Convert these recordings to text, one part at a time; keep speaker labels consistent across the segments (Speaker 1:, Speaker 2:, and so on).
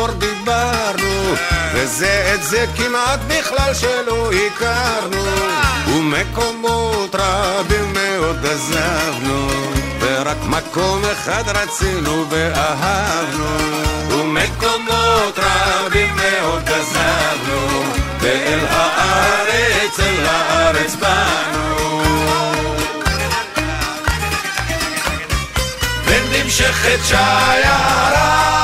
Speaker 1: לה
Speaker 2: וזה את זה כמעט בכלל שלא הכרנו. ומקומות רבים מאוד עזבנו ורק מקום אחד רצינו ואהבנו. ומקומות רבים מאוד עזבנו ואל הארץ, אל הארץ באנו. ונמשכת שיירה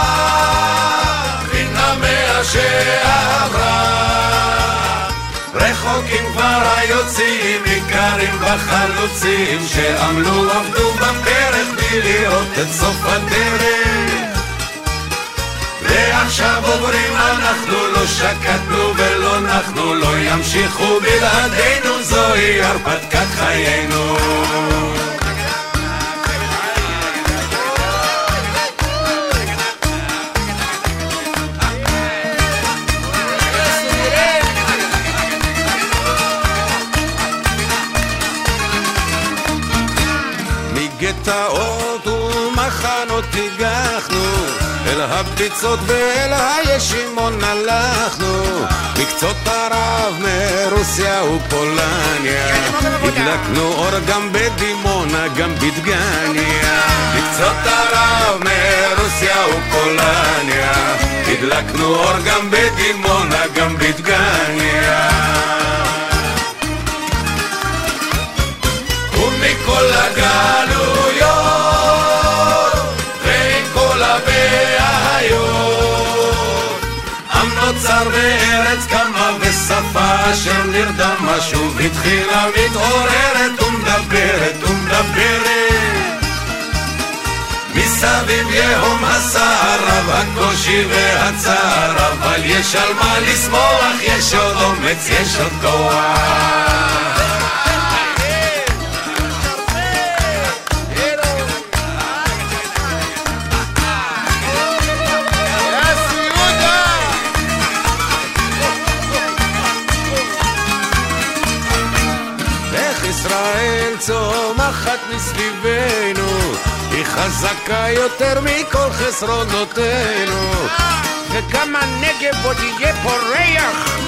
Speaker 2: שעברה. רחוקים כבר היוצאים, ניכרים בחלוצים שעמלו עבדו בפרק בלי לראות את סוף הדרך. ועכשיו עוברים אנחנו לא שקטנו ולא נחנו לא ימשיכו בלעדינו זוהי הרפתקת חיינו גטאות ומחנות הגחנו. אל הביצות ואל הישימון הלכנו. מקצות ערב מרוסיה ופולניה. הדלקנו אור גם בדימונה גם בדגניה. מקצות ערב מרוסיה ופולניה. הדלקנו אור גם בדימונה גם בדגניה. ומכל הגלות אשר נרדמה שוב התחילה מתעוררת ומדברת ומדברת. מסביב יהום הסער רב הקושי והצער אבל יש על מה לשמוח יש עוד אומץ יש עוד כוח צומחת מסביבנו, היא חזקה יותר מכל חסרונותינו.
Speaker 3: וגם הנגב עוד יהיה פורח.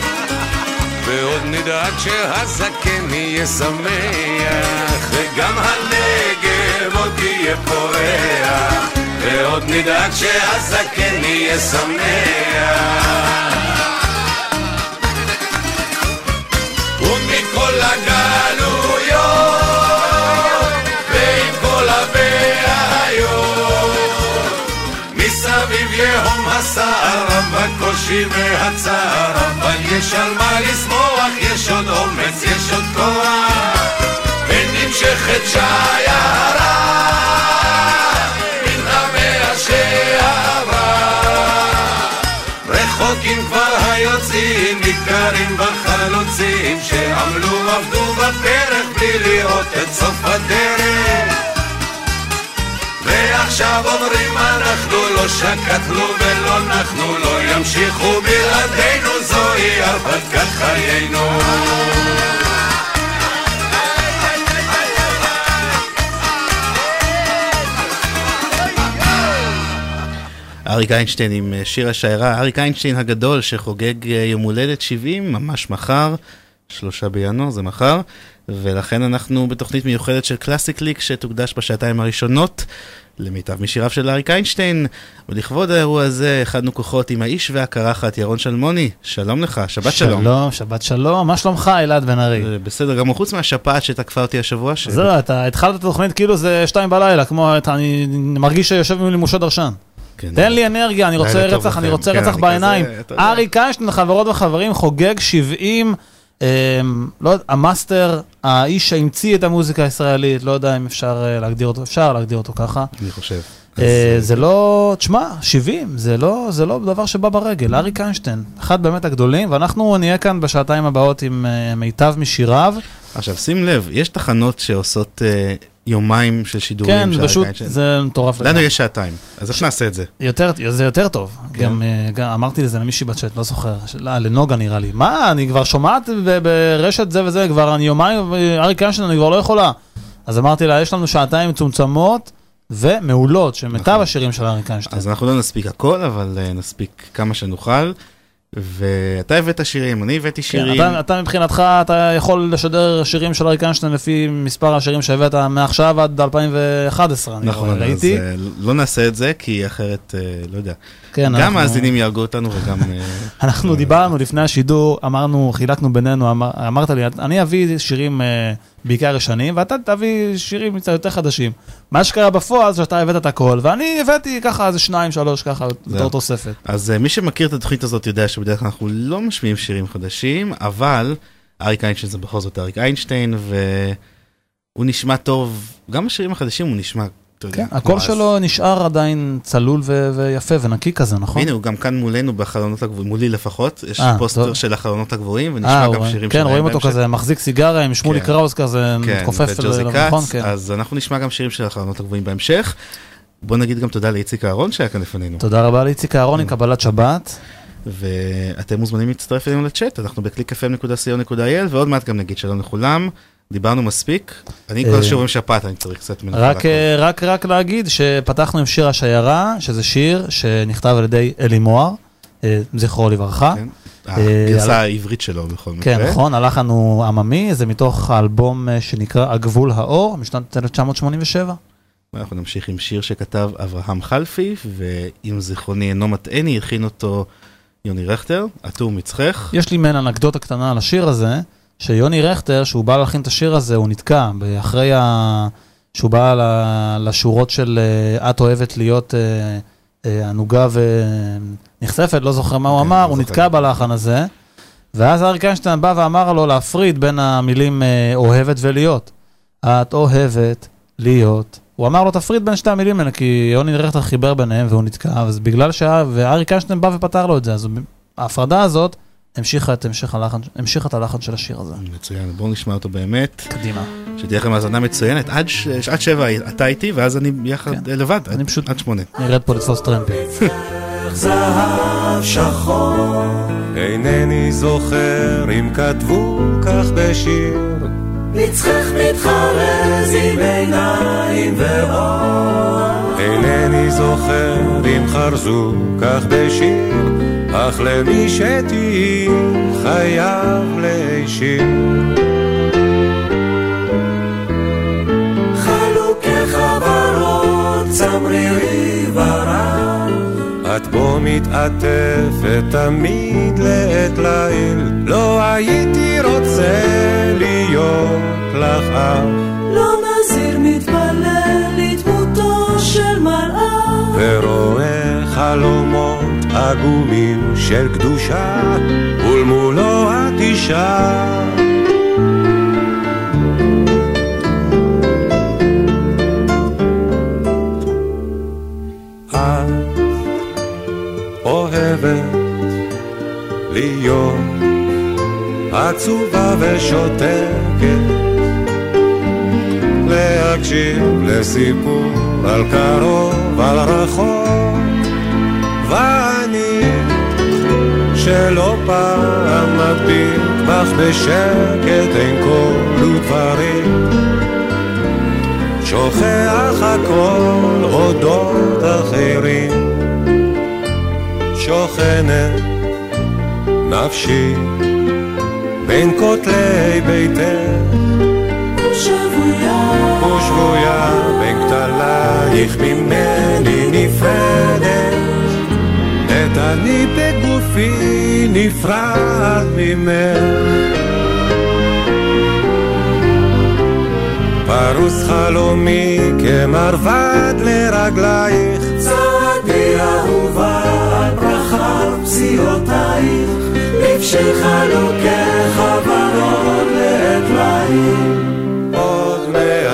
Speaker 2: ועוד נדאג שהזקן יהיה שמח, וגם הנגב עוד יהיה פורח, ועוד נדאג שהזקן יהיה שמח. ומכל הגלויות יהום הסער, הקושי והצער, אבל יש על מה לשמוח, יש עוד אומץ, יש עוד כוח, ונמשכת שיירה מן המאה שעברה. רחוקים כבר היוצאים, ניכרים בחלוצים, שעמלו עבדו בפרק בלי לראות את סוף הדרך. ועכשיו אומרים אנחנו לא שקטנו ולא נחנו לא ימשיכו בלעדינו זוהי הרפתקת חיינו.
Speaker 4: אריק איינשטיין עם אה, שיר השיירה, אריק איינשטיין הגדול שחוגג אה, יום הולדת 70 ממש מחר, שלושה בינואר זה מחר. ולכן אנחנו בתוכנית מיוחדת של קלאסיק ליק שתוקדש בשעתיים הראשונות למיטב משיריו של אריק איינשטיין. ולכבוד האירוע הזה, איחדנו כוחות עם האיש והקרחת ירון שלמוני. שלום לך, שבת שלום.
Speaker 5: שלום, שבת שלום. מה שלומך, אלעד בן ארי?
Speaker 4: אה, בסדר גמור, חוץ מהשפעת שתקפה אותי השבוע. ש...
Speaker 5: זהו, אתה התחלת את התוכנית כאילו זה שתיים בלילה, כמו, אתה, אני מרגיש שיושב מולי משה דרשן.
Speaker 4: כן,
Speaker 5: תן לי אנרגיה, אני רוצה רצח, אני. רוצה
Speaker 4: כן,
Speaker 5: רצח בעיניים. אריק איינשטיין, חברות וחברים, חוגג 70, אמ, לא יודע, המאסטר, האיש שהמציא את המוזיקה הישראלית, לא יודע אם אפשר אה, להגדיר אותו, אפשר להגדיר אותו ככה.
Speaker 4: אני חושב.
Speaker 5: אה,
Speaker 4: אז,
Speaker 5: זה לא, תשמע, 70, זה לא, זה לא דבר שבא ברגל, אריק איינשטיין, אחד באמת הגדולים, ואנחנו נהיה כאן בשעתיים הבאות עם אה, מיטב משיריו.
Speaker 4: עכשיו שים לב, יש תחנות שעושות אה, יומיים של שידורים.
Speaker 5: כן,
Speaker 4: של
Speaker 5: פשוט,
Speaker 4: איינשטיין.
Speaker 5: זה מטורף.
Speaker 4: לנו. יש שעתיים, אז איך נעשה את זה?
Speaker 5: יותר, זה יותר טוב.
Speaker 4: כן.
Speaker 5: גם, אה, גם אמרתי לזה למישהי בצ'אט, לא זוכר, של- אה, לנוגה נראה לי. מה, אני כבר שומעת ברשת זה וזה, כבר אני יומיים, אה, אריק איינשטיין, אני כבר לא יכולה. אז אמרתי לה, יש לנו שעתיים מצומצמות ומעולות, של מיטב
Speaker 4: נכון.
Speaker 5: השירים של אריק איינשטיין.
Speaker 4: אז אנחנו לא נספיק הכל, אבל נספיק כמה שנוכל. ואתה הבאת שירים, אני הבאתי
Speaker 5: כן,
Speaker 4: שירים.
Speaker 5: אתה, אתה מבחינתך, אתה יכול לשדר שירים של אריק איינשטיין לפי מספר השירים שהבאת מעכשיו עד 2011, אני
Speaker 4: נכון, אז
Speaker 5: ראיתי.
Speaker 4: אה, לא נעשה את זה, כי אחרת, אה, לא יודע.
Speaker 5: כן,
Speaker 4: גם
Speaker 5: אנחנו-
Speaker 4: מאזינים יהרגו אותנו וגם... אה,
Speaker 5: אנחנו דיברנו לפני השידור, אמרנו, חילקנו בינינו, אמר, אמרת לי, אני אביא שירים אה, בעיקר ישנים, ואתה תביא שירים קצת יותר חדשים. מה שקרה בפועל זה שאתה הבאת את הכל, ואני הבאתי ככה איזה שניים, שלוש, ככה, בתור תוספת.
Speaker 4: אז אה, מי שמכיר את התוכנית הזאת יודע שבדרך כלל אנחנו לא משמיעים שירים חדשים, אבל אריק איינשטיין זה בכל זאת אריק איינשטיין, והוא נשמע טוב, גם בשירים החדשים הוא נשמע.
Speaker 5: כן, הקול. שלו נשאר עדיין צלול ויפה ונקי כזה, נכון?
Speaker 4: הנה, הוא גם כאן מולנו בחלונות הגבוהים, מולי לפחות, יש
Speaker 5: אה,
Speaker 4: פוסטר. של החלונות הגבוהים,
Speaker 5: אה,
Speaker 4: ונשמע
Speaker 5: הוא-
Speaker 4: גם שירים
Speaker 5: כן,
Speaker 4: שלהם
Speaker 5: רואים אותו. כזה מחזיק סיגריה עם שמולי
Speaker 4: כן.
Speaker 5: קראוס כזה,
Speaker 4: כן,
Speaker 5: מתכופף?
Speaker 4: כץ,
Speaker 5: כן.
Speaker 4: אז אנחנו נשמע גם שירים של החלונות הגבוהים בהמשך. בוא נגיד גם תודה לאיציק אהרון שהיה כאן לפנינו.
Speaker 5: תודה רבה לאיציק אהרוני, קבלת שבת.
Speaker 4: ואתם מוזמנים להצטרף אלינו לצ'אט, אנחנו בקליק.fm.co.il ועוד מעט גם נגיד שלום לכולם. דיברנו מספיק, אני
Speaker 5: אה,
Speaker 4: כל שיעור עם שפעת, אני צריך קצת מנוחה.
Speaker 5: רק. אה, רק, רק להגיד שפתחנו עם שיר השיירה, שזה שיר שנכתב על ידי אלי מוהר, אה, זכרו לברכה.
Speaker 4: כן.
Speaker 5: אה,
Speaker 4: הגרסה העברית שלו בכל מקרה.
Speaker 5: כן, נכון, הלחן הוא עממי, זה מתוך האלבום אה, שנקרא הגבול האור, משנת 1987.
Speaker 4: ואנחנו נמשיך עם שיר שכתב אברהם חלפי, ואם זיכרוני אינו מטעני, הכין אותו יוני רכטר, עטור מצחך.
Speaker 5: יש לי מעין אנקדוטה קטנה על השיר הזה, שיוני רכטר, שהוא בא להלחין את השיר הזה, הוא נתקע, אחרי ה... שהוא בא לשורות של אה, את אוהבת להיות אה, אה, ענוגה ונחשפת, לא זוכר מה הוא
Speaker 4: כן,
Speaker 5: אמר,
Speaker 4: לא
Speaker 5: הוא. נתקע בלחן הזה, ואז אריק איינשטיין בא ואמר לו להפריד בין המילים אוהבת ולהיות. את אוהבת להיות. הוא אמר לו תפריד בין שתי המילים האלה, כי יוני רכטר חיבר ביניהם והוא נתקע, אז בגלל שה... ואריק איינשטיין בא ופתר לו את זה, אז ההפרדה הזאת המשיכה את המשך הלחן, המשיכה את הלחן של השיר הזה.
Speaker 4: מצוין, בואו נשמע אותו באמת.
Speaker 5: קדימה.
Speaker 4: שתהיה לכם האזנה מצוינת, עד ש- עד שבע אתה איתי, ואז אני יחד
Speaker 5: כן.
Speaker 4: לבד,
Speaker 5: אני
Speaker 4: עד-
Speaker 5: פשוט-
Speaker 4: עד שמונה.
Speaker 5: נרד פה לתפוס טרמפים.
Speaker 6: זהב שחור אינני זוכר אם כתבו כך בשיר מצחך מתחרז עם עיניים ואור אינני זוכר אם חרזו כך בשיר אך למי שתהי חייב להישיר חלוקי חברות צמרירי ורב את בו מתעטפת תמיד לעת ליל. לא הייתי רוצה להיות לך אח
Speaker 7: של מלאך
Speaker 6: ורואה חלומות עגומים של קדושה ולמולו את אישה עצובה ושותקת להקשיב לסיפור על קרוב, על רחוק ואני שלא פעם מביט בך בשקט אין קול ודברים שוכח הכל אודות אחרים. שוכנת נפשי בין כותלי ביתך
Speaker 8: שבויה.
Speaker 2: ושבויה בין כתלייך ממני נפרדת. את אני בגופי נפרד ממך. פרוס חלומי כמרבד לרגלייך.
Speaker 8: צעדי אהובה על ברכה פסיעותייך. לבשך לוקח ורוד לעת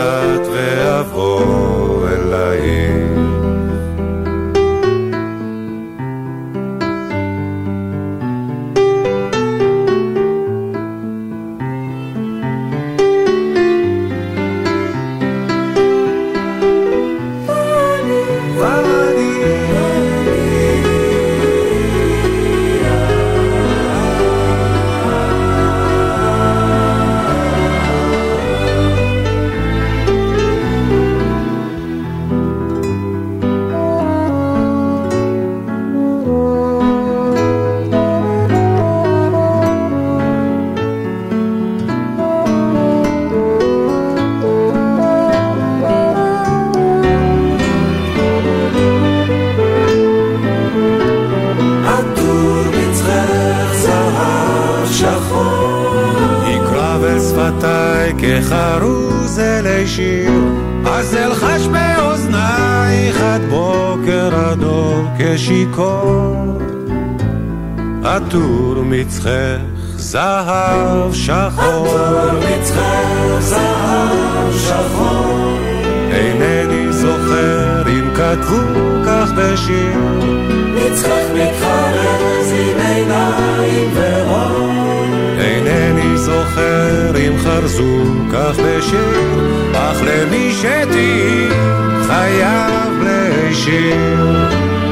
Speaker 2: מעט ואבוא אלייך כחרוז אלי שיר, אז אלחש באוזנייך עד בוקר אדום כשיכור. עטור מצחך זהב שחור,
Speaker 8: עטור מצחך זהב שחור
Speaker 2: אינני זוכר כתבו כך בשיר,
Speaker 8: מצחך מתחרז עם עיניים ואור
Speaker 2: אינני זוכר אם חרזו כך בשיר, אך למי שתהי חייב להישיר.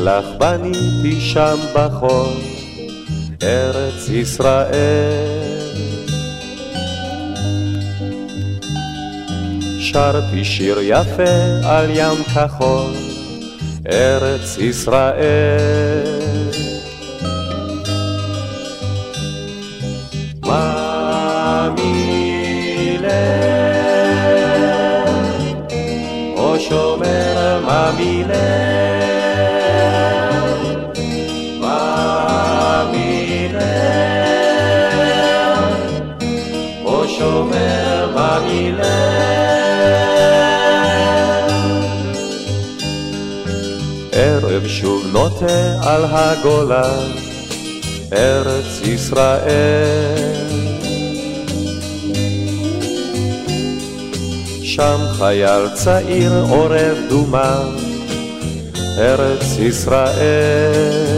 Speaker 6: לך בניתי שם בחול, ארץ ישראל. שרתי שיר יפה על ים כחול, ארץ ישראל. נוטה על הגולן, ארץ ישראל. שם חייל צעיר עורב דומם, ארץ ישראל.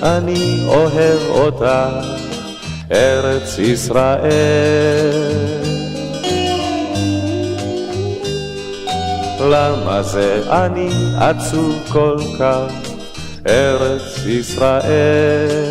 Speaker 6: שאני אוהב אותה, ארץ ישראל. למה זה אני עצוב כל כך, ארץ ישראל?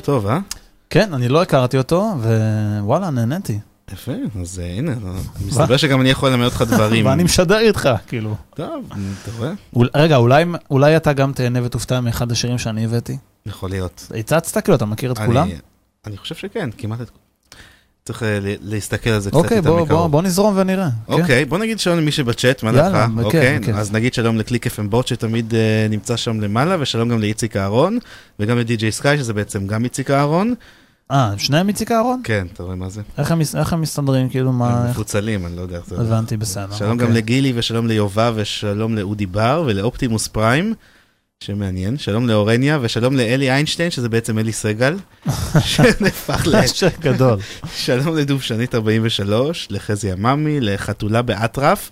Speaker 4: שיר טוב, אה?
Speaker 5: כן, אני לא הכרתי אותו, ווואלה, נהניתי.
Speaker 4: יפה, אז אה, הנה, מסתבר שגם אני יכול ללמד אותך דברים.
Speaker 5: ואני משדר איתך, כאילו.
Speaker 4: טוב, אתה רואה?
Speaker 5: רגע, אולי אתה גם תהנה ותופתע מאחד השירים שאני הבאתי?
Speaker 4: יכול להיות.
Speaker 5: הצצת כאילו, אתה מכיר את כולם?
Speaker 4: אני חושב שכן, כמעט את... צריך אה, להסתכל על זה קצת
Speaker 5: אוקיי,
Speaker 4: יותר מקרוב.
Speaker 5: אוקיי, בוא נזרום ונראה. כן.
Speaker 4: אוקיי, בוא נגיד שלום למי שבצ'אט, מה דעתך? אוקיי, אז נגיד שלום לקליק FM בוט שתמיד אה, נמצא שם למעלה, ושלום גם לאיציק אהרון, וגם לדי.ג'יי סקאי, שזה בעצם גם איציק אהרון.
Speaker 5: אה, שניהם איציק אהרון?
Speaker 4: כן, אתה רואה מה זה?
Speaker 5: איך הם מסתדרים, כאילו מה...
Speaker 4: הם מפוצלים, אני לא יודע איך זה...
Speaker 5: הבנתי, בסדר.
Speaker 4: שלום גם אוקיי. לגילי, ושלום ליובב, ושלום לאודי בר, ולאופטימוס פריים. שמעניין, שלום לאורניה ושלום לאלי איינשטיין, שזה בעצם אלי סגל, שנהפך ל...
Speaker 5: גדול.
Speaker 4: שלום לדובשנית 43, לחזי עממי, לחתולה באטרף,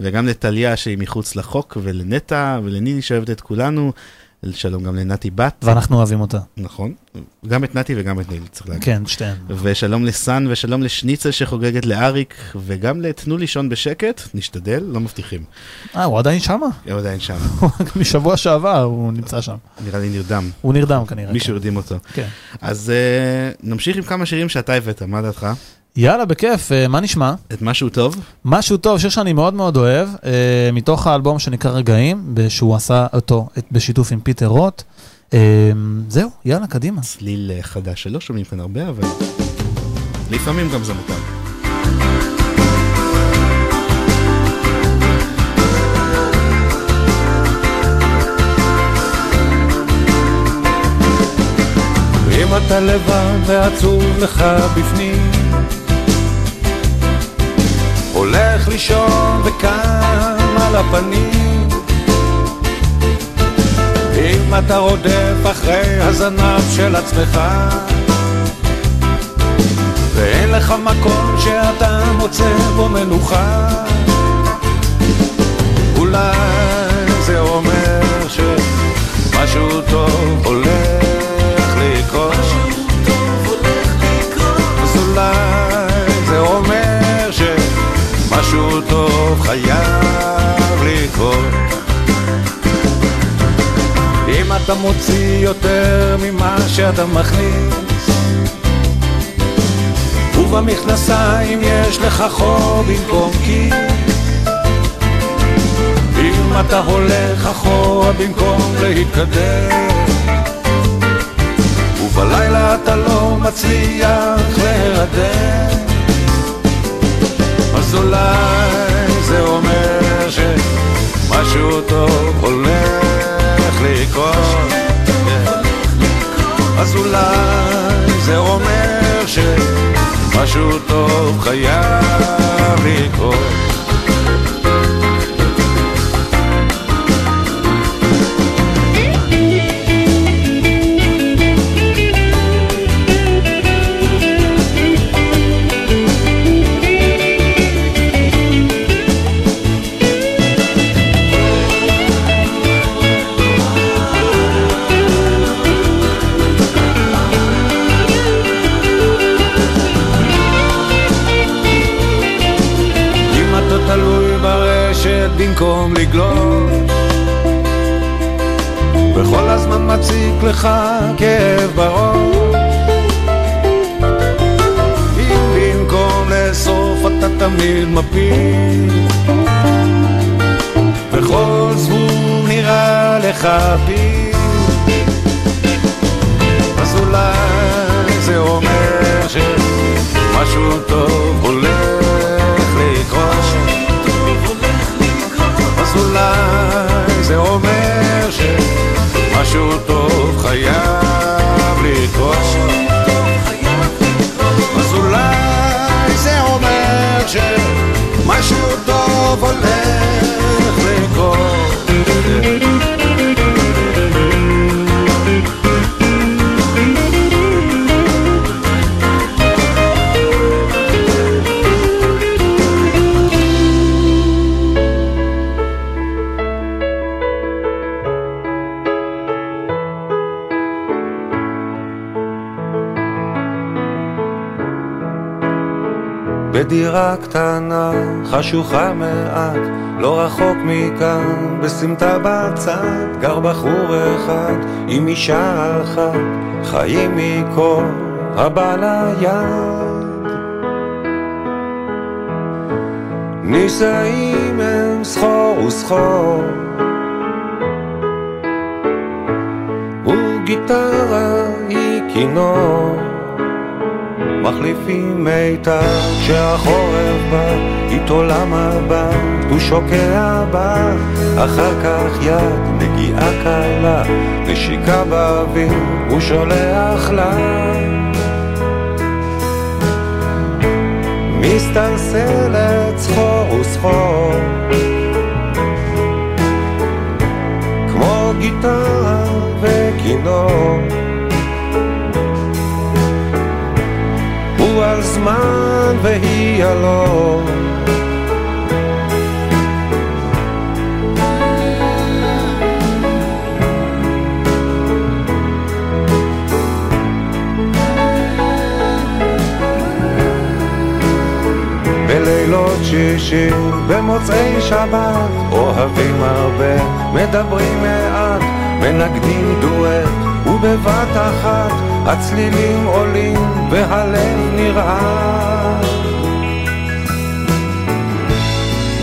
Speaker 4: וגם לטליה שהיא מחוץ לחוק, ולנטע, ולניני שאוהבת את כולנו, שלום גם לנתי בת.
Speaker 5: ואנחנו אוהבים אותה.
Speaker 4: נכון, גם את נתי וגם את ניל, צריך להגיד.
Speaker 5: כן, שתיהן.
Speaker 4: ושלום לסן ושלום לשניצל שחוגגת לאריק, וגם ל"תנו לישון בשקט", נשתדל, לא מבטיחים.
Speaker 5: אה, הוא עדיין שמה?
Speaker 4: הוא עדיין שמה.
Speaker 5: משבוע שעבר הוא נמצא שם.
Speaker 4: נראה לי נרדם.
Speaker 5: הוא נרדם כנראה.
Speaker 4: מישהו הרדים אותו.
Speaker 5: כן.
Speaker 4: אז uh, נמשיך עם כמה שירים שאתה הבאת, מה דעתך?
Speaker 5: יאללה, בכיף, uh, מה נשמע?
Speaker 4: את משהו טוב?
Speaker 5: משהו טוב, שיר שאני מאוד מאוד אוהב, uh, מתוך האלבום שנקרא רגעים, שהוא עשה אותו בשיתוף עם פיטר רוט. Uh, זהו, יאללה, קדימה.
Speaker 4: צליל חדש שלא שומעים כאן הרבה, אבל לפעמים גם זה מותר.
Speaker 6: אם אתה לבד ועצוב לך בפנים הולך לישון וקם על הפנים. אם אתה רודף אחרי הזנב של עצמך ואין לך מקום שאתה מוצא בו מנוחה אולי זה אומר שמשהו טוב הולך לקרות שמשהו טוב חייב לקרות. אם אתה מוציא יותר ממה שאתה מכניס ובמכנסיים יש לך חור במקום כיס. אם אתה הולך אחורה במקום להתקדם ובלילה אתה לא מצליח להירדם אז אולי זה אומר שמשהו טוב הולך לקרות. אז אולי זה אומר שמשהו טוב חייב לקרות במקום לגלוש. וכל הזמן מציק לך כאב בראש. אם במקום לאסוף אתה תמיד מפיל. וכל זבוב נראה לך פיל. אז אולי זה אומר שמשהו טוב הולך. שמשהו טוב חייב לקרות אז אולי זה אומר שמשהו טוב הולך לקרות קטנה, חשוכה מעט, לא רחוק מכאן, בסמטה בצד, גר בחור אחד עם אישה אחת, חיים מכל הבא ליד. נישאים הם סחור וסחור, וגיטרה היא כינור. מחליפים מיתר כשהחורף בא, איתו למבט, הוא שוקע בה, אחר כך יד, נגיעה קלה, נשיקה באוויר, הוא שולח לה. מסתלסלת סחור וסחור, כמו גיטרה וכינור. זמן והיא הלא בלילות שישי, במוצאי שבת, אוהבים הרבה, מדברים מעט, מנגנים דואט, ובבת אחת הצלילים עולים והלב נרעד.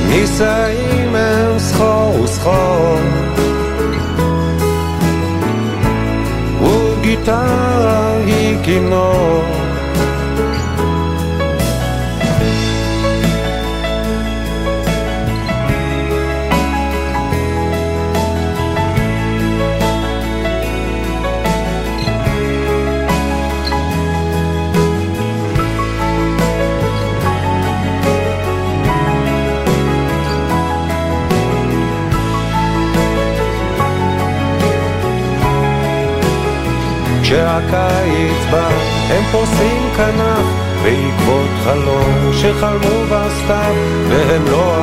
Speaker 6: נישאים הם סחור וסחור, וגיטרה היא כינור. חלום שחלמו בסתיו, והם לא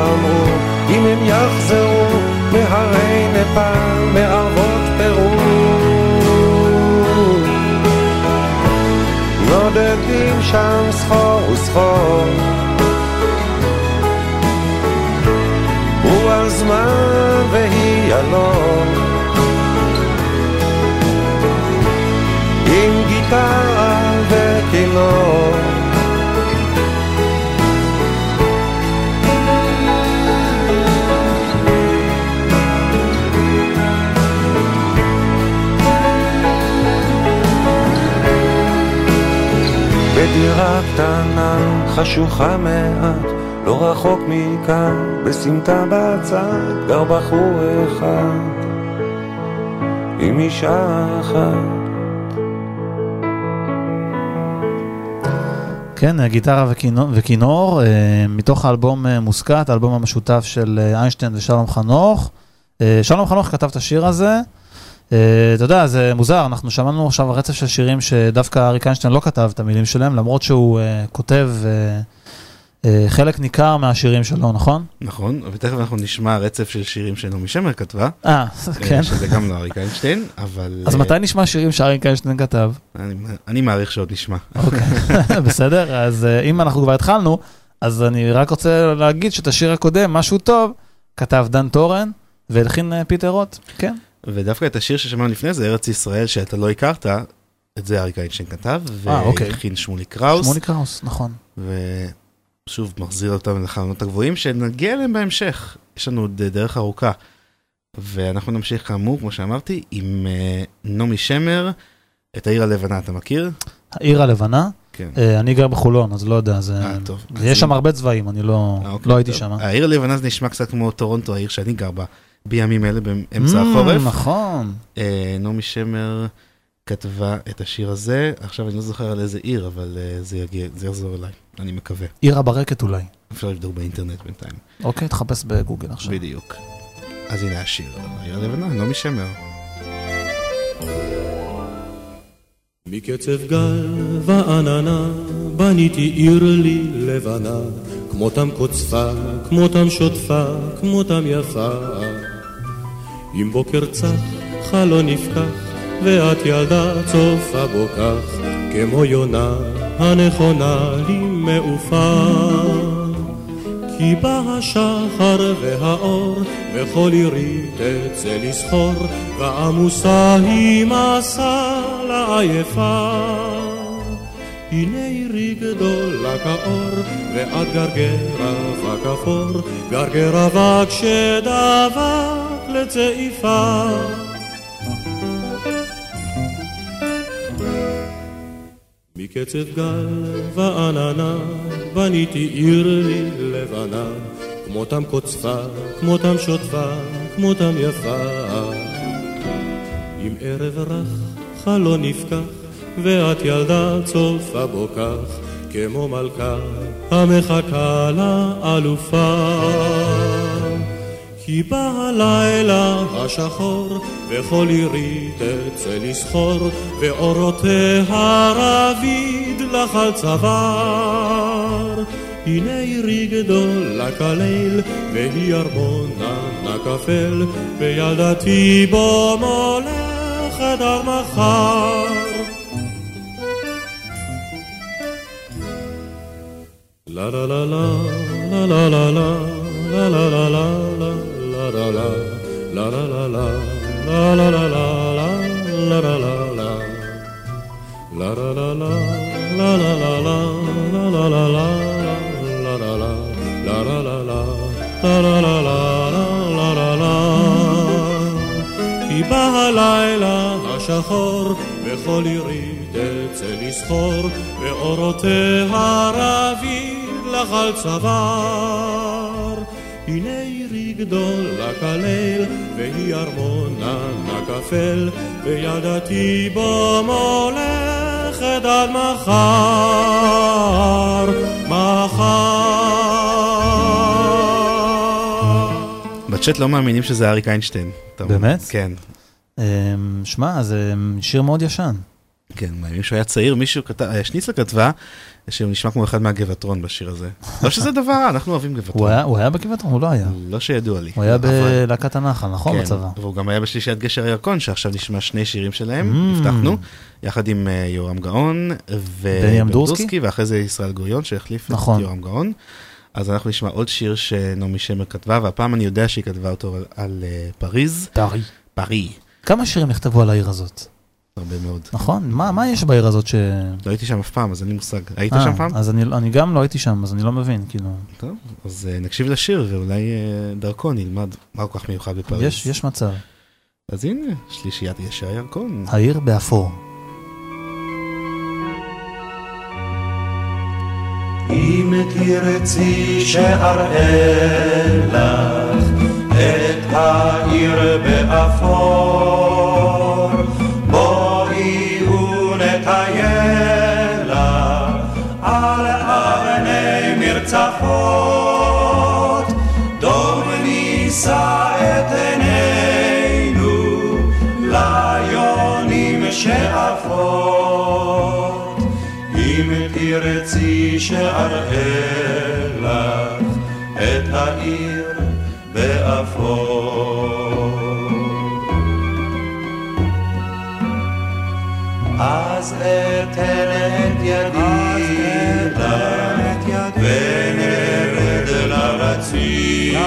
Speaker 6: חשוכה מעט, לא רחוק מכאן, בסמטה בצד, גר בחור אחד, עם אישה אחת.
Speaker 5: כן, גיטרה וכינור, וכינור אה, מתוך האלבום אה, מוסקת, האלבום המשותף של אה, איינשטיין ושלום חנוך. שלום חנוך כתב את השיר הזה. אה, אתה יודע, זה מוזר, אנחנו שמענו עכשיו רצף של שירים שדווקא אריק איינשטיין לא כתב את המילים שלהם, למרות שהוא אה, כותב אה, אה, חלק ניכר מהשירים שלו, נכון?
Speaker 4: נכון, ותכף אנחנו נשמע רצף של שירים שנעמי שמר כתבה.
Speaker 5: אה, כן.
Speaker 4: שזה גם לא אריק איינשטיין, אבל...
Speaker 5: אז מתי נשמע שירים שאריק איינשטיין כתב?
Speaker 4: אני- אני מעריך שעוד נשמע.
Speaker 5: אוקיי, בסדר, אז אה, אם אנחנו כבר התחלנו, אז אני רק רוצה להגיד שאת השיר הקודם, משהו טוב, כתב דן טורן והלחין אה, פיטר רוט, כן.
Speaker 4: ודווקא את השיר ששמענו לפני זה, ארץ ישראל, שאתה לא הכרת, את זה אריק איינשטיין כתב,
Speaker 5: אה, אוקיי.
Speaker 4: והלחין שמולי קראוס,
Speaker 5: שמוני קראוס, נכון.
Speaker 4: ושוב מחזיר אותנו לחלונות הגבוהים, שנגיע אליהם בהמשך. יש לנו עוד דרך ארוכה. ואנחנו נמשיך כאמור, כמו שאמרתי, עם אה, נעמי שמר, את העיר הלבנה, אתה מכיר?
Speaker 5: העיר הלבנה,
Speaker 4: כן.
Speaker 5: אה, אני גר בחולון, אז לא יודע, זה...
Speaker 4: אה, טוב.
Speaker 5: יש שם הרבה צבעים, אני לא
Speaker 4: אה, אוקיי,
Speaker 5: לא הייתי. שם.
Speaker 4: העיר הלבנה זה נשמע קצת כמו טורונטו, העיר שאני גר בה, בימים אלה, באמצע החורף.
Speaker 5: נכון.
Speaker 4: אה, נעמי שמר כתבה את השיר הזה, עכשיו אני לא זוכר על איזה עיר, אבל אה, זה יגיע, זה יחזור אליי, אני מקווה.
Speaker 5: עיר הברקת אולי.
Speaker 4: אפשר לבדוק באינטרנט בינתיים.
Speaker 5: אוקיי, תחפש בגוגל עכשיו.
Speaker 4: בדיוק. אז הנה השיר, העיר הלבנה, נעמי שמר.
Speaker 9: מקצב גל ועננה בניתי עיר לי לבנה כמותם קוצפה, כמותם שוטפה, כמותם יפה אם בוקר צח, חלון נפקח ואת ילדה צופה בו כך כמו יונה הנכונה לי מעופה כי בא השחר והאור, וכל עירי תצא לסחור, ועמוסה היא מסע לעייפה. הנה עירי גדולה כאור, ואת גרגר אבק אפור, גרגר אבק שדבק לצעיפה. מקצב גל ועננה בניתי עיר לי לבנה. כמותם קוצפה, כמותם שוטפה, כמותם יפה. עם ערב רך חלון נפקח ואת ילדה צופה בו כך כמו מלכה המחכה לאלופה כי בא הלילה השחור, וכל עירי תצא לסחור, ואורותיה רביד לך על צוואר. הנה עירי גדולה כליל, והיא ארמונה נקפל, וילדתי בו מולכת עד מחר. La la la la la la la la la la la la la la la la la la la la la la la la la la la la la La la la la la la la la la la la la la la la la la la la la כי בא הלילה השחור, וכל עירי תצא לסחור, ואורותיה רביד לך על צוואר. הנה עירי גדולה כליל, והיא ארמונה נקפל, וידעתי בו מולכת עד מחר, מחר.
Speaker 4: בצ'אט לא מאמינים שזה אריק איינשטיין.
Speaker 5: באמת?
Speaker 4: כן.
Speaker 5: אמ, שמע, זה שיר מאוד ישן.
Speaker 4: כן, מאמינים שהוא היה צעיר, מישהו כתב, אה, שניצלה כתבה שהוא נשמע כמו אחד מהגבעטרון בשיר הזה. לא שזה דבר רע, אנחנו אוהבים.
Speaker 5: היה- הוא היה בגבעתרון? הוא לא היה.
Speaker 4: לא שידוע לי.
Speaker 5: הוא היה בלהקת הנחל, נכון?
Speaker 4: כן,
Speaker 5: בצבא.
Speaker 4: והוא גם היה בשלישיית גשר הירקון, שעכשיו נשמע שני שירים שלהם,
Speaker 5: Mm.
Speaker 4: הבטחנו, יחד עם אה, יורם גאון,
Speaker 5: בני אמדורסקי?
Speaker 4: ואחרי זה ישראל גוריון שהחליף
Speaker 5: נכון.
Speaker 4: את יורם גאון. אז אנחנו נשמע עוד שיר שנעמי שמר כתבה, והפעם אני יודע שהיא כתבה אותו על, אה, פריז.
Speaker 5: פארי.
Speaker 4: פארי.
Speaker 5: כמה שירים נכתבו על העיר הזאת?
Speaker 4: הרבה מאוד.
Speaker 5: נכון? מה מה יש בעיר הזאת ש...
Speaker 4: לא הייתי שם אף פעם, אז אין לי מושג. היית
Speaker 5: אה,
Speaker 4: שם פעם?
Speaker 5: אז אני, אני גם לא הייתי שם, אז אני לא מבין, כאילו.
Speaker 4: טוב, אז אה, נקשיב לשיר, ואולי אה, דרכו נלמד מה כל כך מיוחד בפריז.
Speaker 5: יש, יש מצב.
Speaker 4: אז הנה, שלישיית גשר הירקון.
Speaker 5: העיר באפור.
Speaker 6: אם תרצי שאראה לך את העיר באפור, שאראה לך את העיר באפור. אז אתן את ידי לך ונרד לרציף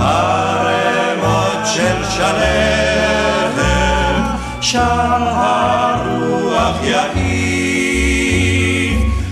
Speaker 6: ערמות של שלכת שם הרוח יעיף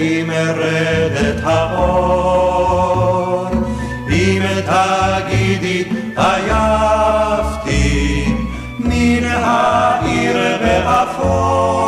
Speaker 8: ואם ארד את האור אם תגידי עייפתי מן העיר באפור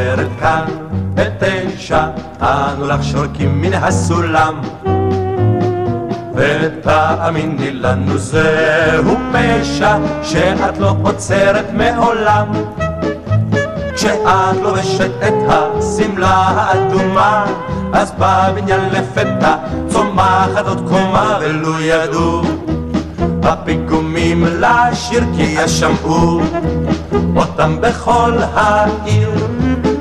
Speaker 8: עוברת כאן בתשע, אנו לך שורקים מן הסולם. ותאמיני לנו זהו פשע שאת לא עוצרת מעולם. כשאת לובשת את השמלה האדומה אז בבניין לפתע צומחת עוד קומה ולו ידעו. הפיגומים לשיר כי ישמעו אותם בכל העיר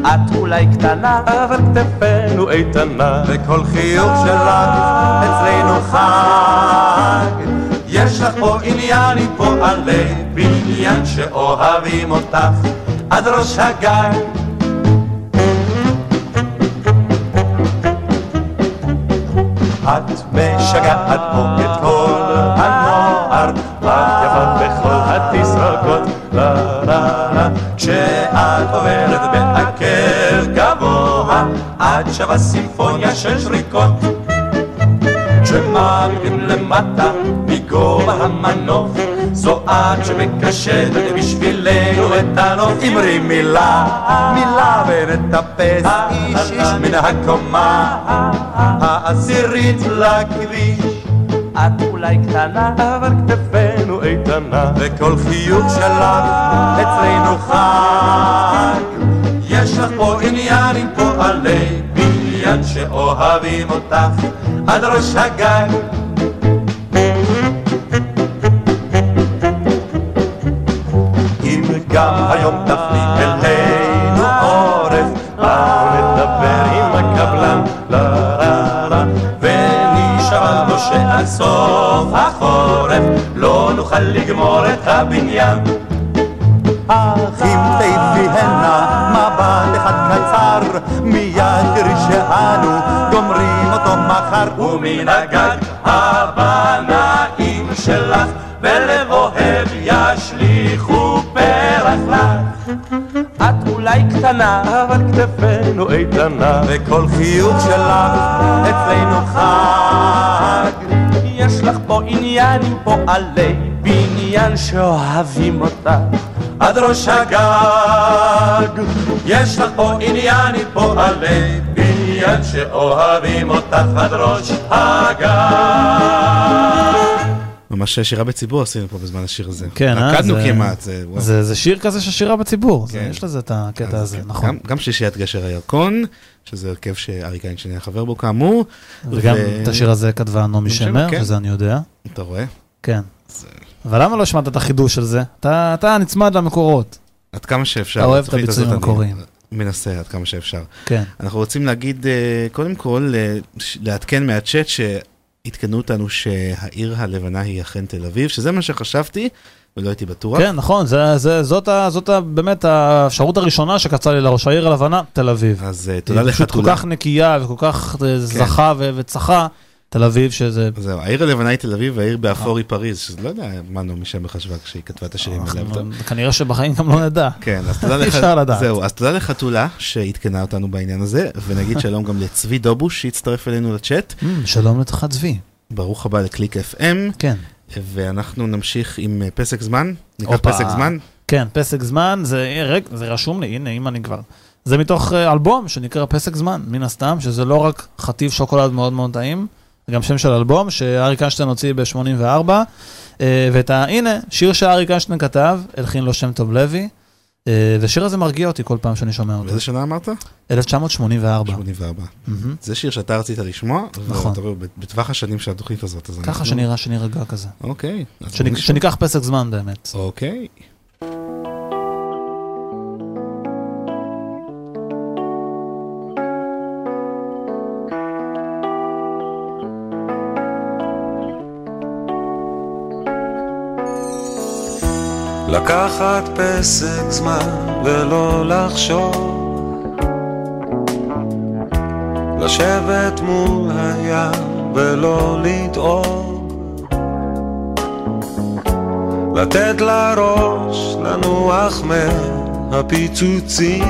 Speaker 8: את אולי קטנה, אבל כתפינו איתנה, וכל חיוך שלך אצלנו חג. יש לך פה עניין עם פועלי בניין שאוהבים אותך. עד ראש הגג. את משגעת פה את כל הנוער, את יפה בכל התסרוקות, לה לה לה, כשאת עוברת בעקב גבוה, את שווה סימפוניה של שריקות. כשמעמידים למטה מגובה המנוף, זו את שמקשטת בשבילנו את הנוף. אמרי מילה, מילה ונטפס איש איש מן הקומה העשירית לכביש. את אולי קטנה, אבל כתפינו איתנה, וכל חיוך שלך אצלנו חג. יש לך פה עניין עם פועלי בניין שאוהבים אותך עד ראש הגג. אם גם היום סוף החורף לא נוכל לגמור את הבניין. אך אם תיפי הנה מבט אחד קצר, מיד תראי שאנו גומרים אותו מחר. ומן הגג הבנאים שלך בלב אוהב ישליכו פרח לך. את אולי קטנה, אבל כתפינו איתנה, וכל חיוך שלך אצלנו חג. יש לך פה עניין עם פועלי בניין שאוהבים אותך עד ראש הגג. יש לך פה עניין עם פועלי בניין שאוהבים אותך עד ראש הגג.
Speaker 4: ממש שירה בציבור עשינו פה בזמן השיר הזה.
Speaker 5: כן, אה?
Speaker 4: רקדנו
Speaker 5: זה-
Speaker 4: כמעט, זה...
Speaker 5: זה זה שיר כזה של שירה בציבור, זה-
Speaker 4: כן.
Speaker 5: יש לזה את הקטע הזה,
Speaker 4: כן.
Speaker 5: נכון.
Speaker 4: גם- גם שלישיית גשר הירקון, שזה הרכב שאריק איינשטיין היה חבר בו כאמור.
Speaker 5: וגם
Speaker 4: ו-
Speaker 5: את השיר הזה כתבה נעמי
Speaker 4: שמר, כן.
Speaker 5: שזה אני יודע.
Speaker 4: אתה רואה?
Speaker 5: כן. אבל למה לא שמעת את החידוש של זה? אתה אתה נצמד למקורות.
Speaker 4: עד כמה שאפשר.
Speaker 5: אתה אוהב את הביצועים המקוריים.
Speaker 4: מנסה עד כמה שאפשר.
Speaker 5: כן.
Speaker 4: אנחנו רוצים להגיד, אה, קודם כל, אה, ש- לעדכן מהצ'אט עדכנו אותנו שהעיר הלבנה היא אכן תל אביב, שזה מה שחשבתי, ולא הייתי בטוח.
Speaker 5: כן, נכון, זה, זה, זאת, ה, זאת ה, באמת האפשרות הראשונה שקצה לי לראש, העיר הלבנה, תל אביב.
Speaker 4: אז תודה
Speaker 5: היא
Speaker 4: לך,
Speaker 5: פשוט כל
Speaker 4: תודה.
Speaker 5: כך נקייה וכל כך אה, זכה ו- וצחה, תל אביב, שזה...
Speaker 4: זהו, העיר הלבנה היא תל אביב, והעיר באפור היא פריז, שזה לא יודע מה נעמי שמר חשבה כשהיא כתבה את השירים האלה.
Speaker 5: כנראה שבחיים גם לא נדע.
Speaker 4: כן, אז תודה לך. זהו, אז תודה לחתולה שעדכנה אותנו בעניין הזה, ונגיד שלום גם לצבי דובוש שהצטרף אלינו לצ'אט.
Speaker 5: Mm, שלום לך צבי.
Speaker 4: ברוך הבא לקליק FM,
Speaker 5: כן.
Speaker 4: ואנחנו נמשיך עם אה, פסק זמן. ניקח. פסק זמן.
Speaker 5: כן, פסק זמן, זה, רגע, זה רשום לי, הנה, אם אני כבר. זה מתוך אה, אלבום שנקרא פסק זמן, מן הסתם, שזה לא רק חטיב שוקולד מאוד מאוד טעים, זה גם שם של אלבום שאריק איינשטיין הוציא ב-84, ואת ה... הנה, שיר שאריק איינשטיין כתב, הלחין לו שם טוב לוי, אה, ושיר הזה מרגיע אותי כל פעם שאני שומע אותו.
Speaker 4: באיזה שנה אמרת?
Speaker 5: 1984.
Speaker 4: 84.
Speaker 5: מהמם.
Speaker 4: זה שיר שאתה רצית לשמוע,
Speaker 5: נכון.
Speaker 4: ואתה רואה, בטווח השנים של התוכנית הזאת,
Speaker 5: ככה
Speaker 4: אנחנו-
Speaker 5: שנראה שנירגע כזה.
Speaker 4: אוקיי.
Speaker 5: שנ-
Speaker 4: נשמע.
Speaker 5: שניקח פסק זמן באמת.
Speaker 4: אוקיי.
Speaker 6: לקחת פסק זמן ולא לחשוב. לשבת מול הים ולא לדאוג. לתת לראש לנוח מהפיצוצים.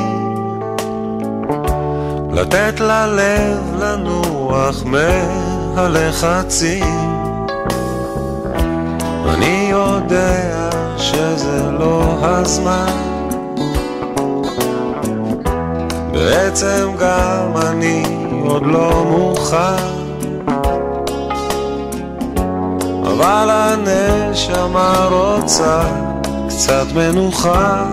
Speaker 6: לתת ללב לנוח מהלחצים. אני יודע שזה לא הזמן. בעצם גם אני עוד לא מוכן. אבל הנשמה רוצה קצת מנוחה.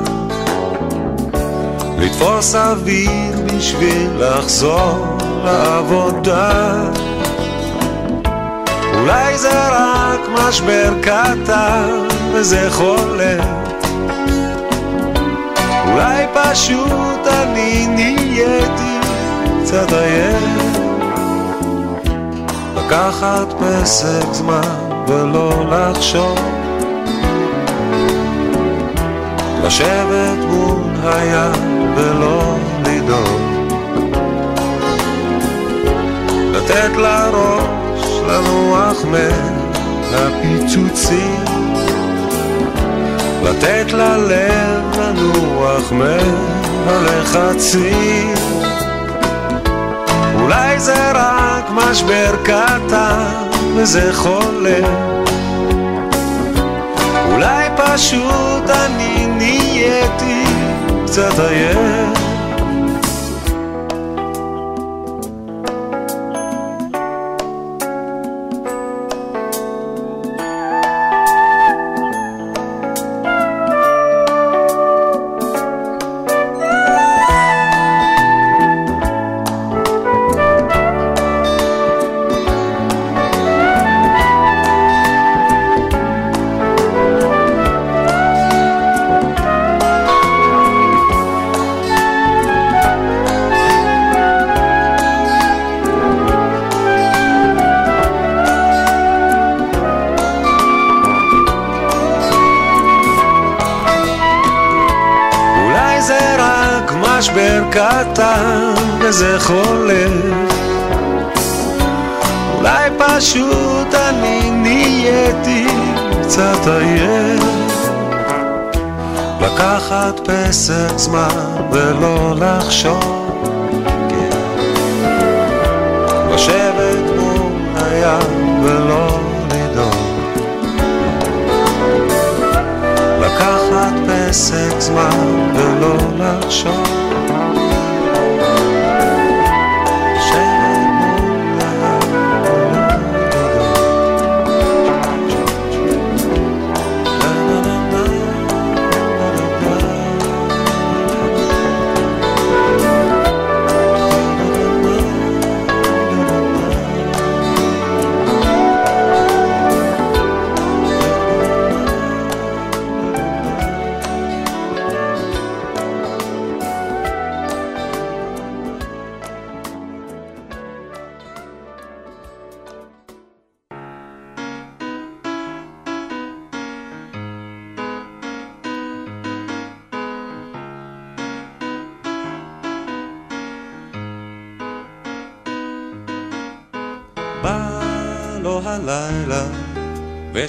Speaker 6: לתפוס אוויר בשביל לחזור לעבודה. אולי זה רק משבר קטן וזה חולף. אולי פשוט אני נהייתי קצת עייף. לקחת פסק זמן ולא לחשוב. לשבת מול הים ולא לדאוג. לתת לראש לנוח מהפיצוצים לתת ללב לנוח מהלחצים. אולי זה רק משבר קטן וזה חולף אולי פשוט אני נהייתי קצת עייף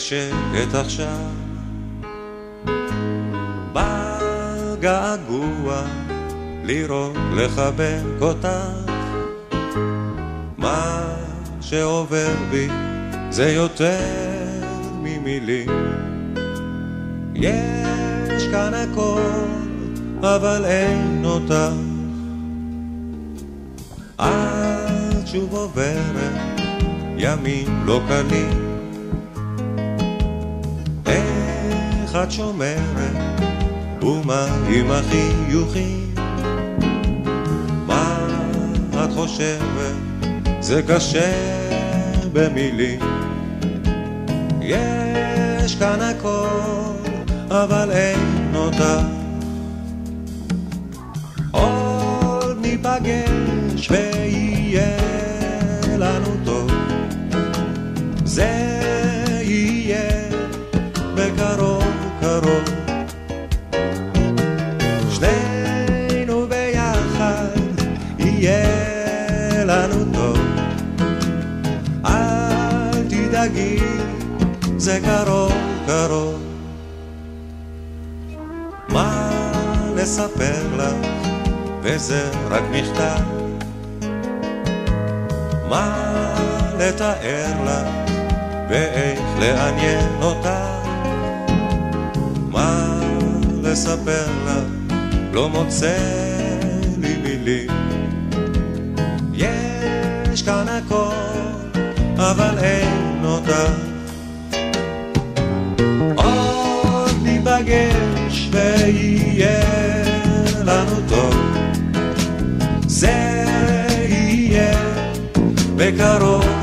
Speaker 6: ושקט עכשיו בא געגוע לראות לחבק אותך. מה שעובר בי זה יותר ממילים. יש כאן הכל אבל אין אותך. את שוב עוברת ימים לא קלים את שומרת ומה עם החיוכים? מה את חושבת? זה קשה במילים. יש כאן הכל אבל אין אותך עוד ניפגש ויהיה לנו טוב זה קרוב קרוב. מה לספר לך? וזה רק מכתב. מה לתאר לך? ואיך לעניין אותה מה לספר לך? לא מוצא לי מילים. יש כאן הכל אבל אין אותה בקרוב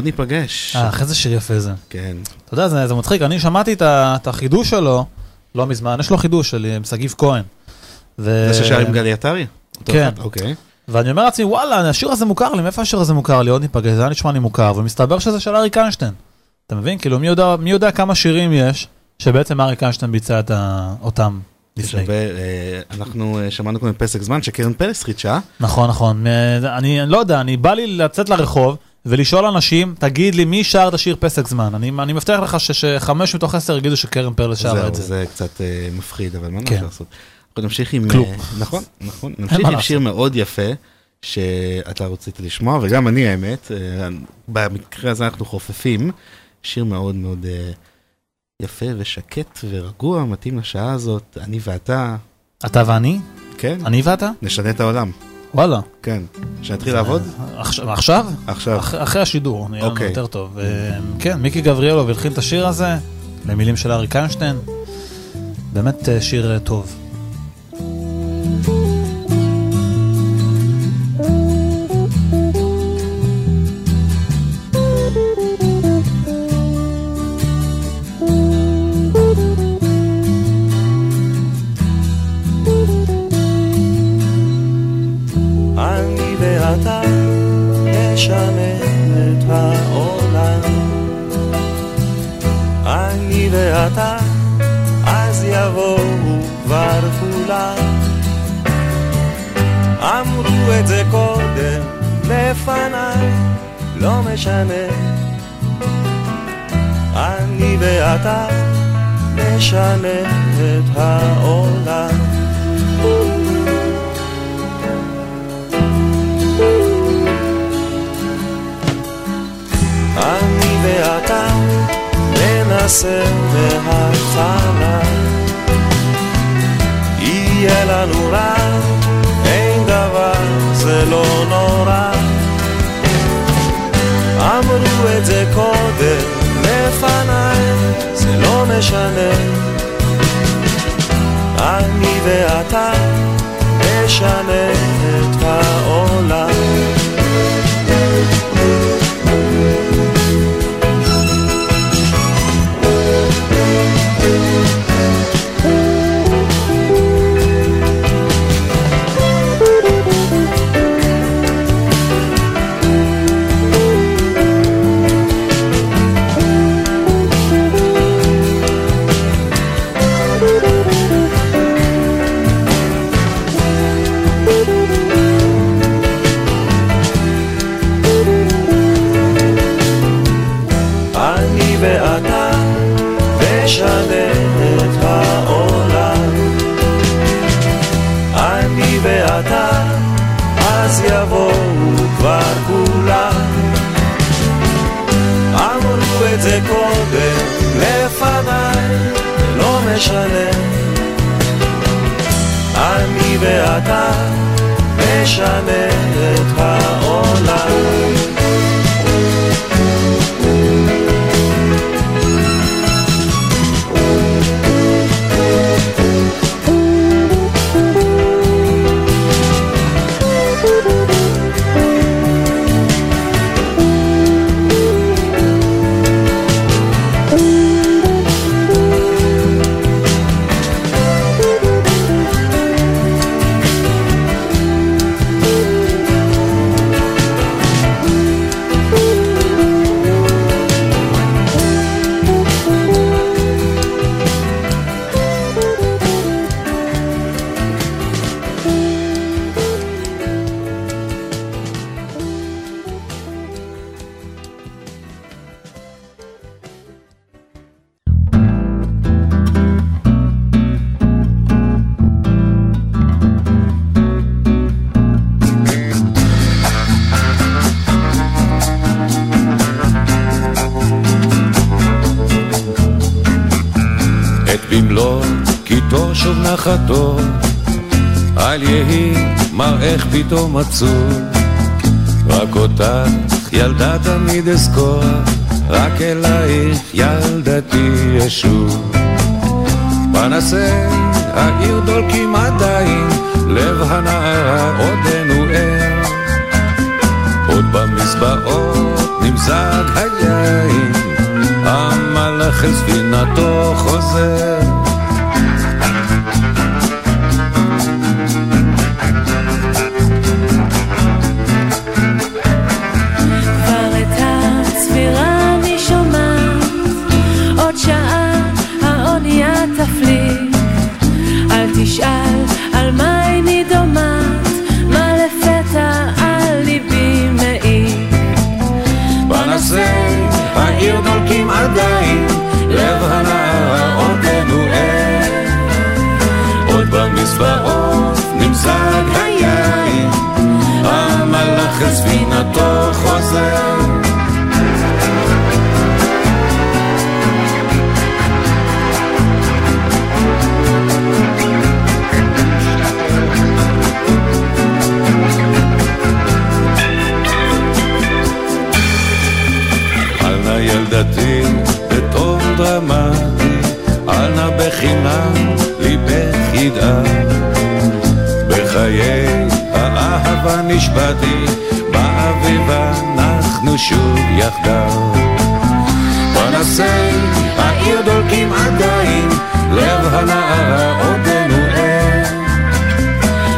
Speaker 4: עוד ניפגש.
Speaker 5: אה, איזה שיר יפה זה.
Speaker 4: כן.
Speaker 5: אתה יודע, זה, זה מצחיק, אני שמעתי את, את החידוש שלו לא מזמן, יש לו חידוש של עם שגיב כהן. ו...
Speaker 4: זה ששר עם גלי עטרי?
Speaker 5: כן.
Speaker 4: אוקיי.
Speaker 5: ואני אומר לעצמי, וואלה, השיר הזה מוכר לי, מאיפה השיר הזה מוכר לי? עוד ניפגש, זה היה נשמע לי מוכר, ומסתבר שזה של אריק איינשטיין. אתה מבין? כאילו, מי יודע, מי יודע כמה שירים יש, שבעצם אריק איינשטיין ביצע את ה... אותם לפני.
Speaker 4: הרבה, אה, אנחנו אה, שמענו כאן פסק זמן שקרן פלס חידשה.
Speaker 5: נכון, נכון. אני אני לא יודע, אני בא לי לצאת לרחוב ולשאול אנשים, תגיד לי, מי שר את השיר פסק זמן? אני, אני מבטיח לך שחמש מתוך עשר יגידו שקרן פרלס שרה
Speaker 4: זהו,
Speaker 5: את זה.
Speaker 4: זה קצת אה, מפחיד, אבל מה
Speaker 5: כן.
Speaker 4: נעשה לעשות? אנחנו נמשיך עם...
Speaker 5: כלום.
Speaker 4: אה, נכון, נכון. נמשיך עם
Speaker 5: לעשות.
Speaker 4: שיר מאוד יפה, שאתה רצית לשמוע, וגם אני האמת, אה, במקרה הזה אנחנו חופפים. שיר מאוד מאוד אה, יפה ושקט ורגוע, מתאים לשעה הזאת, אני ואתה,
Speaker 5: אתה ואני?
Speaker 4: כן,
Speaker 5: אני ואתה?
Speaker 4: נשנה את העולם,
Speaker 5: וואלה.
Speaker 4: כן. שנתחיל לעבוד?
Speaker 5: עכשיו? עכשיו?
Speaker 4: עכשיו.
Speaker 5: אח, אחרי השידור, נראה לנו
Speaker 4: אוקיי.
Speaker 5: יותר טוב. אה, כן, מיקי גבריאלוב הלחין את השיר הזה, למילים של אריק איינשטיין. באמת אה, שיר אה, טוב.
Speaker 6: נשנה אמרו את זה קודם לפניי, לא משנה. אני ואתה נשנה את העולם. אני ואתה ננסה מההתחלה יהיה לנו דבר, זה לא נורא. אמרו את זה קודם לפניי, זה לא משנה. אני ואתה נשנה את העולם משנה אני ואתה נשנה את העולם
Speaker 7: פתאום עצוב. רק אותך, ילדה תמיד אזכור, רק אלייך ילדתי אשוב. פנסי העיר דולקים עדיין, לב הנערה עודנו ער. עוד במזבעות נמזג היין, המלאך אל ספינתו חוזר. ספינתו חוזר. ילדתי בטוב דרמטי, אל בחינם ליבך ידאג. בחיי האהבה נשבעתי, שוב יחדיו. פנסי העיר דולקים עדיין, לב הנערה עודנו ער.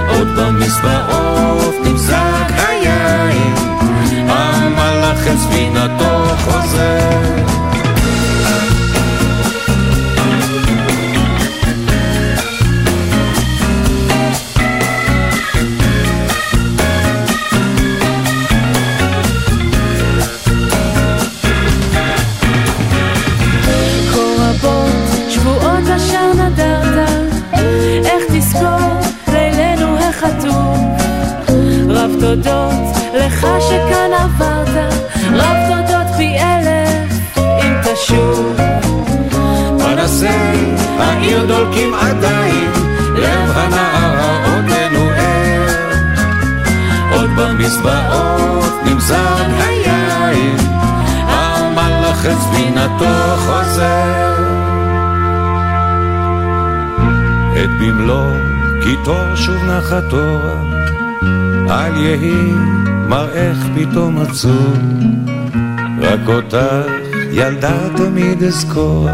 Speaker 7: עוד במזבעות נמזג היין,
Speaker 10: המלאך אל ספינתו חוזר. במלוא קיטור שוב נחת אורה, אל יהי מראך פתאום עצוב, רק אותך ילדה תמיד אזכור,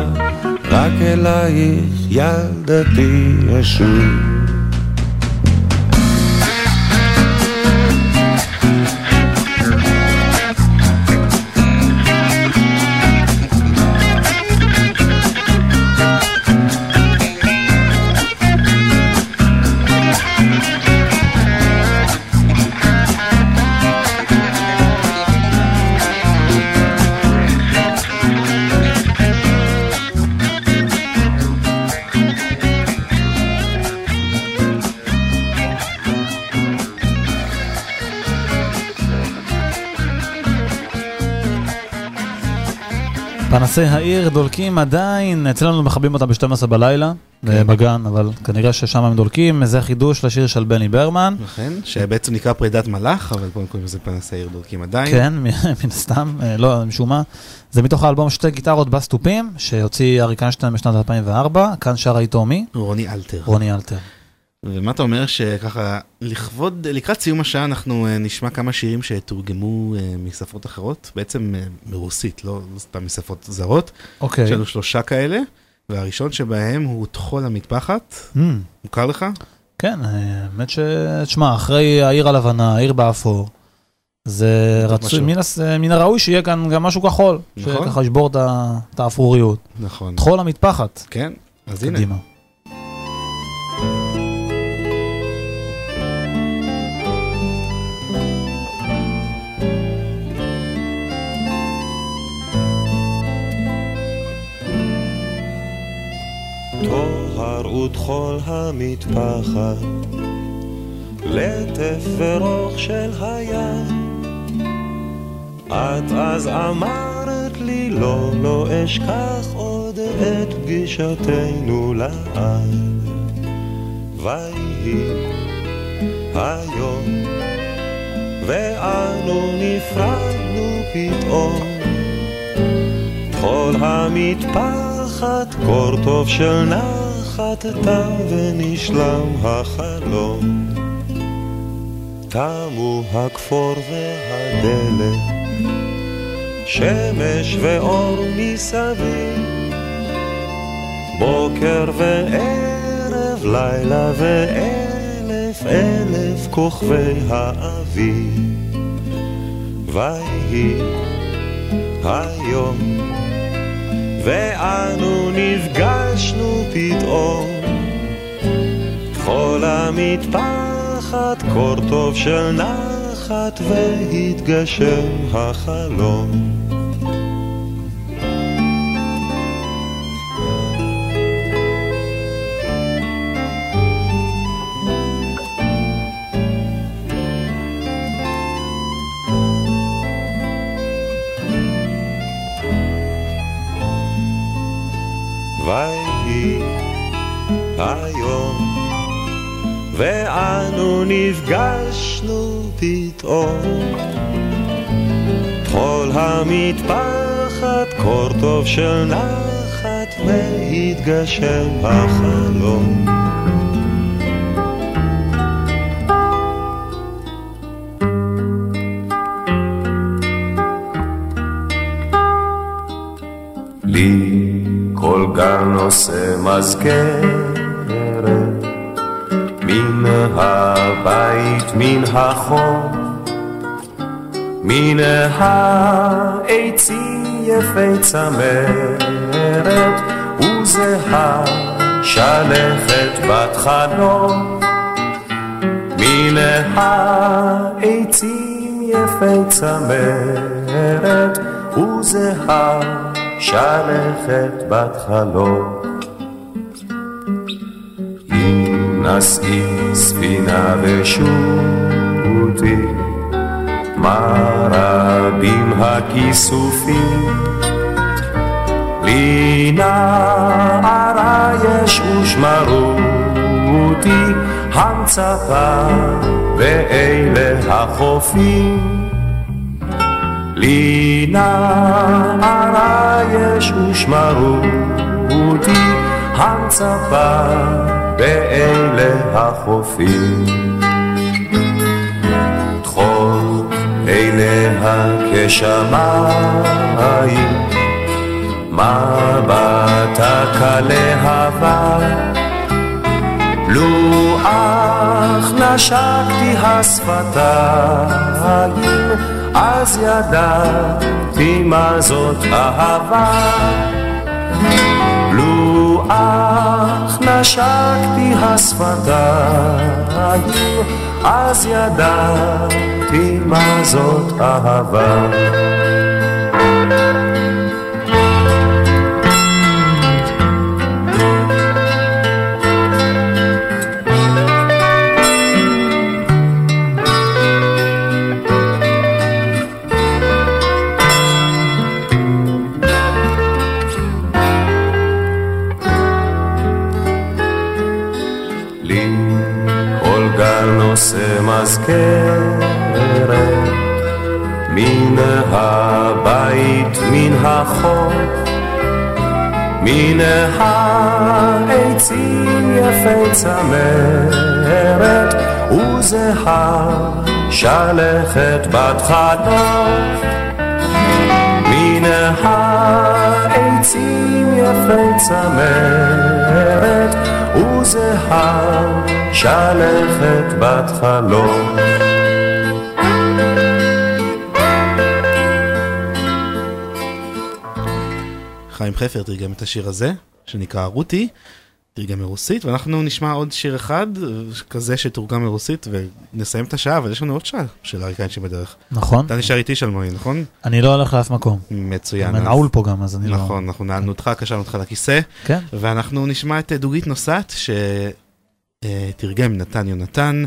Speaker 10: רק אלייך ילדתי אשוב.
Speaker 5: פנסי העיר דולקים עדיין, אצלנו מכבים אותם ב-12 בלילה,
Speaker 4: כן.
Speaker 5: בגן, אבל כנראה ששם הם דולקים, זה חידוש לשיר של בני ברמן.
Speaker 4: לכן, שבעצם נקרא פרידת מלאך, אבל קודם כל זה פנסי העיר דולקים עדיין.
Speaker 5: כן, מן הסתם, אה, לא, משום מה. זה מתוך האלבום שתי גיטרות בסטופים, שהוציא אריק איינשטיין בשנת 2004, כאן שר איתו מי?
Speaker 4: רוני אלתר.
Speaker 5: רוני אלתר.
Speaker 4: ומה אתה אומר שככה, לכבוד, לקראת סיום השעה אנחנו אה, נשמע כמה שירים שתורגמו אה, משפות אחרות, בעצם אה, מרוסית, לא סתם משפות זרות.
Speaker 5: אוקיי.
Speaker 4: יש לנו שלושה כאלה, והראשון שבהם הוא טחול המטפחת.
Speaker 5: Mm,
Speaker 4: מוכר לך?
Speaker 5: כן, האמת ש... תשמע, אחרי העיר הלבנה, העיר באפור, זה רצוי. מן, מן הראוי שיהיה כאן גם משהו כחול,
Speaker 4: נכון.
Speaker 5: שככה ישבור את האפרוריות.
Speaker 4: נכון.
Speaker 5: טחול המטפחת.
Speaker 4: כן, אז הנה.
Speaker 5: קדימה.
Speaker 6: טוהר וטחול המטפחת, לטף ורוך של הים. את אז אמרת לי לא, לא אשכח עוד את פגישתנו לעד. ויהי היום, ואנו נפרדנו פתאום. טחול המטפחת, קור טוב של נחת, תם ונשלם החלום. תמו הכפור והדלת, שמש ואור מסביב, בוקר וערב, לילה ואלף אלף כוכבי האביב. ויהי היום, ואנו נפגשנו פתאום. טחול המטפחת, קור טוב של נחת, והתגשם החלום. ויהי היום, ואנו נפגשנו פתאום. טחול המטפחת, קור טוב של נחת, והתגשם החלום. לי כל גן עושה מזכרת, מן הבית, מן החור, מן העצים יפי צמרת, וזהה שלכת בת חלום. מן העצים יפי צמרת, וזהה שלכת בת חלום. אם נשאי ספינה ושוטי, מה רבים הכיסופים, לי נערה יש ושמרו אותי המצפה ואלה החופים לי נערה יש ושמרו אותי המצפה ואלה החופים. טחול עיניה כשמיים, מבטה כלהבה, לו אך נשקתי השפתיים, אז ידעתי מה זאת אהבה. לו אך נשקתי השפתיים, אז ידעתי מה זאת אהבה. מזכרת מן הבית, מן החוף, מן העצים יפי צמרת וזהה שלכת בת חלוף. מן העצים יפי צמרת וזהב שלכת בת חלום.
Speaker 4: חיים חפר תרגם את השיר הזה, שנקרא רותי, תרגם מרוסית, ואנחנו נשמע עוד שיר אחד, כזה שתורגם מרוסית, ונסיים את השעה, אבל יש לנו עוד שעה של אריק איינשטיין בדרך.
Speaker 5: נכון.
Speaker 4: אתה נשאר איתי שלמוני, נכון?
Speaker 5: אני לא הולך לאף מקום.
Speaker 4: מצוין.
Speaker 5: אני נעול פה גם, אז אני
Speaker 4: נכון,
Speaker 5: לא...
Speaker 4: נכון, אנחנו נעלנו אותך, קשרנו אותך לכיסא.
Speaker 5: כן.
Speaker 4: ואנחנו נשמע את דוגית נוסעת, שתרגם נתן יונתן.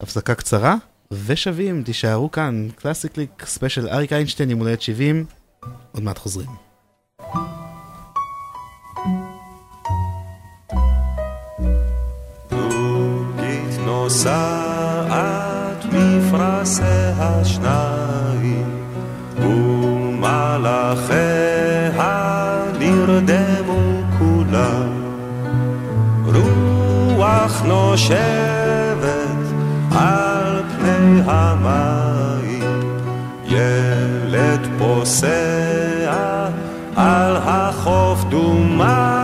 Speaker 4: הפסקה קצרה, ושבים, תישארו כאן, קלאסיקליק ספיישל אריק איינשטיין, יום הולדת 70, עוד מעט חוזרים.
Speaker 6: נוסעת מפרשי השניים ומלאכיה נרדמו כולם. רוח נושבת על פני המים ילד פוסע על החוף דומם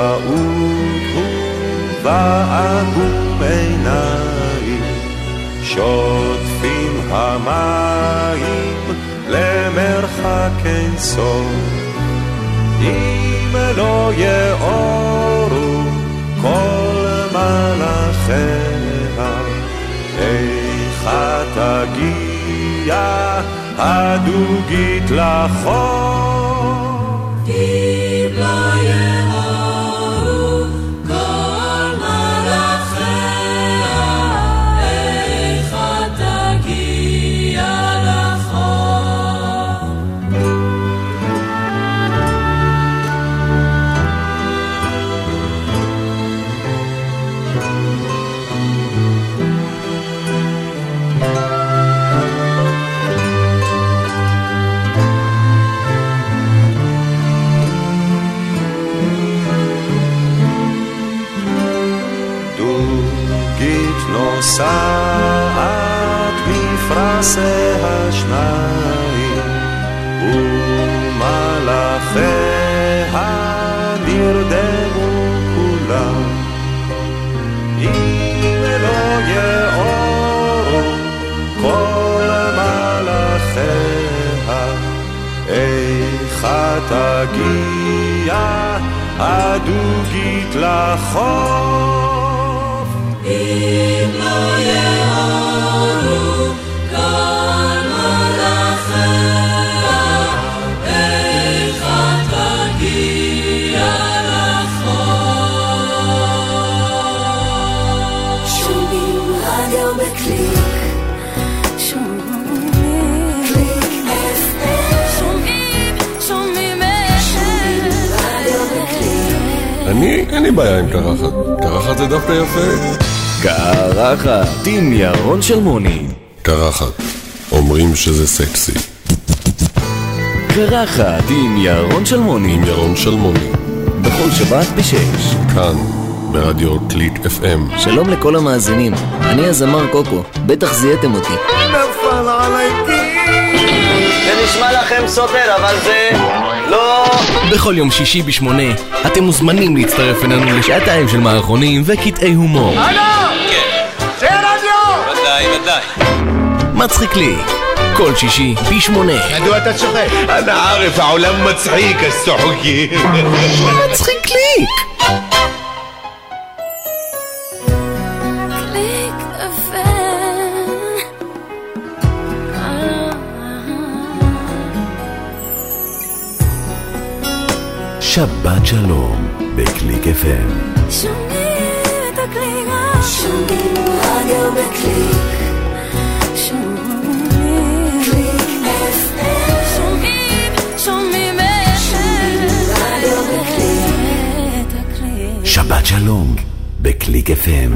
Speaker 6: הוא ועגום עיניים, שוטפים המים למרחק אין סוף. אם לא יאורו כל מלאכיה, איכה תגיע הדוגית לחוף. נוסעת מפרשי השניים ומלאכיה נרדמו כולם. אם לא יאורו כל מלאכיה איכה תגיע הדוגית לחוף
Speaker 11: אין לי בעיה עם קרחת, קרחת זה דווקא יפה.
Speaker 1: קרחת עם ירון שלמוני.
Speaker 11: קרחת. אומרים שזה סקסי.
Speaker 1: קרחת עם ירון שלמוני.
Speaker 11: עם ירון שלמוני.
Speaker 1: בכל שבת בשש.
Speaker 11: כאן, ברדיו קליק FM.
Speaker 12: שלום לכל המאזינים, אני הזמר קוקו, בטח זיהיתם אותי.
Speaker 8: נפל עלי זה נשמע לכם סותר, אבל זה לא...
Speaker 1: בכל יום שישי בשמונה, אתם מוזמנים להצטרף אלינו לשעתיים של מערכונים וקטעי הומור.
Speaker 3: הלו!
Speaker 1: מצחיק לי. כל שישי בשמונה.
Speaker 3: מדוע אתה צוחק?
Speaker 2: אנא ערף, העולם מצחיק, אז צוחקים.
Speaker 1: מצחיק לי! שבת שלום בקליק FM.
Speaker 13: שומעים את הקליק, שומעים רדיו בקליק.
Speaker 1: שבת שלום בקליק FM.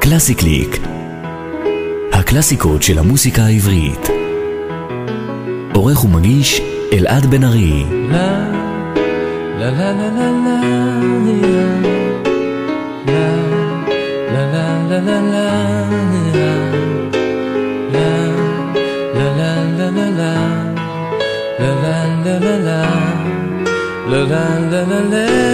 Speaker 1: קלאסי קליק. הקלאסיקות של המוסיקה העברית. עורך ומגיש אלעד בן ארי.
Speaker 14: La la la la la la la la la la la la la la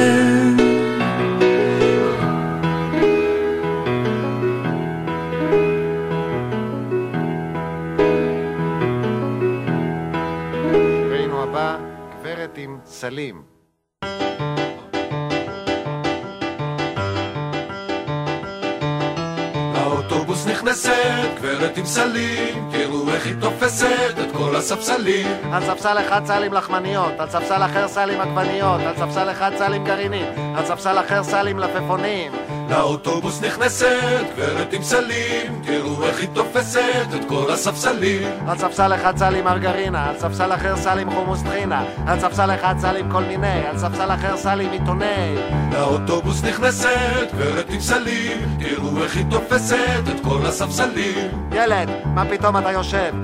Speaker 2: סלים, תראו איך היא תופסת את כל הספסלים.
Speaker 15: על ספסל אחד סל עם לחמניות, על ספסל אחר סל עם עגבניות, על ספסל אחד סל עם גרעינים, על ספסל אחר סל עם לפפונים.
Speaker 2: לאוטובוס נכנסת, גברת עם סלים, תראו איך היא תופסת את כל הספסלים.
Speaker 15: על ספסל אחד סל עם מרגרינה, על ספסל אחר סל עם חומוס טחינה, על ספסל אחד סל עם כל מיני, על ספסל אחר סל עם עיתוני.
Speaker 2: לאוטובוס נכנסת, גברת עם סלים, תראו איך היא תופסת את כל הספסלים.
Speaker 15: ילד, מה פתאום אתה יושב?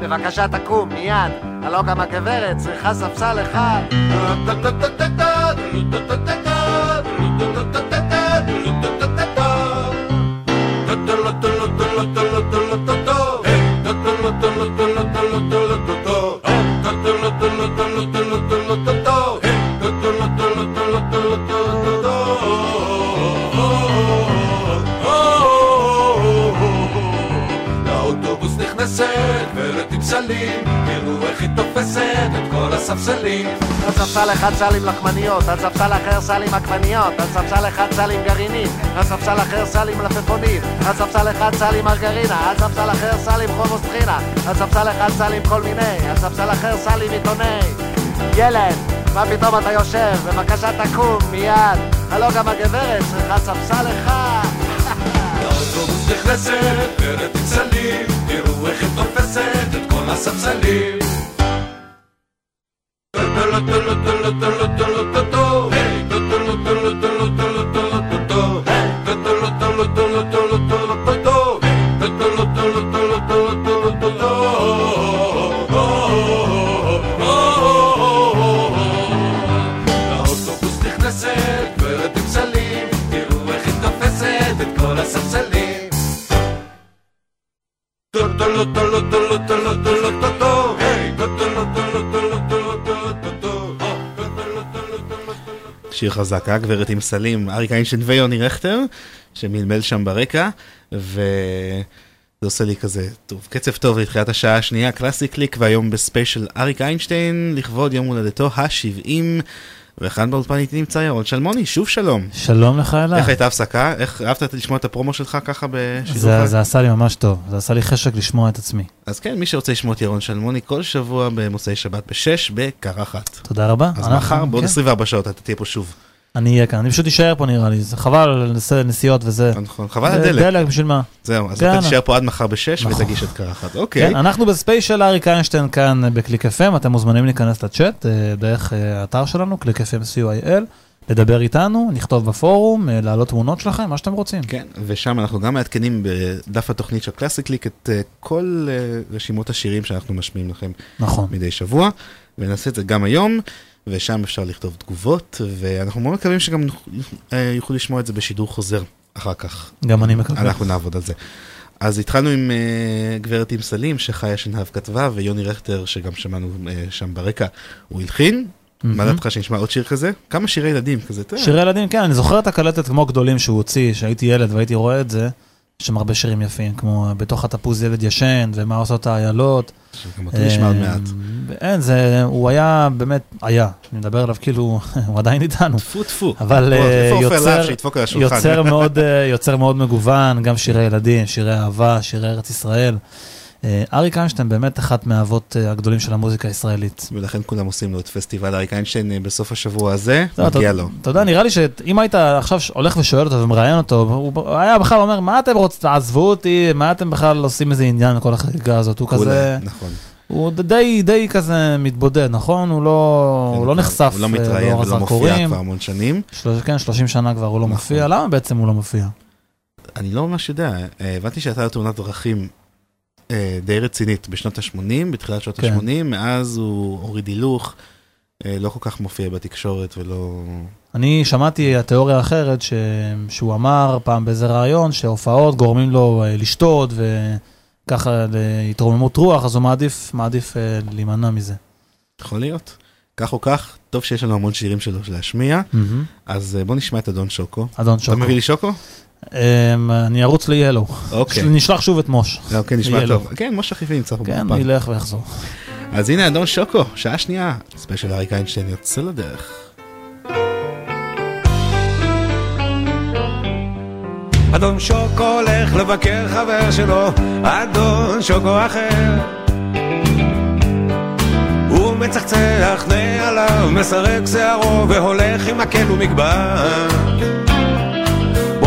Speaker 15: בבקשה תקום, מיד. הלא גם הגברת צריכה ספסל אחד.
Speaker 2: סלים, תראו איך היא תופסת את כל הספסלים.
Speaker 15: על ספסל אחד סל עם לחמניות, על אחר סל עם עגבניות, על ספסל אחד סל עם גרעינים, על אחר סל עם לפפונים, על ספסל אחד סל עם מרגרינה, על אחר סל עם חומוס טחינה, על אחד סל עם כל מיני, על אחר סל עם עיתוני. ילד, מה פתאום אתה יושב? בבקשה תקום, מיד. הלא גם הגברת צריכה ספסל אחד.
Speaker 2: נכנסת, גברת עם תראו איך היא תופסת את כל הספסלים.
Speaker 4: שיר חזק, אה? גברת עם סלים, אריק איינשטיין ויוני רכטר, שמלמל שם ברקע, וזה עושה לי כזה, טוב, קצב טוב לתחילת השעה השנייה, קלאסי קליק, והיום בספיישל אריק איינשטיין, לכבוד יום הולדתו ה-70, וכאן באולפן איתי נמצא ירון שלמוני, שוב שלום.
Speaker 5: שלום לך אלעד.
Speaker 4: איך הייתה הפסקה? איך אהבת לשמוע את הפרומו שלך ככה בשידור
Speaker 5: זה? זה עשה לי ממש טוב, זה עשה לי חשק לשמוע את עצמי.
Speaker 4: אז כן, מי שרוצה לשמוע את ירון שלמוני כל שבוע במוצאי שבת בשש בקרחת.
Speaker 5: תודה רבה.
Speaker 4: אז
Speaker 5: אנחנו-
Speaker 4: מחר, בעוד
Speaker 5: כן.
Speaker 4: 24 שעות, אתה תהיה פה שוב.
Speaker 5: אני אהיה כאן, אני פשוט אשאר פה נראה לי, זה חבל על נס- נסיעות וזה.
Speaker 4: נכון, חבל על דלק.
Speaker 5: דלק בשביל מה?
Speaker 4: זהו, אז
Speaker 5: כן.
Speaker 4: אתה תישאר פה עד מחר בשש
Speaker 5: נכון.
Speaker 4: ותגיש את קרחת. אוקיי.
Speaker 5: כן, אנחנו בספיישל אריק איינשטיין כאן אה, בקליק FM, אתם מוזמנים להיכנס לצ'אט אה, דרך אה, האתר שלנו, קליק FM co.il. לדבר איתנו, לכתוב בפורום, להעלות תמונות שלכם, מה שאתם רוצים.
Speaker 4: כן, ושם אנחנו גם מעדכנים בדף התוכנית של קלאסיקליק את כל רשימות השירים שאנחנו משמיעים לכם
Speaker 5: נכון.
Speaker 4: מדי שבוע, ונעשה את זה גם היום, ושם אפשר לכתוב תגובות, ואנחנו מאוד מקווים שגם אה, יוכלו לשמוע את זה בשידור חוזר אחר כך.
Speaker 5: גם אני מקווה.
Speaker 4: אנחנו נעבוד על זה. אז התחלנו עם uh, גברת עם סלים, שחיה שנהב כתבה, ויוני רכטר, שגם שמענו uh, שם ברקע, הוא הלחין. מה דעתך שנשמע עוד שיר כזה? כמה שירי ילדים כזה, אתה יודע.
Speaker 5: שירי ילדים, כן, אני זוכר את הקלטת כמו גדולים שהוא הוציא, שהייתי ילד והייתי רואה את זה. יש שם הרבה שירים יפים, כמו בתוך התפוז ילד ישן, ומה עושות האיילות.
Speaker 4: שגם אותו נשמע עוד מעט.
Speaker 5: אין, זה, הוא היה באמת, היה, אני מדבר עליו כאילו, הוא עדיין איתנו.
Speaker 4: טפו טפו.
Speaker 5: אבל אה, אה, יוצר מאוד מגוון, גם שירי ילדים, שירי אהבה, שירי ארץ ישראל. אה, אריק איינשטיין באמת אחת מהאבות אה, הגדולים של המוזיקה הישראלית.
Speaker 4: ולכן כולם עושים לו את פסטיבל אריק איינשטיין אה, בסוף השבוע הזה, מגיע לו.
Speaker 5: אתה יודע, נראה לי שאם היית עכשיו הולך ושואל אותו ומראיין אותו, הוא היה בכלל אומר, מה אתם רוצים, תעזבו אותי, מה אתם בכלל עושים איזה עניין מכל החגיגה הזאת, הוא כזה,
Speaker 4: נכון.
Speaker 5: הוא די, די כזה מתבודד, נכון? הוא לא, הוא לא נחשף
Speaker 4: הוא לא מתראיין
Speaker 5: לאור
Speaker 4: ולא מופיע
Speaker 5: הזרקורים.
Speaker 4: כבר המון שנים.
Speaker 5: של- כן, 30 שנה כבר הוא לא מופיע, למה בעצם הוא לא מופיע?
Speaker 4: אני לא ממש יודע, הבנתי שהייתה לו תאונת דרכים די רצינית בשנות ה-80, בתחילת שנות
Speaker 5: כן.
Speaker 4: ה-80, מאז הוא הוריד הילוך, אה, לא כל כך מופיע בתקשורת ולא...
Speaker 5: אני שמעתי התיאוריה האחרת ש... שהוא אמר פעם באיזה ראיון שהופעות גורמים לו אה, לשתות וככה להתרוממות רוח, אז הוא מעדיף, מעדיף אה, להימנע מזה.
Speaker 4: יכול להיות. כך או כך, טוב שיש לנו המון שירים שלו להשמיע,
Speaker 5: מהמם.
Speaker 4: אז אה, בוא נשמע את אדון שוקו.
Speaker 5: אדון שוקו.
Speaker 4: אתה מביא לי שוקו?
Speaker 5: אמ, אני ארוץ ל-Yellow.
Speaker 4: אוקיי.
Speaker 5: נשלח שוב את מוש.
Speaker 4: אוקיי, נשמע. טוב. כן, משה חיפי נמצא פה
Speaker 5: כן,
Speaker 4: באולפן.
Speaker 5: הוא ילך ויחזור.
Speaker 4: אז הנה אדון שוקו, שעה שנייה, ספיישל אריק איינשטיין יוצא לדרך.
Speaker 6: אדון שוקו הולך לבקר חבר שלו, אדון שוקו אחר. הוא מצחצח נעליו, מסרק שערו, והולך עם מקל ומגבעת.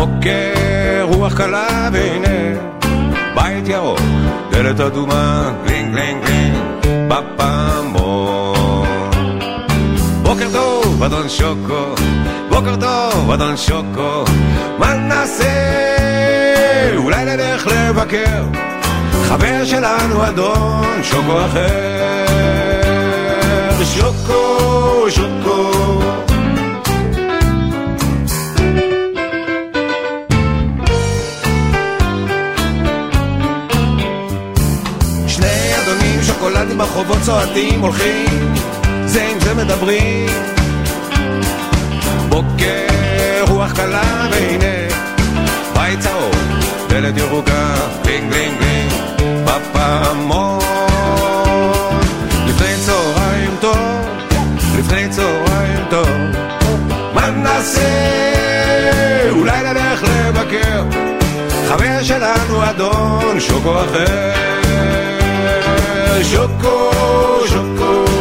Speaker 6: בוקר, רוח קלה, והנה, בית ירוק, דלת אדומה, גלינג גלינג גלינג, בפעמון. בוקר טוב, אדון שוקו, בוקר טוב, אדון שוקו, מה נעשה? אולי נלך לבקר, חבר שלנו, אדון שוקו אחר. שוקו, שוקו. שוקולדים ברחובות צועדים, הולכים, זה עם זה מדברים. בוקר, רוח קלה, והנה, בית צהוב, דלת ירוקה, בלינג בלינג בלינג, בפעמון. לפני צהריים טוב, לפני צהריים טוב, מה נעשה? אולי נלך לבקר, חבר שלנו אדון שוקו אחר. שוקו, שוקו.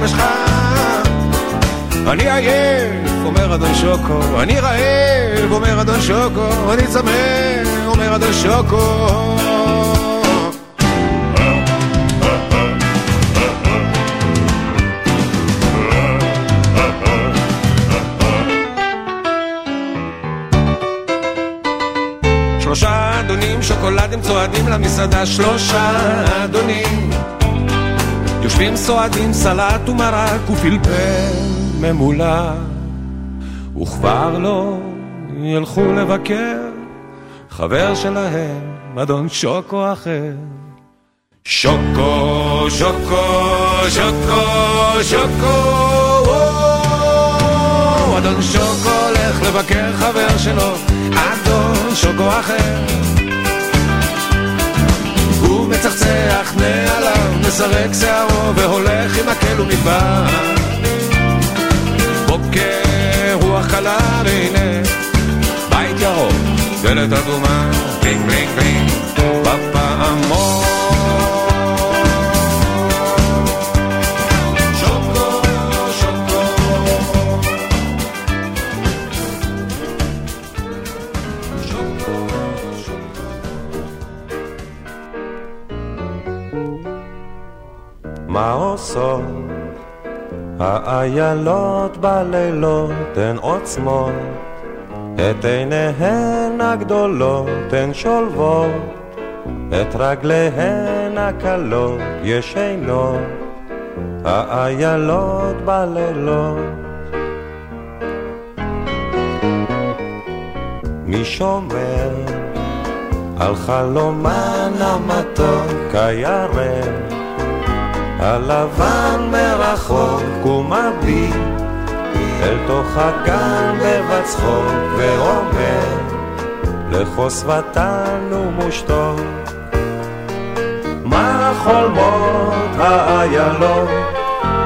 Speaker 6: ושמש חם. אני עייף, אומר אדון שוקו אני רעב, אומר אדון שוקו אני צמא, אומר אדון שוקו. שלושה אדונים שוקולדים צועדים למסעדה שלושה אדונים יושבים סועדים סלט ומרק ופלפל ממולא. וכבר לא ילכו לבקר חבר שלהם אדון שוקו אחר. שוקו, שוקו, שוקו, שוקו אדון שוקו הולך לבקר חבר שלו אדון שוקו אחר מצחצח נעליו, מסרק שערו והולך עם מקל ומגבעת בוקר, רוח קלה והנה בית ירוק,
Speaker 10: דלת אדומה, קלינג קלינג קלינג,
Speaker 6: מה עושות? האיילות בלילות הן עוצמות את עיניהן הגדולות הן שולבות את רגליהן הקלות ישנות האיילות בלילות. מי שומר על חלומן המתוק הירק הלבן מרחוק ומביט אל תוך הגן בבצחוק ואומר לחוסבתן ומושתו. מה חולמות האיילות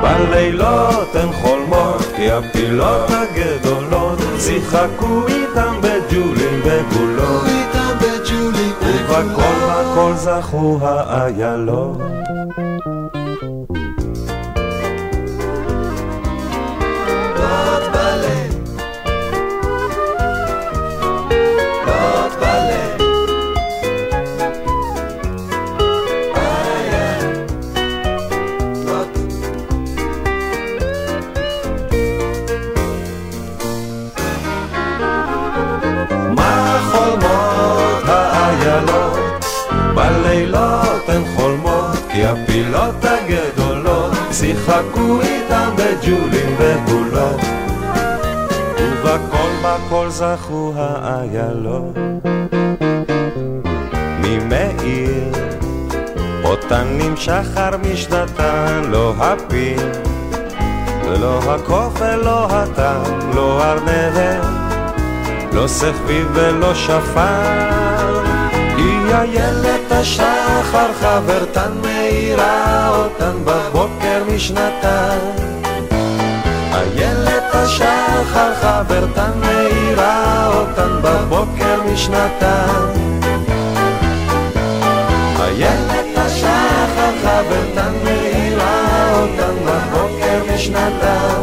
Speaker 6: בלילות הן חולמות כי הפילות הגדולות שיחקו איתם בג'ולים וגולות. ובכל הכל זכו האיילות בלילות הן חולמות, כי הפילות הגדולות שיחקו איתם בג'ולים ובולות. ובכל בכל זכו האיילות. ממאיר, אותן נמשך שחר משנתן, לא הפיל, ולא הקוף ולא הטעם, לא ארנבת. לא סחביב ולא שפר, כי איילת השחר חברתן מאירה אותן בבוקר משנתן. איילת השחר חברתן מאירה אותן בבוקר משנתן. איילת השחר חברתן מאירה אותן בבוקר משנתן.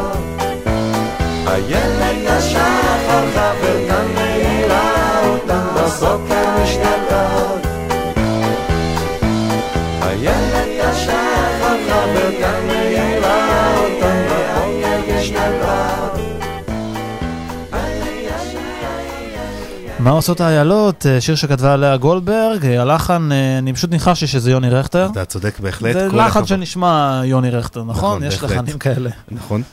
Speaker 6: איילת השחר חברתן מאירה אותן בבוקר
Speaker 5: מה עושות האיילות? אה, שיר שכתבה לאה גולדברג, אה, הלחן, אה, אני פשוט ניחשתי שזה יוני רכטר.
Speaker 4: אתה צודק בהחלט.
Speaker 5: זה לחן. שנשמע יוני רכטר, נכון? יש
Speaker 4: בהחלט.
Speaker 5: לחנים כאלה.
Speaker 4: נכון.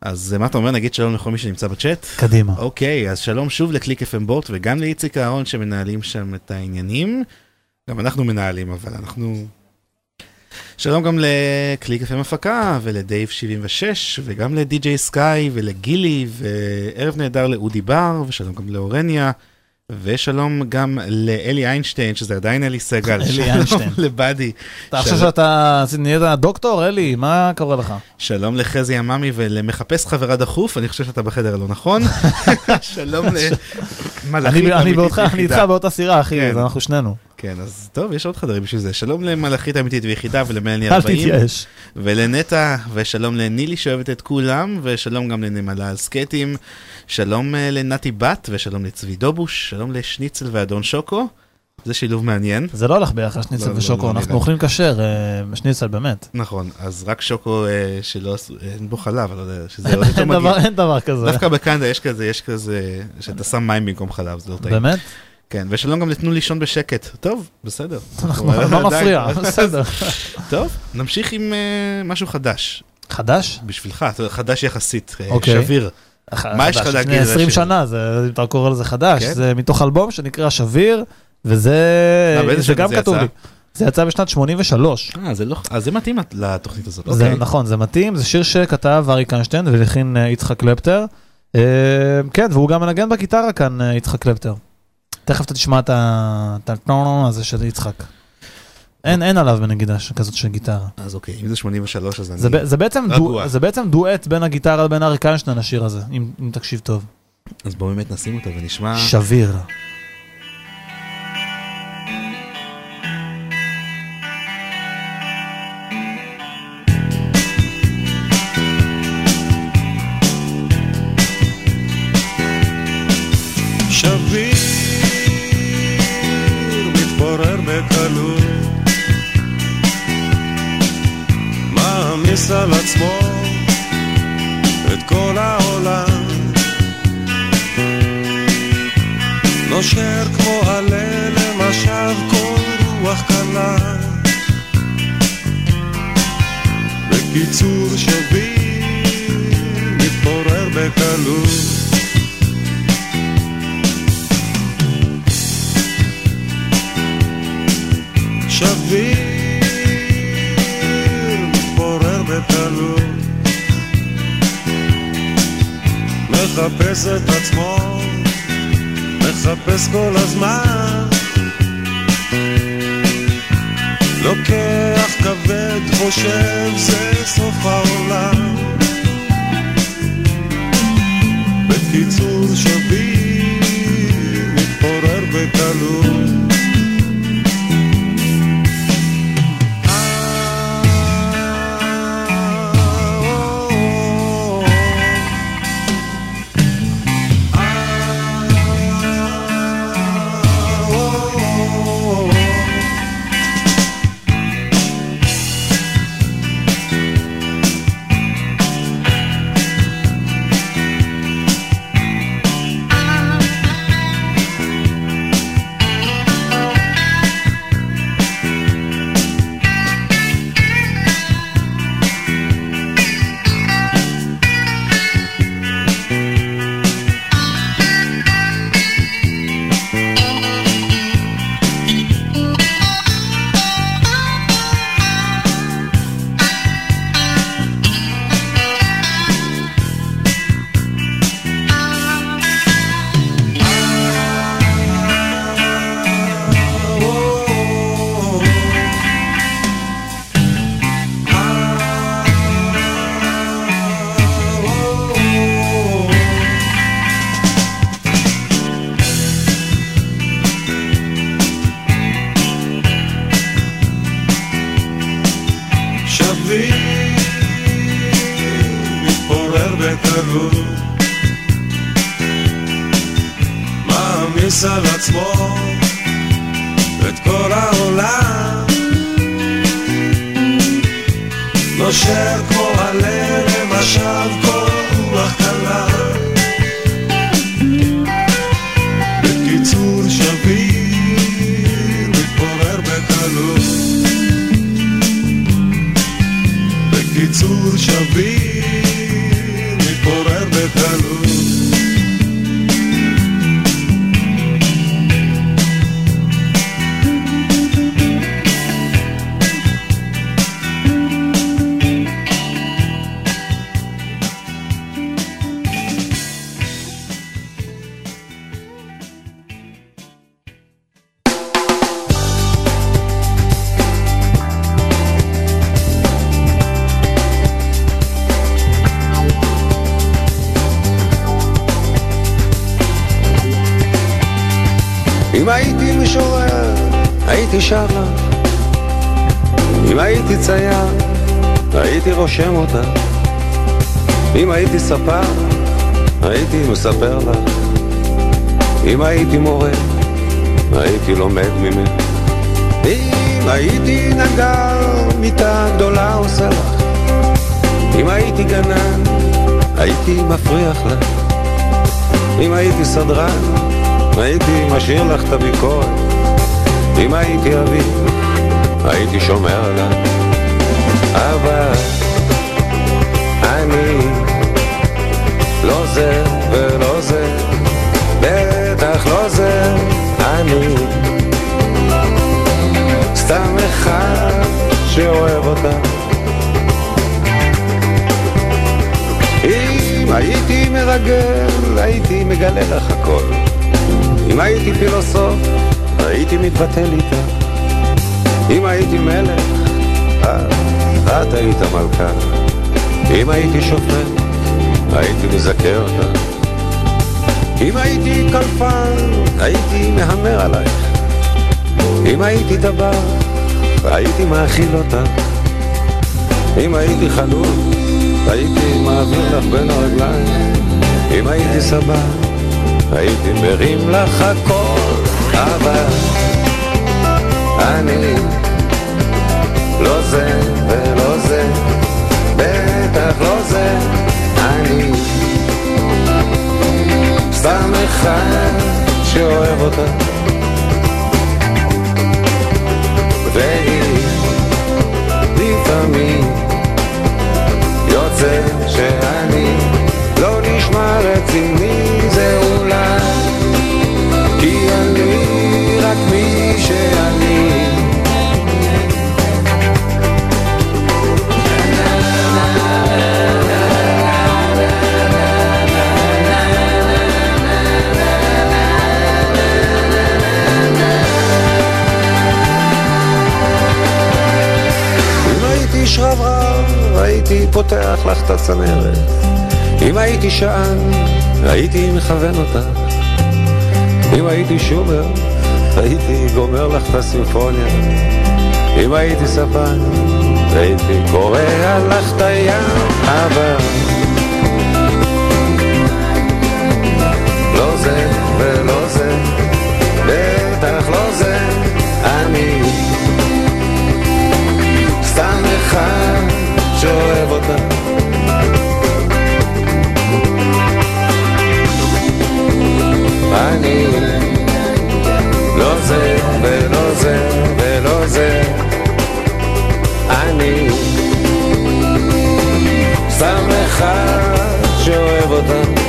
Speaker 4: אז מה אתה אומר? נגיד שלום לכל מי שנמצא בצ'אט?
Speaker 5: קדימה.
Speaker 4: אוקיי, אז שלום שוב לקליק FM בוט וגם לאיציק אהרון שמנהלים שם את העניינים. גם אנחנו מנהלים, אבל אנחנו... שלום גם לקליק FM הפקה ולדייב 76 וגם לדי.ג'יי סקאי ולגילי וערב נהדר לאודי בר ושלום גם לאורניה ושלום גם לאלי איינשטיין שזה עדיין אלי סגל.
Speaker 5: אלי
Speaker 4: שלום
Speaker 5: איינשטיין.
Speaker 4: לבאדי.
Speaker 5: אתה חושב שאתה נהיית דוקטור, אלי? מה קורה לך?
Speaker 4: שלום לחזי עממי ולמחפש חברה דחוף, אני חושב שאתה בחדר הלא נכון. שלום למלאכית
Speaker 5: אני- אני ואותך-. איתך באותה סירה, אחי,
Speaker 4: כן.
Speaker 5: אנחנו שנינו.
Speaker 4: כן, אז טוב, יש עוד חדרים בשביל זה. שלום למלאכית אמיתית ויחידה ולמלני
Speaker 5: אל
Speaker 4: 40.
Speaker 5: תתייאש.
Speaker 4: ולנטע, ושלום לנילי שאוהבת את כולם, ושלום גם לנמלה על סקטים. שלום אה, לנתי בת, ושלום לצבי דובוש, שלום לשניצל ואדון שוקו. זה שילוב מעניין.
Speaker 5: זה לא הולך ביחד, שניצל
Speaker 4: לא, לא,
Speaker 5: ושוקו,
Speaker 4: לא
Speaker 5: אנחנו
Speaker 4: נראה.
Speaker 5: אוכלים כשר, אה, שניצל באמת.
Speaker 4: נכון, אז רק שוקו אה, שלא עשו, אין בו חלב, אני לא יודע, שזה עוד יותר.
Speaker 5: דבר- אין דבר כזה.
Speaker 4: דווקא בקנדה יש כזה, יש כזה, שאתה שם מים במקום חלב, זה לא טעים.
Speaker 5: באמת?
Speaker 4: כן, ושלום גם לתנו לישון בשקט. טוב, בסדר.
Speaker 5: לא מפריע, בסדר.
Speaker 4: טוב, נמשיך עם אה, משהו חדש.
Speaker 5: חדש?
Speaker 4: בשבילך, חדש יחסית, אה,
Speaker 5: אוקיי.
Speaker 4: שביר. מה יש לך להגיד?
Speaker 5: לפני
Speaker 4: על
Speaker 5: 20
Speaker 4: השיר?
Speaker 5: שנה, אם אתה קורא לזה חדש,
Speaker 4: כן?
Speaker 5: זה מתוך אלבום שנקרא שביר, וזה
Speaker 4: אה,
Speaker 5: גם כתוב? לי. זה יצא בשנת 83.
Speaker 4: אה, זה לא, אז זה מתאים לתוכנית הזאת.
Speaker 5: זה
Speaker 4: אוקיי.
Speaker 5: נכון, זה מתאים, זה שיר שכתב אריק איינשטיין ולחין אה, יצחק קלפטר. כן, והוא גם מנגן בגיטרה כאן, יצחק קלפטר. תכף אתה תשמע את ה- את הטון הזה של יצחק. אין, אין עליו בנגידה כזאת של גיטרה.
Speaker 4: אז אוקיי, אם זה 83 אז אני
Speaker 5: זה, זה, בעצם דו. זה בעצם דואט בין הגיטרה לבין אריק איינשטיין, השיר הזה, אם, אם תקשיב טוב.
Speaker 4: אז בואו באמת נשים אותו ונשמע...
Speaker 5: שביר.
Speaker 6: פרס על עצמו את כל העולם. נושר כמו עלה למשב כל רוח קלה. בקיצור שווים מתפורר בקלות. שווים מחפש את עצמו מחפש כל הזמן. לוקח כבד חושב זה סוף העולם. בקיצור שביר מתפורר בקלות עצמו את כל העולם. נושר כמו עלה למשב
Speaker 10: רושם אותה. אם הייתי ספר, הייתי מספר לה. אם הייתי מורה, הייתי לומד ממך. אם הייתי נגר, מיטה גדולה עושה לך. אם הייתי גנן, הייתי מפריח לך. אם הייתי סדרן, הייתי משאיר לך את הביקורת. אם הייתי אבי, הייתי שומר עליו. אבל אני לא זה ולא זה, בטח לא זה, אני סתם אחד שאוהב אותה. אם הייתי מרגל, הייתי מגלה לך הכל. אם הייתי פילוסוף, הייתי מתבטל איתה. אם הייתי מלך, אז את היית מלכה. אם הייתי שופט, הייתי מזכה אותה. אם הייתי קלפן, הייתי מהמר עלייך. אם הייתי טבח, הייתי מאכיל אותה. אם הייתי חלול, הייתי מעביר לך בין הרגליים. אם הייתי סבא, הייתי מרים לך הכל, אבל אני לא זה ולא זה, בטח לא זה אני.
Speaker 6: סתם אחד שאוהב אותה. והיא לפעמים יוצא שאני לא נשמע רציני זה אולי כי אני רק מי שאני פותח לך את הצנרת. אם הייתי שען, הייתי מכוון אותך. אם הייתי שומר, הייתי גומר לך את הסימפוניה. אם הייתי ספן, הייתי קורע לך את הים, אבל... לא זה ולא זה, בטח לא זה, אני סתם אחד שאוהב אותה. אני לא זה ולא זה ולא זה, אני סתם אחד שאוהב אותה.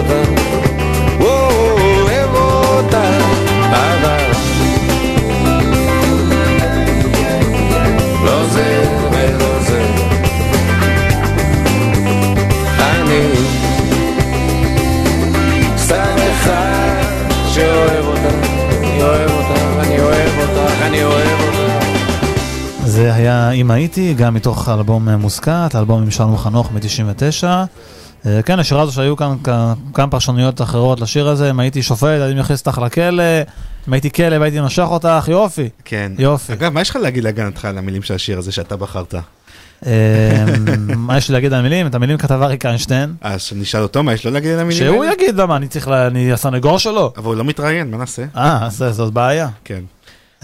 Speaker 6: אותה. וואו, אוהב אותה, אבל לא זה ולא זה. אני סתם אחד שאוהב אותה. אני אוהב אותה, אני אוהב אותך, אני אוהב אותה.
Speaker 5: זה היה אם הייתי, גם מתוך אלבום מוסקת, אלבום עם שלום חנוך מ-99. כן, השיר הזו שהיו כאן כמה פרשנויות אחרות לשיר הזה, אם הייתי שופט, הייתי מכניס אותך לכלא, אם הייתי כלב הייתי נושך אותך, יופי.
Speaker 4: כן.
Speaker 5: יופי.
Speaker 4: אגב, מה יש לך להגיד להגנתך על המילים של השיר הזה שאתה בחרת?
Speaker 5: אה, מה יש לי להגיד על המילים? את המילים כתב אריק איינשטיין.
Speaker 4: אז שנשאל אותו מה יש לו להגיד על המילים
Speaker 5: שהוא? יגיד למה, אני צריך, אני הסנגור שלו.
Speaker 4: אבל הוא לא מתראיין, מה נעשה?
Speaker 5: אה, זאת בעיה.
Speaker 4: כן.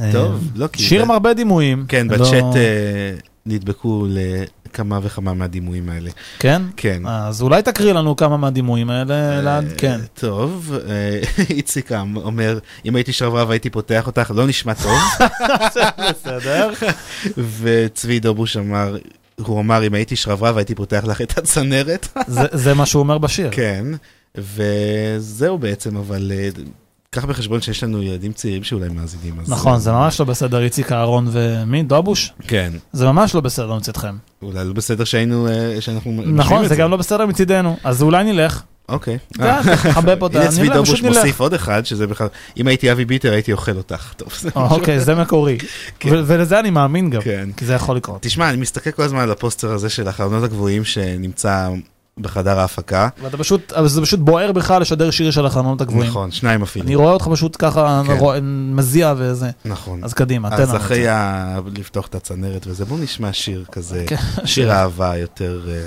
Speaker 5: אה,
Speaker 4: טוב, לא כי...
Speaker 5: שיר הרבה דימויים.
Speaker 4: כן,
Speaker 5: לא-
Speaker 4: בצ'אט אה, נדבקו לכמה וכמה מהדימויים האלה.
Speaker 5: כן?
Speaker 4: כן.
Speaker 5: אז אולי תקריא לנו כמה מהדימויים האלה, אלעד, כן.
Speaker 4: טוב, אה, איציק אמ- אומר, אם הייתי שרברב הייתי פותח אותך, לא נשמע טוב.
Speaker 5: בסדר.
Speaker 4: וצבי דובוש אמר, הוא אמר, אם הייתי שרברב הייתי פותח לך את הצנרת.
Speaker 5: זה- מה שהוא אומר בשיר.
Speaker 4: כן, וזהו בעצם, אבל אה, קח בחשבון שיש לנו ילדים צעירים שאולי מאזינים. אז-
Speaker 5: נכון, זה ממש לא בסדר, איציק אהרון ומי? דובוש?
Speaker 4: כן.
Speaker 5: זה ממש לא בסדר מצדכם.
Speaker 4: אולי לא בסדר שהיינו, אה, שאנחנו
Speaker 5: נכון,
Speaker 4: את
Speaker 5: זה גם לא בסדר מצידנו, אז אולי נלך.
Speaker 4: אוקיי.
Speaker 5: תחבב אותה,
Speaker 4: הנה צבי דובוש. מוסיף עוד אחד, שזה בכלל, אם הייתי אבי ביטר הייתי אוכל אותך. זה
Speaker 5: אה, אוקיי, זה מקורי.
Speaker 4: כן.
Speaker 5: ולזה אני מאמין גם,
Speaker 4: כן.
Speaker 5: כי זה יכול לקרות.
Speaker 4: תשמע, אני מסתכל כל הזמן על הפוסטר הזה של החלונות הגבוהים שנמצא בחדר ההפקה.
Speaker 5: ואתה פשוט, אבל זה פשוט בוער בך לשדר שיר של החלונות הגבוהים.
Speaker 4: נכון, שניים אפילו.
Speaker 5: אני רואה אותך פשוט ככה,
Speaker 4: כן.
Speaker 5: רואה- מזיע וזה.
Speaker 4: נכון.
Speaker 5: אז קדימה, תן
Speaker 4: אז
Speaker 5: לנו את
Speaker 4: אחרי. ה... לפתוח את הצנרת וזה, בואו נשמע שיר כזה,
Speaker 5: כן,
Speaker 4: שיר. אהבה יותר... אה,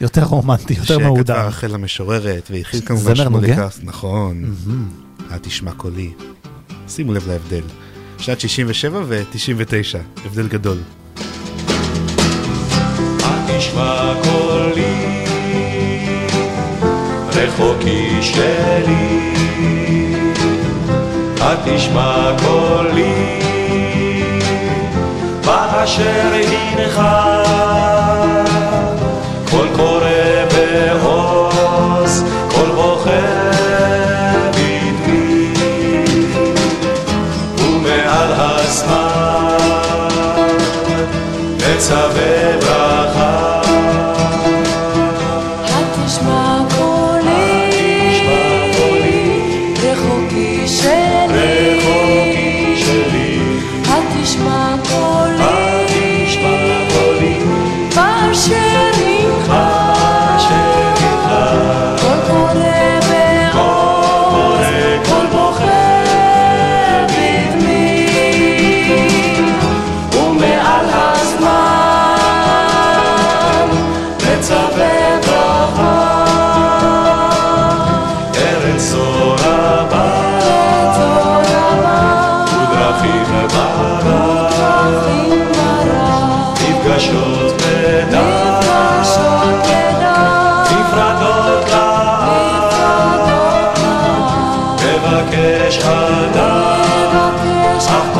Speaker 5: יותר רומנטי, יותר
Speaker 4: שכתבה
Speaker 5: מעודן.
Speaker 4: רחל המשוררת, והתחיל כמובן שמולי? קאסט, נכון. אל תשמע קולי. שימו לב להבדל. שנת 67 ו-99, הבדל גדול.
Speaker 8: תשמע קולי, רחוקי שלי. התשמע קולי, באשר הנך,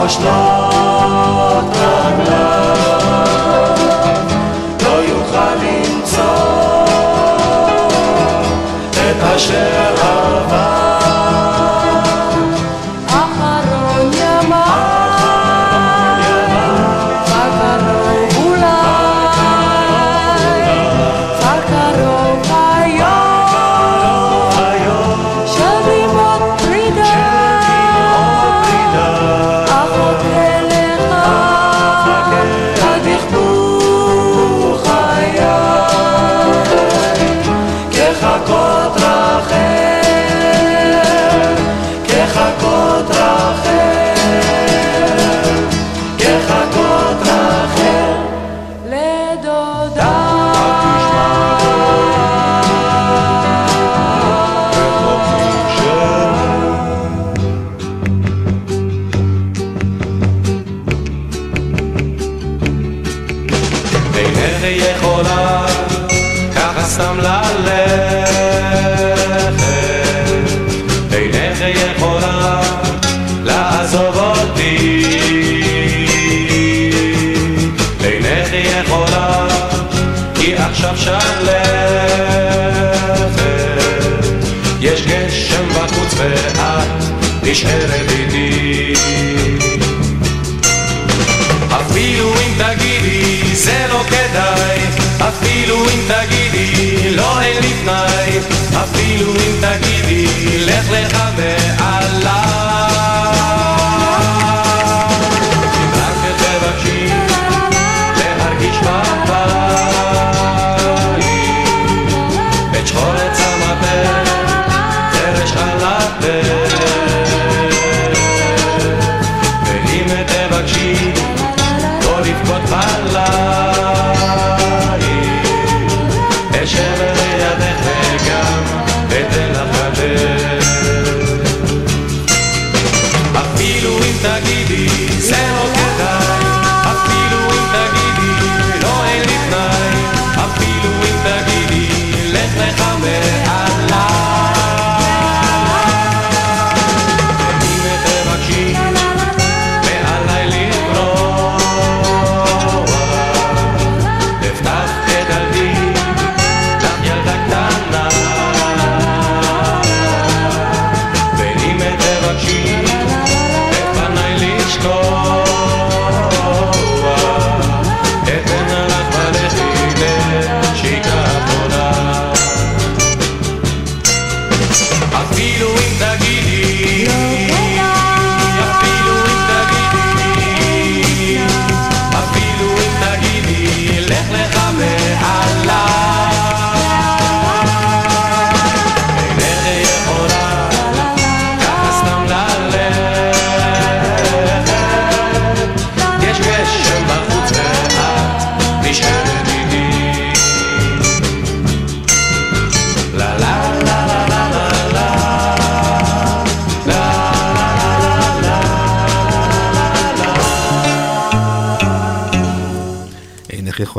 Speaker 7: מושלות רגליו, לא יוכל למצוא את אשר
Speaker 6: נשארת איתי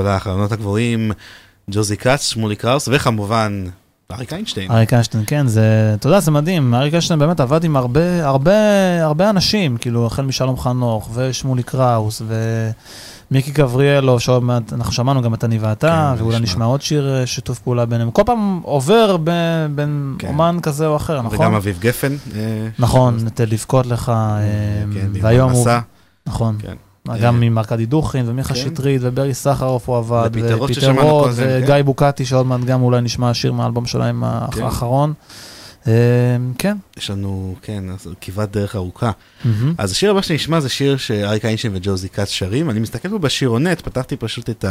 Speaker 6: יכולה,
Speaker 4: החלונות הגבוהים, ג'וזי כץ, שמולי קראוס, וכמובן, אריק איינשטיין.
Speaker 5: אריק איינשטיין, כן, זה, אתה יודע, זה מדהים, אריק איינשטיין באמת עבד עם הרבה, הרבה, הרבה אנשים, כאילו, החל משלום חנוך, ושמולי קראוס, ומיקי גבריאלו, שעוד אנחנו שמענו גם את אני ואתה,
Speaker 4: כן,
Speaker 5: ואולי
Speaker 4: נשמע.
Speaker 5: נשמע עוד שיר אה, שיתוף פעולה ביניהם. כל פעם עובר ב- בין
Speaker 4: כן.
Speaker 5: אומן כזה או אחר, נכון?
Speaker 4: וגם אביב גפן. אה,
Speaker 5: נכון, לבכות לך, אה,
Speaker 4: כן, ועם
Speaker 5: והיום הוא... נכון.
Speaker 4: כן.
Speaker 5: גם עם ארכדי דוכין ומיכה
Speaker 4: כן.
Speaker 5: שטרית וברי סחרוף הוא עבד,
Speaker 4: ופיטר רוט ששמענו
Speaker 5: רוט וגיא בוקטי שעוד מעט גם אולי נשמע שיר מהאלבום שלהם
Speaker 4: כן.
Speaker 5: האחרון. אה, כן.
Speaker 4: יש לנו, כן, כברת דרך ארוכה. אז השיר הבא שנשמע זה שיר שאריק איינשטיין וג'וזי כץ שרים. אני מסתכל פה בשירונט, פתחתי פשוט את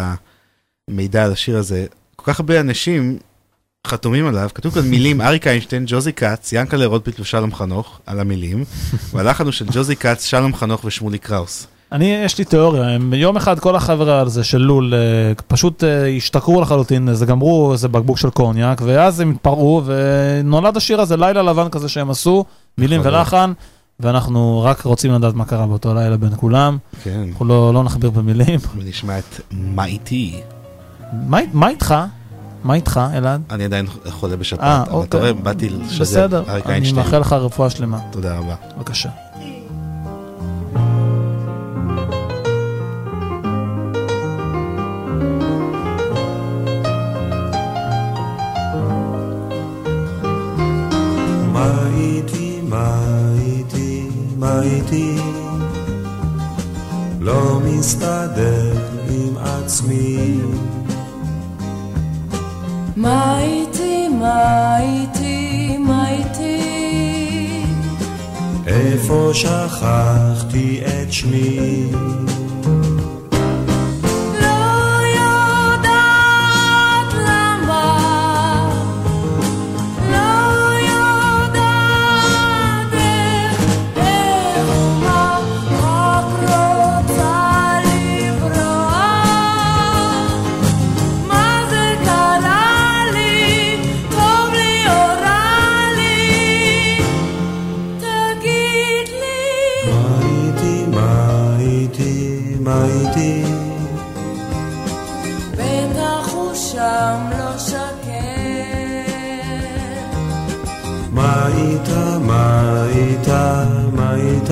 Speaker 4: המידע על השיר הזה. כל כך הרבה אנשים חתומים עליו, כתוב כאן מילים אריק איינשטיין, ג'וזי כץ, ינקלה רוטבליט ושלום חנוך, על המילים, והלחן הוא של ג'וזי כץ, שלום חנוך ושמולי קראוס.
Speaker 5: אני, יש לי תיאוריה, הם יום אחד כל החבר'ה על זה של לול אה, פשוט אה, השתכרו לחלוטין, זה גמרו איזה בקבוק של קוניאק, ואז הם התפרעו, ונולד השיר הזה, לילה לבן כזה שהם עשו, מילים
Speaker 4: יכול
Speaker 5: ולחן, ואנחנו רק רוצים לדעת מה קרה באותו לילה בין כולם.
Speaker 4: כן.
Speaker 5: אנחנו לא, לא נכביר במילים.
Speaker 4: ונשמע את מה איתי.
Speaker 5: מה, מה איתך? מה איתך, אלעד?
Speaker 4: אני עדיין חולה בשפעת,
Speaker 5: אה,
Speaker 4: אבל אתה
Speaker 5: אוקיי.
Speaker 4: רואה, באתי לשדר
Speaker 5: בסדר, אני. מאחל לך רפואה שלמה.
Speaker 4: תודה רבה.
Speaker 5: בבקשה.
Speaker 16: הייתי, מה הייתי, מה
Speaker 7: הייתי?
Speaker 16: לא מסתדר עם עצמי. מה הייתי,
Speaker 7: מה הייתי, מה הייתי? איפה שכחתי
Speaker 17: את
Speaker 6: שמי?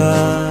Speaker 18: מה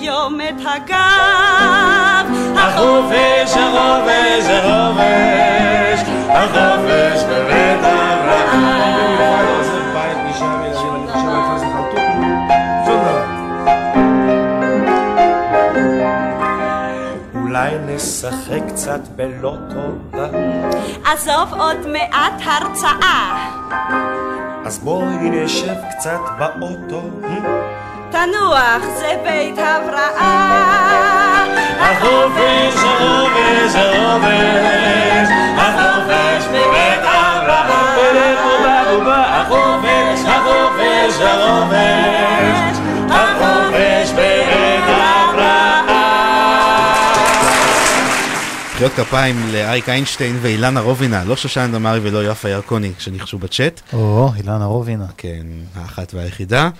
Speaker 18: היום את הגב.
Speaker 19: החופש, החופש, החופש, החופש בבית אברהם. אולי נשחק קצת בלוטו,
Speaker 18: עזוב עוד מעט הרצאה.
Speaker 19: אז בואי נשב קצת באוטו.
Speaker 18: תנוח, זה בית הבראה.
Speaker 19: החופש, החופש, החופש, החופש בבית אברהם. החופש, החופש, החופש, החופש בבית.
Speaker 4: מחיאות כפיים לאריק איינשטיין ואילנה רובינה, לא שושן דמארי ולא יפה ירקוני, שניחשו בצ'אט.
Speaker 5: או, אילנה רובינה.
Speaker 4: כן, האחת והיחידה.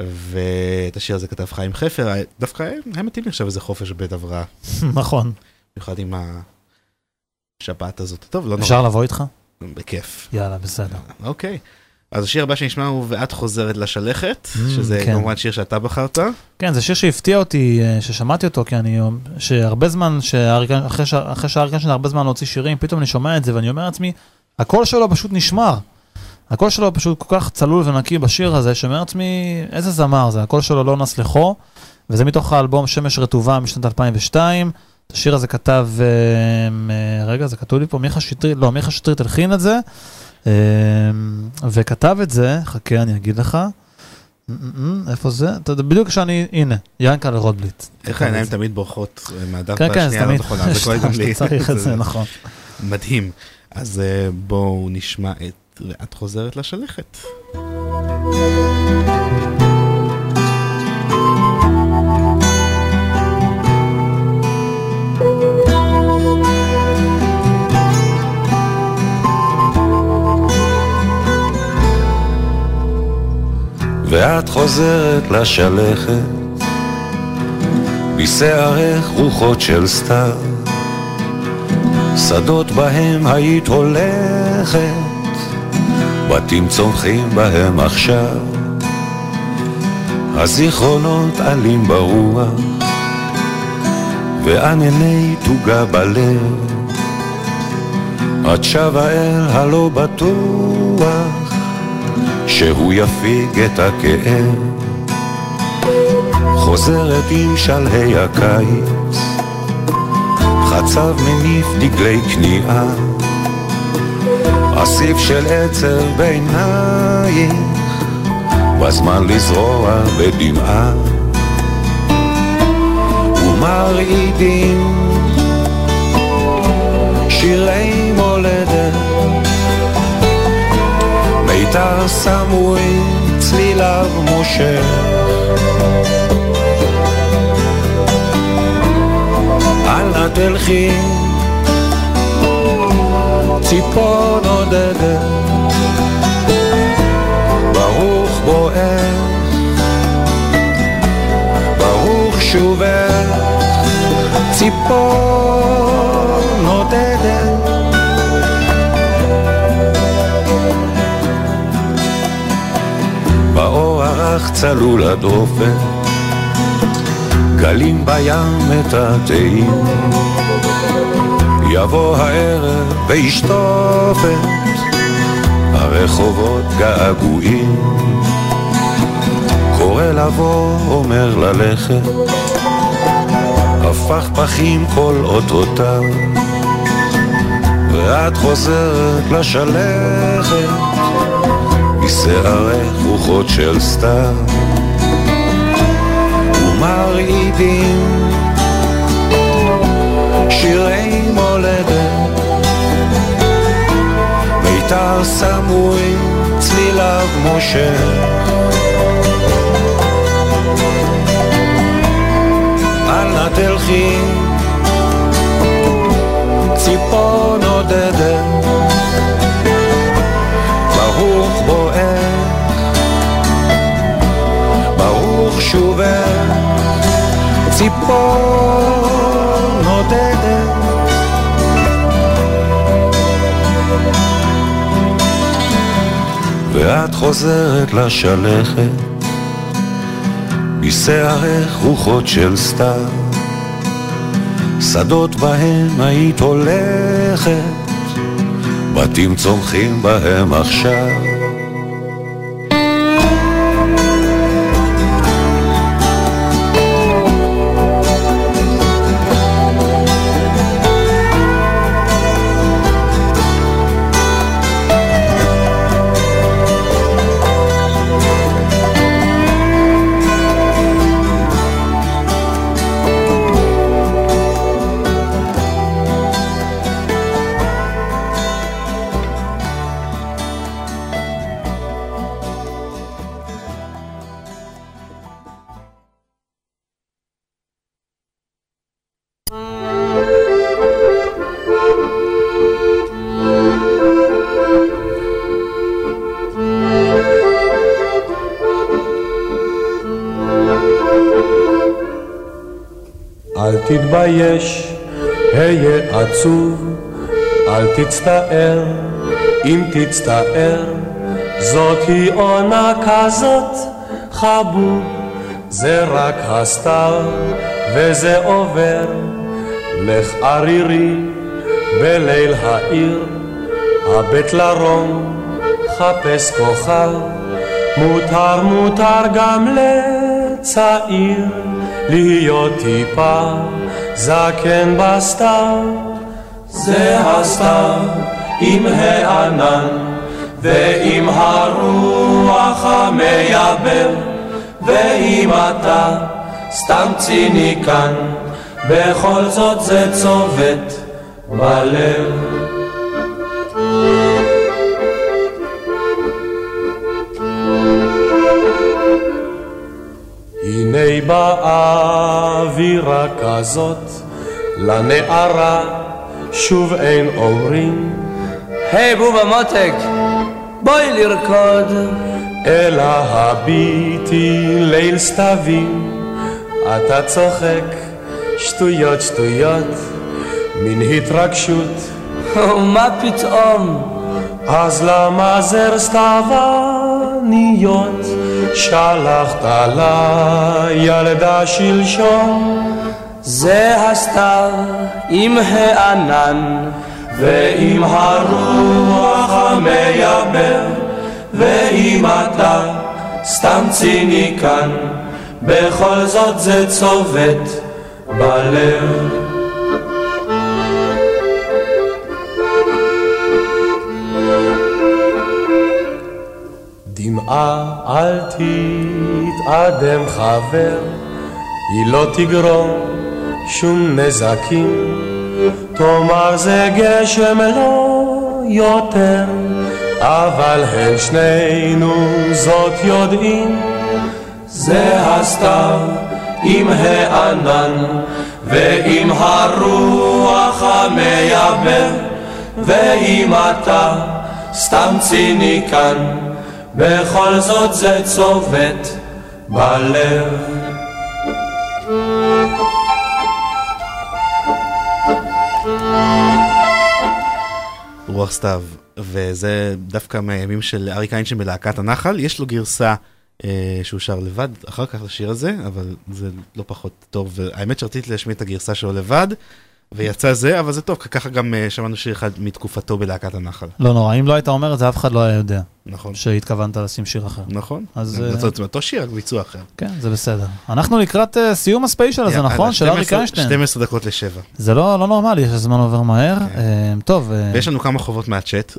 Speaker 4: ואת השיר הזה כתב חיים חפר, דווקא היה מתאים לי עכשיו איזה חופש בבית הבראה.
Speaker 5: נכון.
Speaker 4: במיוחד עם השבת הזאת. טוב, לא נורא.
Speaker 5: אפשר לבוא איתך?
Speaker 4: בכיף.
Speaker 5: יאללה, בסדר.
Speaker 4: אוקיי. אז השיר הבא שנשמע הוא "ואת חוזרת לשלכת",
Speaker 5: Mm,
Speaker 4: שזה
Speaker 5: כן.
Speaker 4: כמובן שיר שאתה בחרת.
Speaker 5: כן, זה שיר שהפתיע אותי, אה, ששמעתי אותו, כי אני, שהרבה זמן, אחרי ש- אחרי הרבה זמן להוציא שירים, פתאום אני שומע את זה ואני אומר לעצמי, הקול שלו פשוט נשמר. הקול שלו פשוט כל כך צלול ונקי בשיר הזה, שאומר לעצמי, איזה זמר זה, הקול שלו לא נס לחו, וזה מתוך האלבום שמש רטובה משנת 2002. את השיר הזה כתב, אה, אה, רגע, זה כתוב לי פה, מיכה שטרית, לא, מיכה שטרית הלחין את זה, אה, וכתב את זה, חכה, אני אגיד לך. איפה זה? בדיוק כשאני, הנה, ינקלה רוטבליט.
Speaker 4: איך העיניים תמיד בורחות מהדף
Speaker 5: כן, כן,
Speaker 4: בשנייה
Speaker 5: זה
Speaker 4: לא
Speaker 5: תמיד,
Speaker 4: נכונה, זה קורה גם
Speaker 5: שאתה
Speaker 4: לי.
Speaker 5: צריך את זה, נכון.
Speaker 4: מדהים. אז בואו נשמע את "ואת חוזרת לשלכת".
Speaker 6: ואת חוזרת לשלכת, בשערך רוחות של סתיו, שדות בהם היית הולכת, בתים צומחים בהם עכשיו, הזיכרונות עלים ברוח, וענני תוגה בלב, את שבה אל הלא בטוח, שהוא יפיג את הכאב. חוזרת עם שלהי הקיץ, חצב מניף דגלי כניעה, אסיף של עצר בעינייך, בזמן לזרוע בדמעה. ומרעידים שירי מולדת מיתר סמוי צליליו מושך אל נא תלכי ציפור נודדת ברוך בואך ברוך שובך ציפור נודדת באור צלול הדופן, גלים בים מטאטאים. יבוא הערב וישטופת, הרחובות געגועים. קורא לבוא, אומר ללכת, הפך פחים כל אותותיו, ואת חוזרת לשלכת. בשערך רוחות של סתיו ומרעידים שירי מולדת
Speaker 20: גיטר סמוי, צליליו מושך. אל תלכי, ציפור נודדת, ברוך בואך, ברוך שובך, ציפור נודדת. ואת חוזרת לשלכת, בשערך רוחות של סתיו, שדות בהם היית הולכת, בתים צומחים בהם עכשיו.
Speaker 6: תתבייש, היה עצוב, אל תצטער, אם תצטער, זאת היא עונה כזאת, חבוב, זה רק הסתיו, וזה עובר, לך ערירי, בליל העיר, הבט לרום, חפש כוכב, מותר מותר גם לצעיר. להיות טיפה זקן בסתיו. זה הסתיו עם הענן ועם הרוח המייבר ואם אתה סתם ציניקן בכל זאת זה צובט בלב אווירה כזאת, לנערה שוב אין אומרים.
Speaker 21: היי בובה מותק, בואי לרקוד.
Speaker 6: אלא הביטי ליל סתווים, אתה צוחק שטויות שטויות, מין התרגשות.
Speaker 21: ומה פתאום?
Speaker 6: אז למה זר סתיווניות? שלחת לילדה שלשום.
Speaker 21: זה הסתיו עם הענן
Speaker 6: ועם הרוח המייבר ואם אתה סתם ציניקן בכל זאת זה צובט בלב תתאדם חבר, היא לא תגרום שום נזקים, תאמר זה גשם לא יותר, אבל הן שנינו זאת יודעים, זה הסתיו עם הענן ועם הרוח המייבר, ואם אתה סתם ציניקן, בכל זאת זה צובט בלב.
Speaker 4: רוח סתיו, וזה דווקא מהימים של אריק איינשטיין בלהקת הנחל, יש לו גרסה אה, שהוא שר לבד אחר כך לשיר הזה, אבל זה לא פחות טוב, האמת שרציתי להשמיע את הגרסה שלו לבד, ויצא זה, אבל זה טוב, כי ככה גם אה, שמענו שיר אחד מתקופתו בלהקת הנחל.
Speaker 5: לא נורא, אם לא היית אומר את זה, אף אחד לא היה יודע.
Speaker 4: נכון.
Speaker 5: שהתכוונת לשים שיר אחר.
Speaker 4: נכון.
Speaker 5: אז...
Speaker 4: זה
Speaker 5: אה,
Speaker 4: זאת אותו שיר, רק ביצוע אחר.
Speaker 5: כן, זה בסדר. אנחנו לקראת אה, סיום הספיישל הזה, נכון? של אריק
Speaker 4: 12
Speaker 5: איינשטיין.
Speaker 4: 12 דקות לשבע.
Speaker 5: זה לא לא נורמלי, הזמן עובר מהר. אה, טוב,
Speaker 4: ויש לנו כמה חובות מהצ'אט,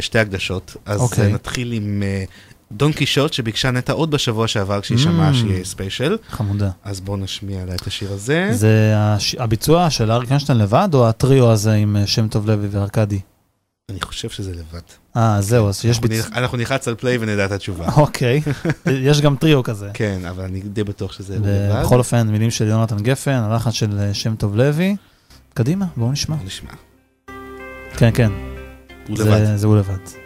Speaker 4: שתי הקדשות. אז
Speaker 5: אוקיי.
Speaker 4: נתחיל עם דון קישוט, שביקשה נטע עוד בשבוע שעבר, כשהיא שמעה
Speaker 5: Mm.
Speaker 4: שיהיה ספיישל.
Speaker 5: חמודה.
Speaker 4: אז בואו נשמיע לה את השיר הזה.
Speaker 5: זה הש- הביצוע של אריק איינשטיין לבד, או הטריו הזה עם אה, שם טוב לוי וארקדי?
Speaker 4: אני חושב שזה לבד.
Speaker 5: אה, זהו, אז יש
Speaker 4: אנחנו
Speaker 5: ביצ...
Speaker 4: נלח- אנחנו נלחץ על פליי ונדע את התשובה.
Speaker 5: אוקיי, יש גם טריו כזה.
Speaker 4: כן, אבל אני די בטוח שזה לבד.
Speaker 5: בכל אופן, מילים של יונתן גפן, הלחן של אה, שם טוב לוי. קדימה, בואו נשמע.
Speaker 4: נשמע.
Speaker 5: כן, כן.
Speaker 4: הוא לבד.
Speaker 5: זה הוא לבד.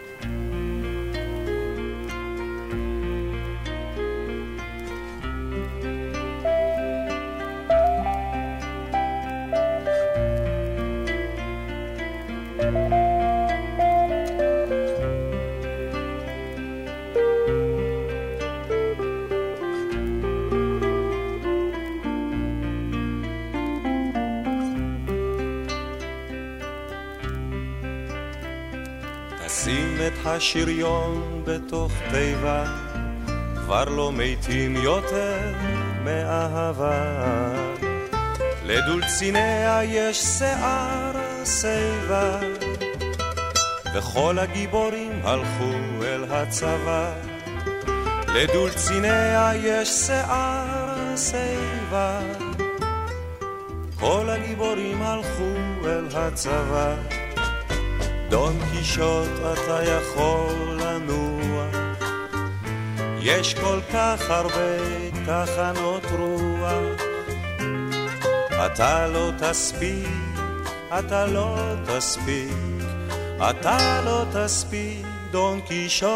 Speaker 6: השריון בתוך תיבה, כבר לא מתים יותר מאהבה. לדולציניה יש שיער שיבה, וכל הגיבורים הלכו אל הצבא. לדולציניה יש שיער שיבה, כל הגיבורים הלכו אל הצבא. דון קישוט אתה יכול לנוע, יש כל כך הרבה תחנות רוח. אתה לא תספיק, אתה לא תספיק, אתה לא תספיק, דון קישוט.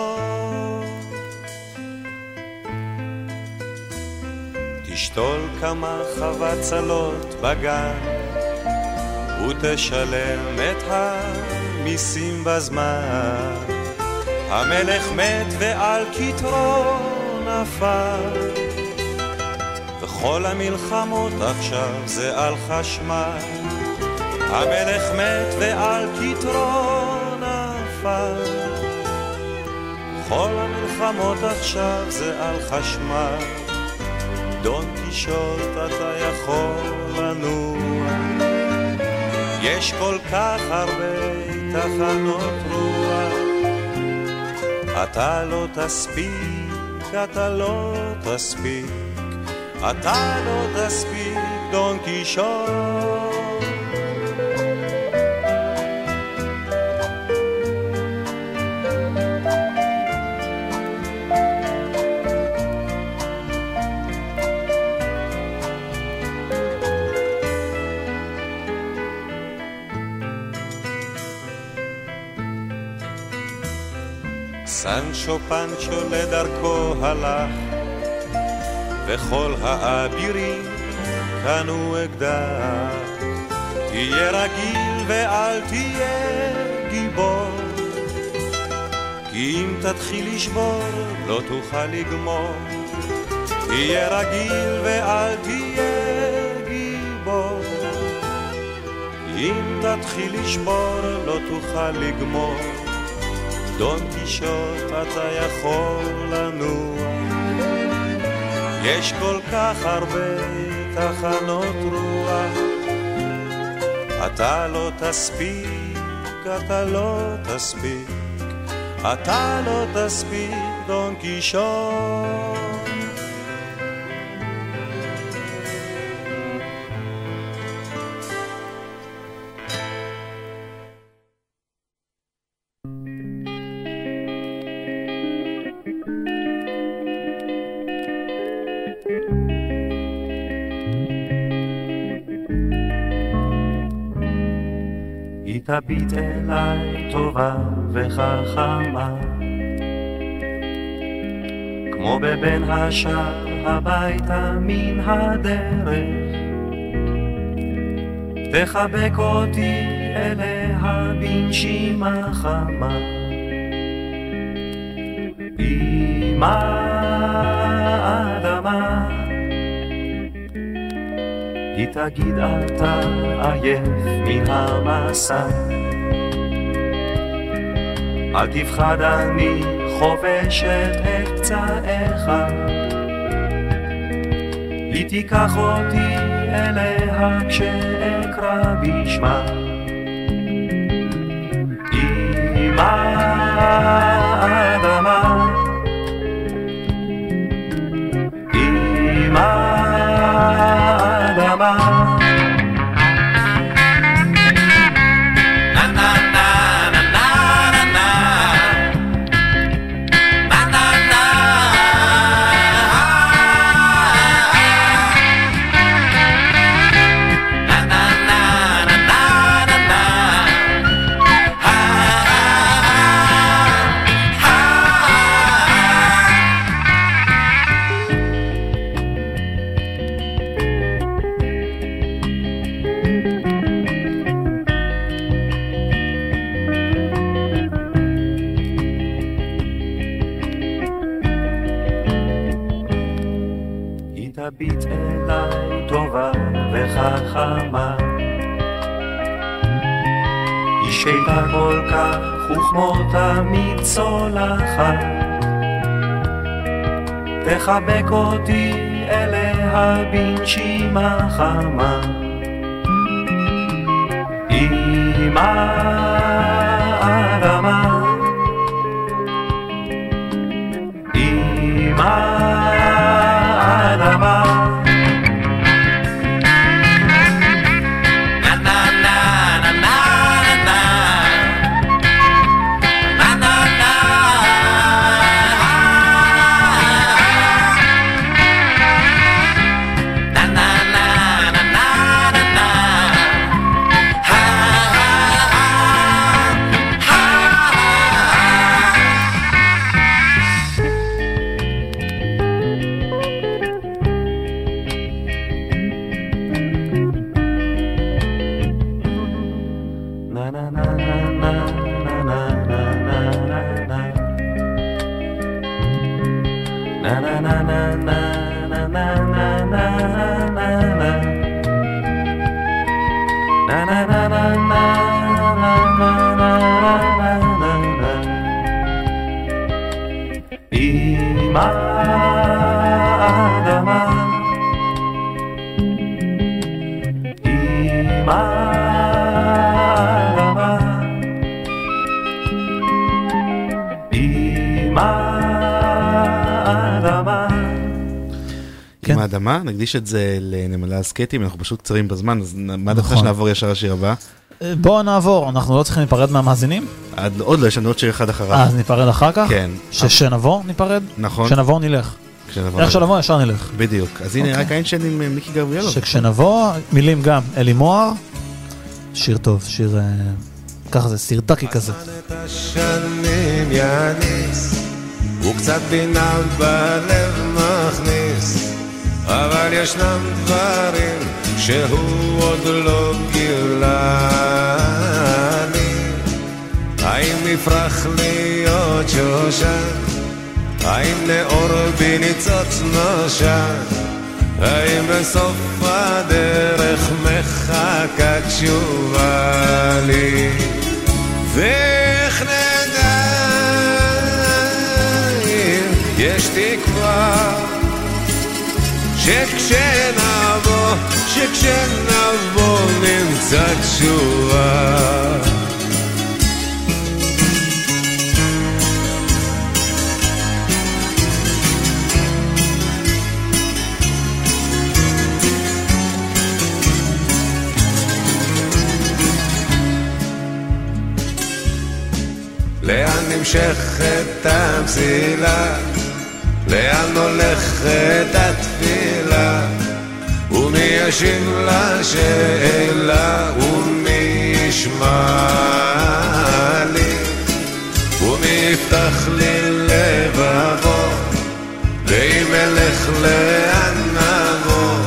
Speaker 6: תשתול כמה חבצלות בגן, ותשלם את המיסים בזמן. המלך מת ועל כתרו נפל, וכל המלחמות עכשיו זה על חשמל. המלך מת ועל כתרו נפל, כל המלחמות עכשיו זה על חשמל. דון קישוט אתה יכול לנוע, יש כל כך הרבה תחנות רוח. אתה לא תספיק, אתה לא תספיק, אתה לא תספיק, דון קישוט. סנצ'ו פנצ'ו לדרכו הלך, וכל האבירים קנו אקדח. תהיה רגיל ואל תהיה גיבור, כי אם תתחיל לשבור לא תוכל לגמור. תהיה רגיל ואל תהיה גיבור, אם תתחיל לשבור לא תוכל לגמור. דון קישוט אתה יכול לנוע, יש כל כך הרבה תחנות רוח, אתה לא תספיק, אתה לא תספיק, אתה לא תספיק, דון קישוט. תביט אליי טובה וחכמה, כמו בבן השב הביתה מן הדרך, תחבק אותי אליה בנשימה חמה. אמא היא תגיד אתה עייף מן המסע. אל תפחד אני חובשת את פצעיך. היא תיקח אותי אליה כשאקרא בשמה. אמא
Speaker 22: bye. אותי אליה בנשימה חמה.
Speaker 4: נקדיש את זה לנמלי הסקטים, אנחנו פשוט קצרים בזמן, אז מה דעתך
Speaker 5: נכון.
Speaker 4: שנעבור ישר לשיר הבא?
Speaker 5: בואו נעבור, אנחנו לא צריכים להיפרד מהמאזינים?
Speaker 4: עד- עוד לא, יש לנו עוד שיר אחד אחריו.
Speaker 5: אז ניפרד אחר כך?
Speaker 4: כן.
Speaker 5: שכשנבוא ניפרד?
Speaker 4: נכון.
Speaker 5: כשנבוא נלך.
Speaker 4: כשנבוא
Speaker 5: איך
Speaker 4: נלך.
Speaker 5: שנבוא ישר נלך.
Speaker 4: בדיוק. אז הנה,
Speaker 5: אוקיי.
Speaker 4: רק איינשטיין עם אה, מיקי גבריאלוב.
Speaker 5: שכשנבוא, מילים גם, אלי מוהר, שיר טוב, שיר... אה, ככה זה, סרטקי כזה.
Speaker 6: יניס, וקצת בינה בלב מכניס, אבל ישנם דברים שהוא עוד לא גילה לי. האם נפרח להיות שושן? האם נאור בי ניצוץ נושן? האם בסוף הדרך מחכה תשובה לי? ואיך נדע אם יש תקווה שכשנבוא, שכשנבוא נמצא תשובה לאן נמשכת המסילה? לאן הולכת? ומי ישיב לשאלה? ומי ישמע לי? ומי יפתח לי לבבו? ואם אלך לאן נבוא?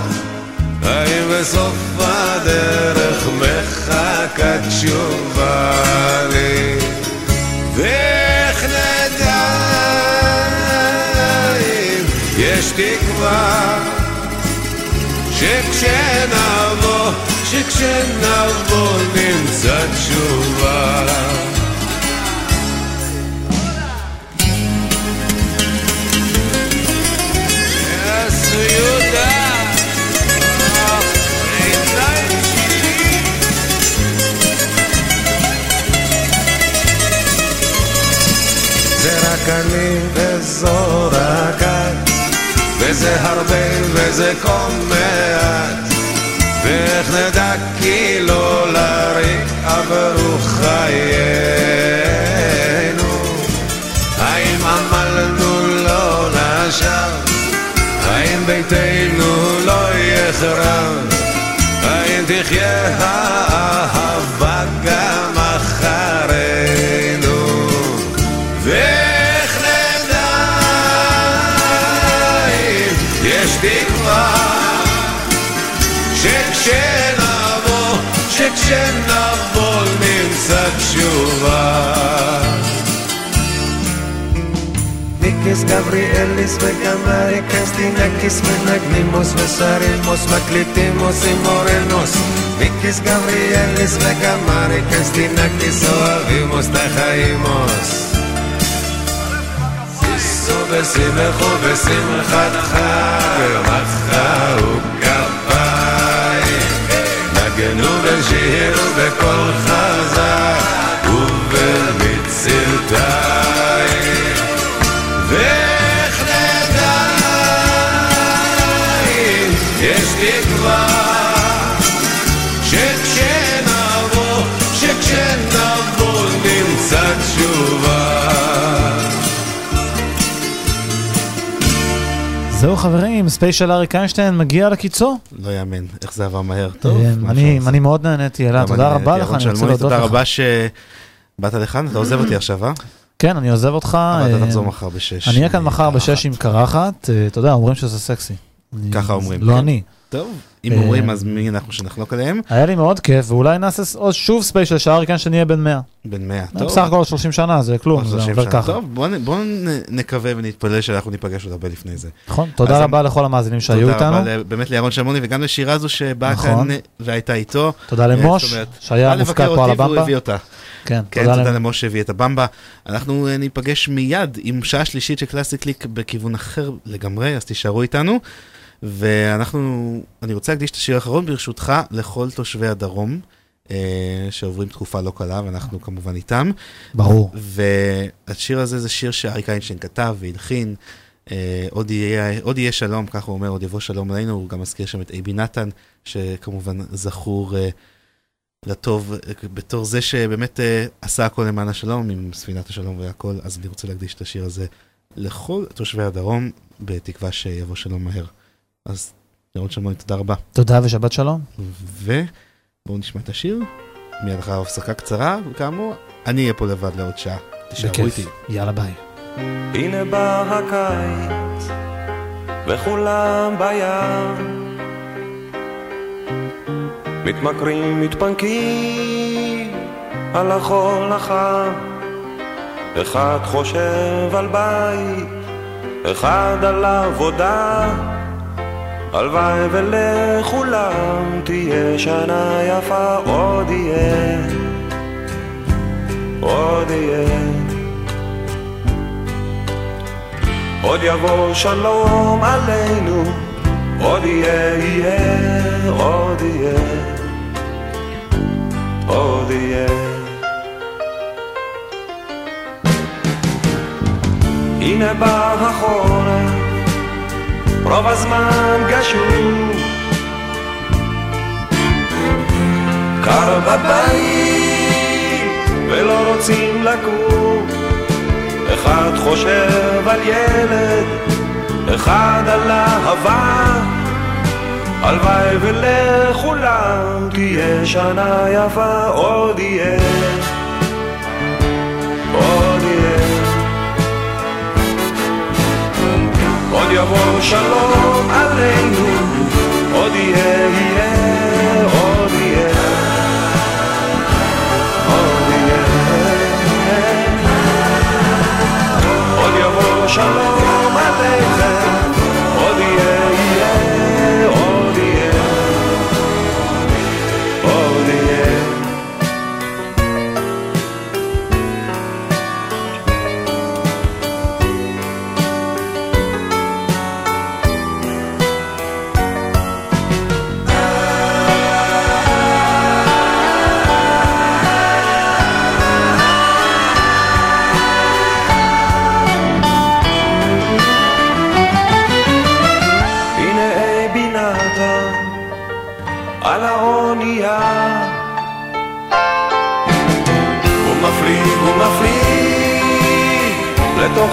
Speaker 6: האם בסוף הדרך מחכה תשובה לי? ואיך נדע אם יש תקווה שכשנבוא, שכשנבוא נמצא תשובה וזה הרבה וזה כה מעט. ואיך נדע כי לא לריק עברו חיינו? האם עמלנו לא נשב האם ביתנו לא יחרב? האם תחיה האהבה ще на волнім зачував. Νίκες, Γαβριέλης, Μεγαμάρη, Καστινάκης, Μεναγνήμος, Μεσαρήμος, Μακλητήμος, Ιμωρενός. Νίκες, Γαβριέλης, Μεγαμάρη, Καστινάκης, ο Αβήμος, Ταχαήμος. Σύσο, βεσίμεχο, βεσίμεχα, τχά, βεμαχά, ουκάβ. ושירו בקול חזק ובמצלתיים
Speaker 5: זהו חברים, ספיישל אריק איינשטיין מגיע לקיצו.
Speaker 4: לא יאמן, איך זה עבר מהר. טוב,
Speaker 5: אה, אני מאוד נהניתי, אלעד, תודה
Speaker 4: אני
Speaker 5: רבה. לך, אני רוצה להודות
Speaker 4: תודה
Speaker 5: לך.
Speaker 4: רבה שבאת לכאן, אתה עוזב אותי עכשיו, אה?
Speaker 5: כן, אני עוזב אותך.
Speaker 4: אבל אתה
Speaker 5: אה,
Speaker 4: תחזור מחר בשש.
Speaker 5: אני אהיה כאן מחר בשש עם קרחת, אה, אתה יודע, אומרים שזה סקסי.
Speaker 4: ככה אומרים.
Speaker 5: לא
Speaker 4: כן.
Speaker 5: אני.
Speaker 4: טוב, אם
Speaker 5: אה,
Speaker 4: אז מי אנחנו שנחלוק עליהם?
Speaker 5: היה לי מאוד כיף, ואולי נעשה עוד שוב ספיישל שאריק איינשטיין יהיה בן 100.
Speaker 4: בן 100,
Speaker 5: אה,
Speaker 4: טוב.
Speaker 5: בסך הכל 30 שנה, זה כלום, זה
Speaker 4: 30
Speaker 5: עובר. ככה.
Speaker 4: טוב, בואו בוא נקווה ונתפלל שאנחנו ניפגש עוד הרבה לפני זה.
Speaker 5: נכון, תודה רבה לכל המאזינים שהיו
Speaker 4: תודה
Speaker 5: איתנו.
Speaker 4: רבה ל- באמת לירון שלמוני וגם לשירה זו שבאה
Speaker 5: נכון.
Speaker 4: כאן והייתה איתו.
Speaker 5: תודה
Speaker 4: אה,
Speaker 5: למוש, שהיה מופקד פה על הבמבה. כן,
Speaker 4: כן,
Speaker 5: תודה
Speaker 4: תודה
Speaker 5: למ-
Speaker 4: למשה שהביא את הבמבה. אנחנו אה, ניפגש מיד עם שעה שלישית של קלאסי קליק בכיוון אחר לגמרי, אז תישארו איתנו. ואנחנו, אני רוצה להקדיש את השיר האחרון ברשותך לכל תושבי הדרום. אה, שעוברים תקופה לא קלה, ואנחנו כמובן איתם.
Speaker 5: ברור.
Speaker 4: והשיר הזה זה שיר שאריק איינשטיין כתב והלחין. אה, עוד, יהיה, עוד יהיה שלום, ככה הוא אומר, עוד יבוא שלום עלינו, הוא גם מזכיר שם את אייבי נתן, שכמובן זכור אה, לטוב בתור זה שבאמת אה, עשה הכל למען השלום, עם ספינת השלום והכל, אז אני רוצה להקדיש את השיר הזה לכל תושבי הדרום, בתקווה שיבוא שלום מהר. אז ירון שלמוני, תודה רבה.
Speaker 5: תודה ושבת שלום.
Speaker 4: ובואו נשמע את השיר, מיד אחר הפסקה קצרה, וכאמור, אני אהיה פה לבד לעוד שעה. תישארו
Speaker 5: בכיף.
Speaker 4: איתי.
Speaker 5: יאללה ביי.
Speaker 6: הנה בא הקיץ, וכולם בים. מתמכרים, מתפנקים על החול החם. אחד חושב על בית, אחד על עבודה. הלוואי ולכולם תהיה שנה יפה, עוד יהיה, עוד יהיה. עוד יבוא שלום עלינו, עוד יהיה, יהיה, עוד יהיה, עוד יהיה. הנה בא החורף, רוב הזמן גשום. קר בבית, ולא רוצים לקום. אחד חושב על ילד, אחד על אהבה. הלוואי ולכולם תהיה שנה יפה, עוד יהיה, עוד יבוא שלום עלינו, עוד יהיה,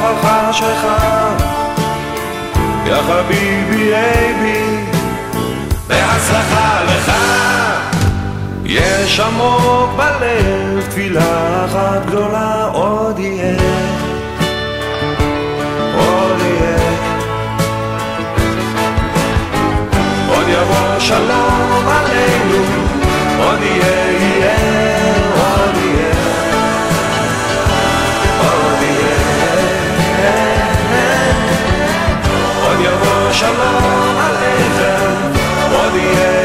Speaker 6: לתוך החשכה יא חביבי אייבי בהצלחה לך. יש עמוק בלב תפילה אחת גדולה עוד יהיה. עוד יהיה. עוד יבוא שלום עלינו, עוד יהיה, יהיה, yeah.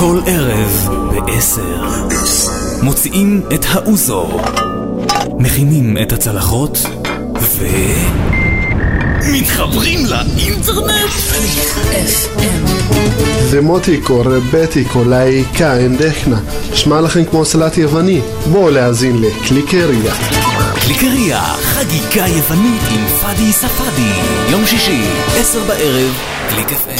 Speaker 1: כל ערב בעשר. מוציאים את האוזו, מכינים את הצלחות, ו... מתחברים לאינטרנט?
Speaker 23: זה מוטיקו, רבטיקו, להיקה, אין דכנה. שמע לכם כמו סלט יווני. בואו להאזין לקליקריה.
Speaker 1: קליקריה, חגיגה יוונית עם פאדי ספאדי. יום שישי, עשר בערב, קליק FM.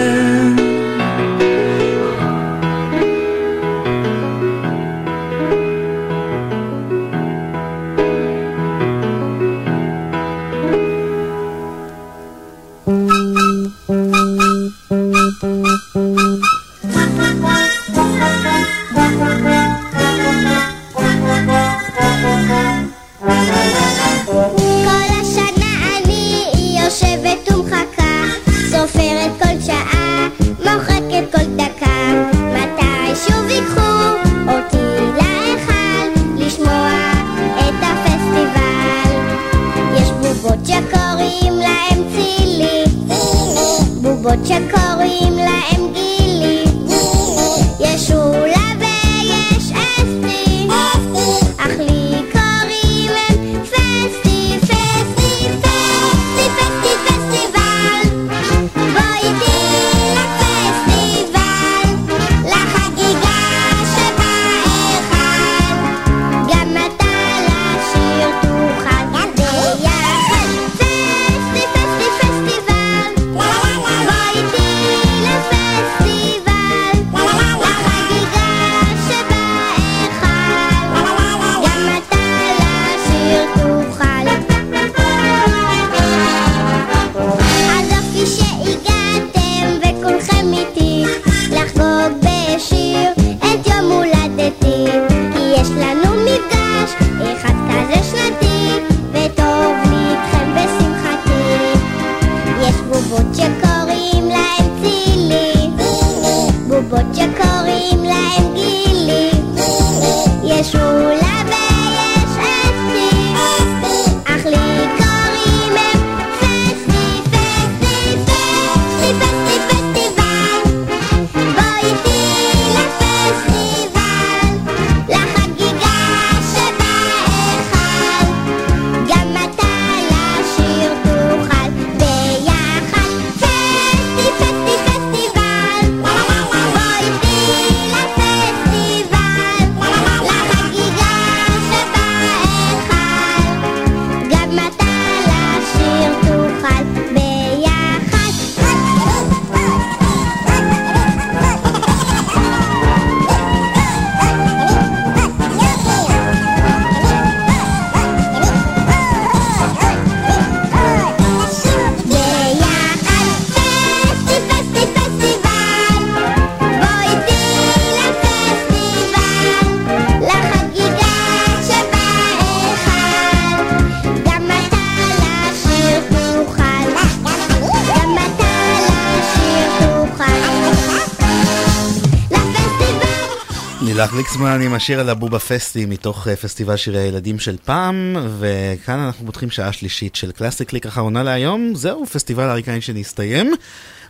Speaker 4: גליקסמן עם השיר על הבובה פסטי מתוך אה, פסטיבל שירי הילדים של פעם וכאן אנחנו פותחים שעה שלישית של קלאסיק קליק אחרונה להיום. זהו פסטיבל אריק שהסתיים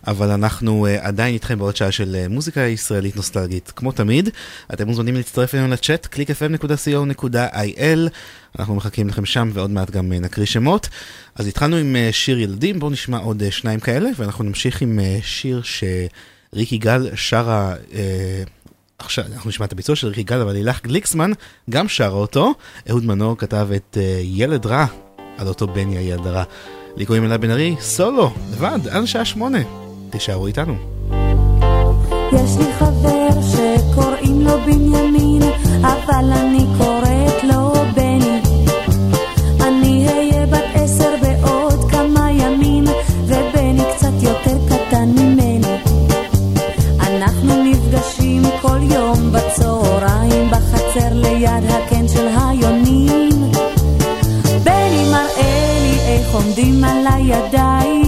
Speaker 4: אבל אנחנו uh, עדיין איתכם בעוד שעה של uh, מוזיקה ישראלית נוסטלגית. כמו תמיד אתם מוזמנים להצטרף אלינו לצ'אט www.clickfm.co.il אנחנו מחכים לכם שם ועוד מעט גם נקריא שמות. אז התחלנו עם שיר ילדים. בואו נשמע עוד שניים כאלה ואנחנו נמשיך עם שיר שריקי גל שרה uh, עכשיו אנחנו נשמע את הביצוע של ריקי גל, אבל לילך גליקסמן גם שרה אותו. אהוד מנור כתב את uh, ילד רע על אותו בני הילד הרע. לי קוראים אלה בן ארי, סולו, לבד, עד שעה שמונה. תישארו איתנו.
Speaker 24: יש לי חבר שקוראים לו בנימין, אבל אני ליד הקן של היונים. בני מראה לי איך עומדים על הידיים,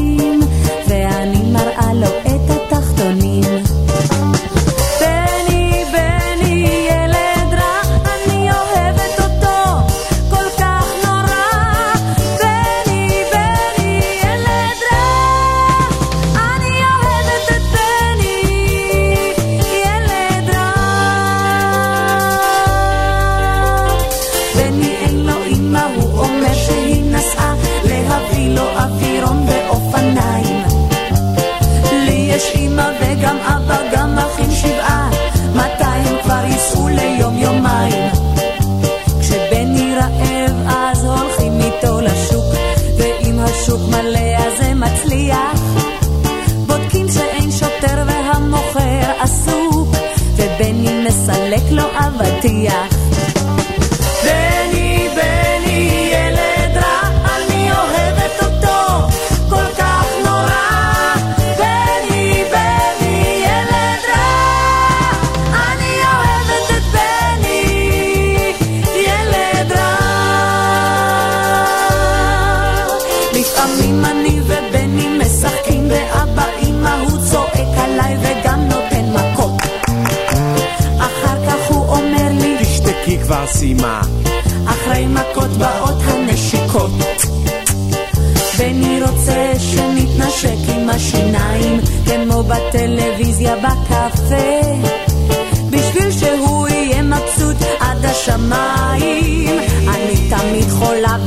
Speaker 24: כמו בטלוויזיה בקפה. בשביל שהוא יהיה מבסוט עד השמיים, אני תמיד חולה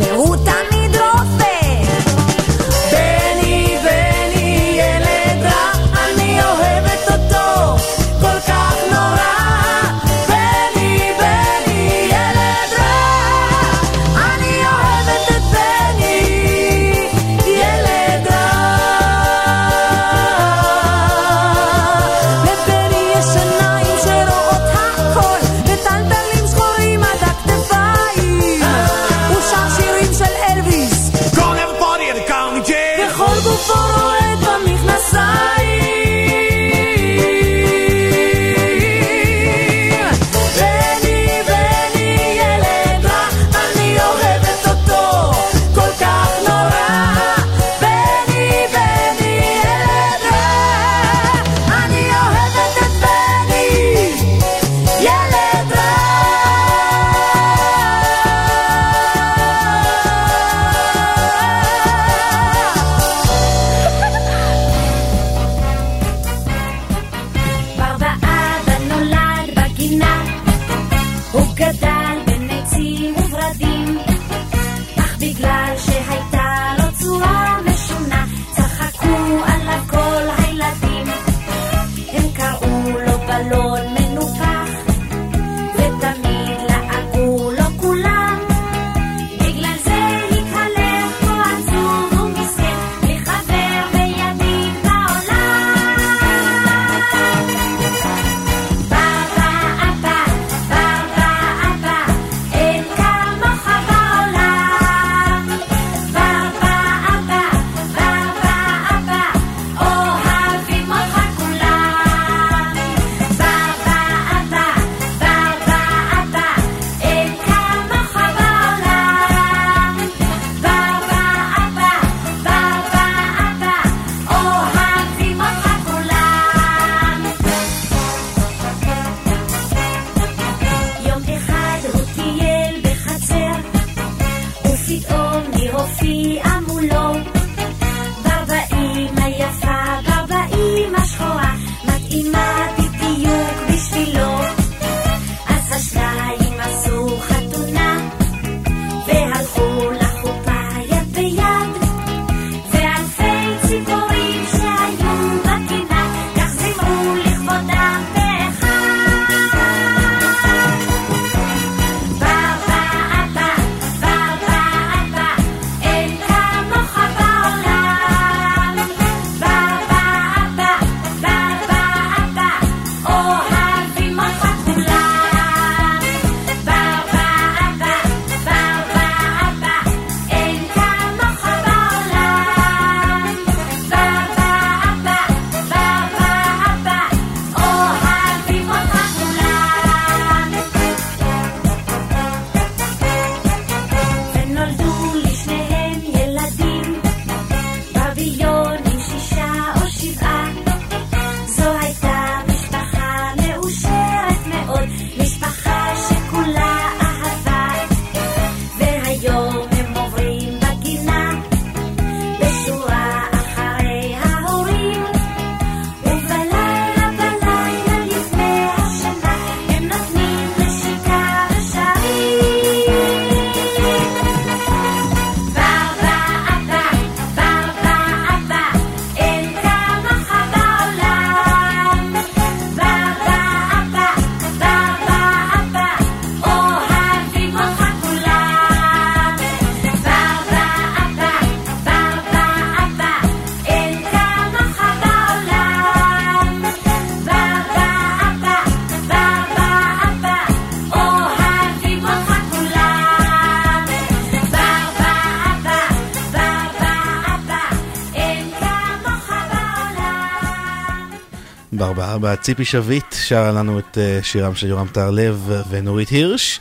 Speaker 4: ציפי שביט שרה לנו את אה, שירם של יורם טהרלב ונורית הירש.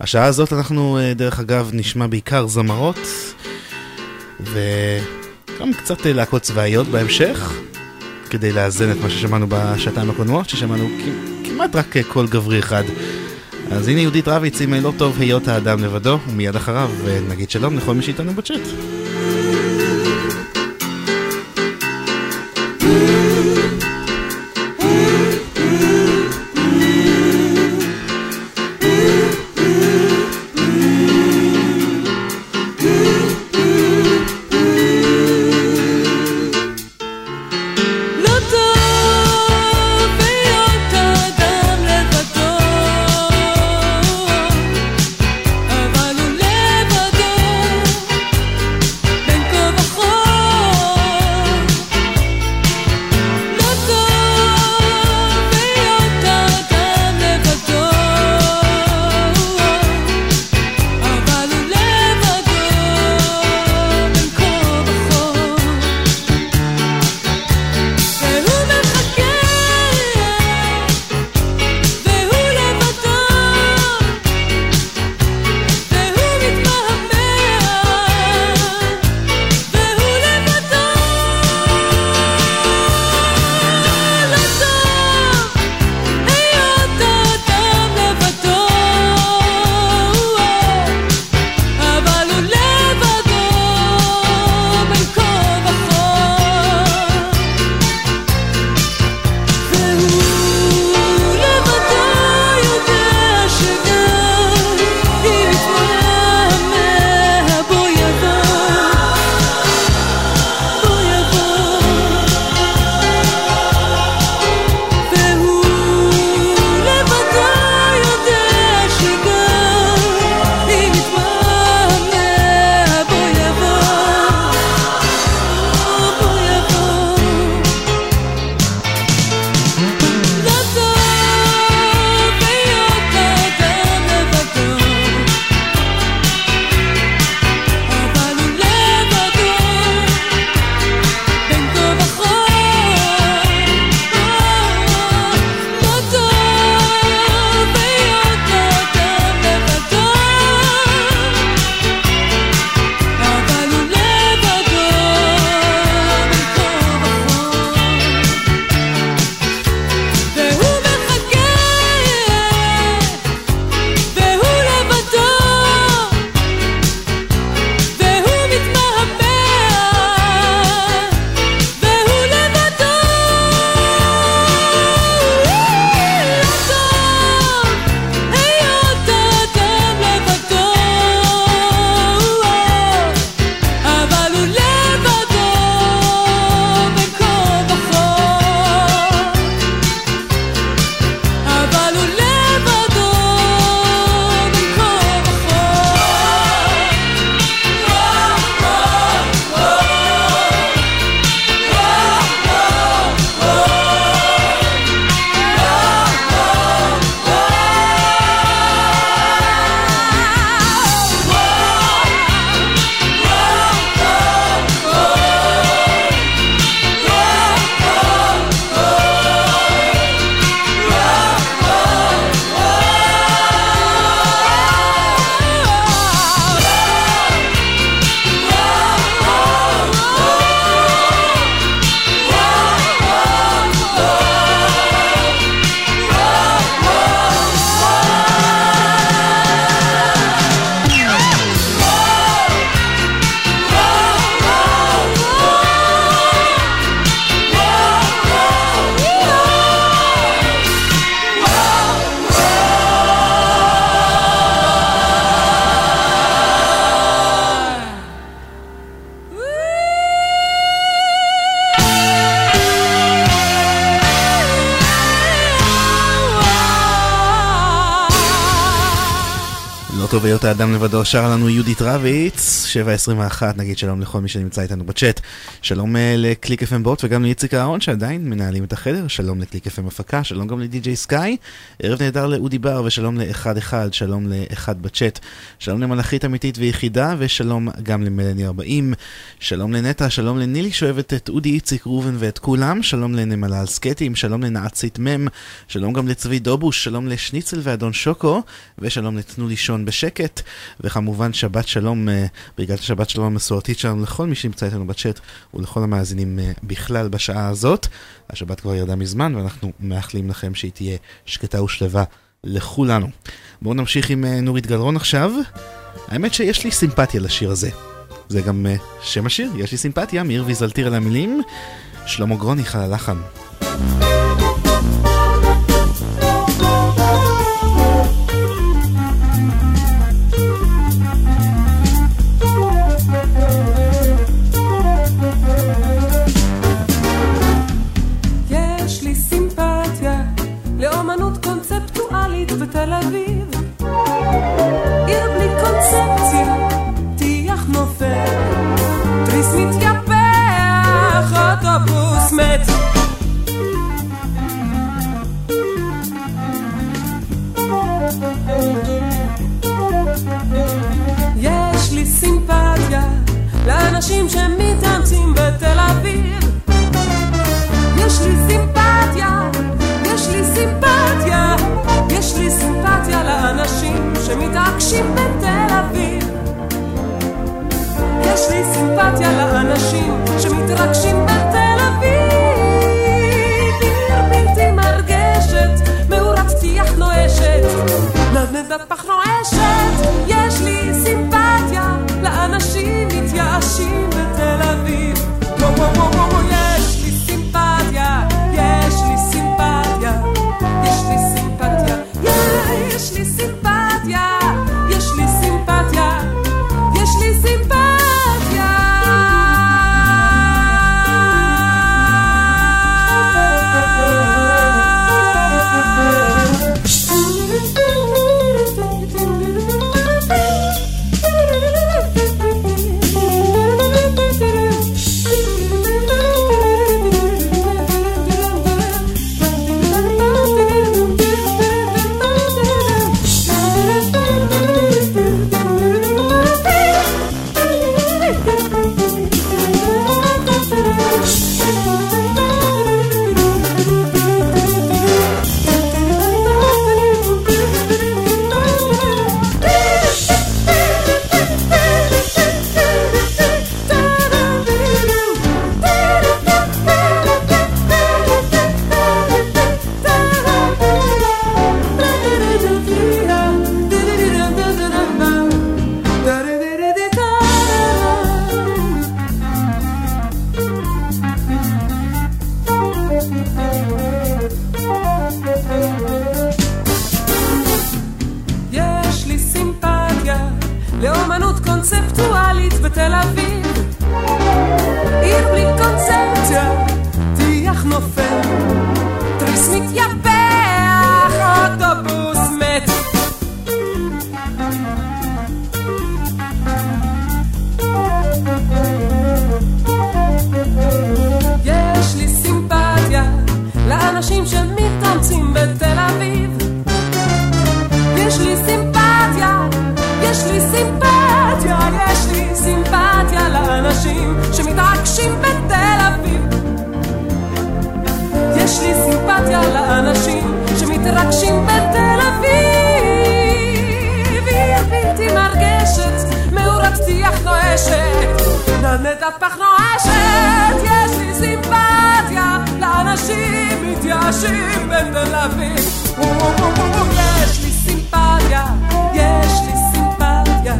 Speaker 4: השעה הזאת אנחנו, אה, דרך אגב, נשמע בעיקר זמרות, וגם קצת אה, להקות צבאיות בהמשך, כדי לאזן את מה ששמענו בשעתיים הקודמות, ששמענו כמעט רק קול גברי אחד. אז הנה יהודית רביץ עם לא טוב היות האדם לבדו, ומיד אחריו נגיד שלום לכל מי שאיתנו בצ'אט. לא טוב היות האדם לבדו, שרה לנו יהודית רביץ, 7.21, נגיד שלום לכל מי שנמצא איתנו בצ'אט. שלום אה, לקליק FM בוט וגם לאיציק אהרון שעדיין מנהלים את החדר, שלום לקליק FM הפקה, שלום גם לדי.ג'יי סקאי, ערב נהדר לאודי בר ושלום לאחד אחד, שלום לאחד בצ'אט, שלום למלאכית אמיתית ויחידה ושלום גם למלני 40, שלום לנטע, שלום לנילי שאוהבת את אודי איציק ראובן ואת כולם, שלום לנמלה על סקטים, שלום לנעצית מם, שלום גם לצבי דובוש, שלום לשניצל ואדון שוקו, ושלום לתנו לישון בשקט, וכמובן שבת שלום, אה, ברגעת השבת שלום המסורתית שלנו לכל מי שנמצא איתנו בצ'אט ולכל המאזינים אה, בכלל בשעה הזאת. השבת כבר ירדה מזמן ואנחנו מאחלים לכם שהיא תהיה שקטה ושלווה לכולנו. בואו נמשיך עם אה, נורית גלרון עכשיו. האמת שיש לי סימפתיה לשיר הזה. זה גם שם השיר, יש לי סימפתיה, מאיר ויזלטיר על המילים, שלמה גרוניך על הלחן.
Speaker 7: בתל אביב עיר בלי קונספציה, טיח נופל. תריס מתייפח, אוטובוס מת. יש לי סימפתיה לאנשים שמתאמצים בתל אביב. יש לי סימפתיה, יש לי סימפתיה לי סימפתיה לאנשים שמתעקשים בתל אביב. יש לי סימפתיה לאנשים שמתרגשים בתל אביב. עיר בלתי מרגשת, מאורת טיח נואשת, נדנדת פח נואשת. יש לי סימפתיה לאנשים מתייאשים שמתעקשים בתל אביב. יש לי סימפתיה לאנשים שמתרגשים בתל אביב. עיר בלתי מרגשת, מאורת טיח נואשת, נדנדת פח נואשת. יש לי סימפתיה לאנשים מתייאשים בתל אביב. יש לי סימפתיה, יש לי סימפתיה,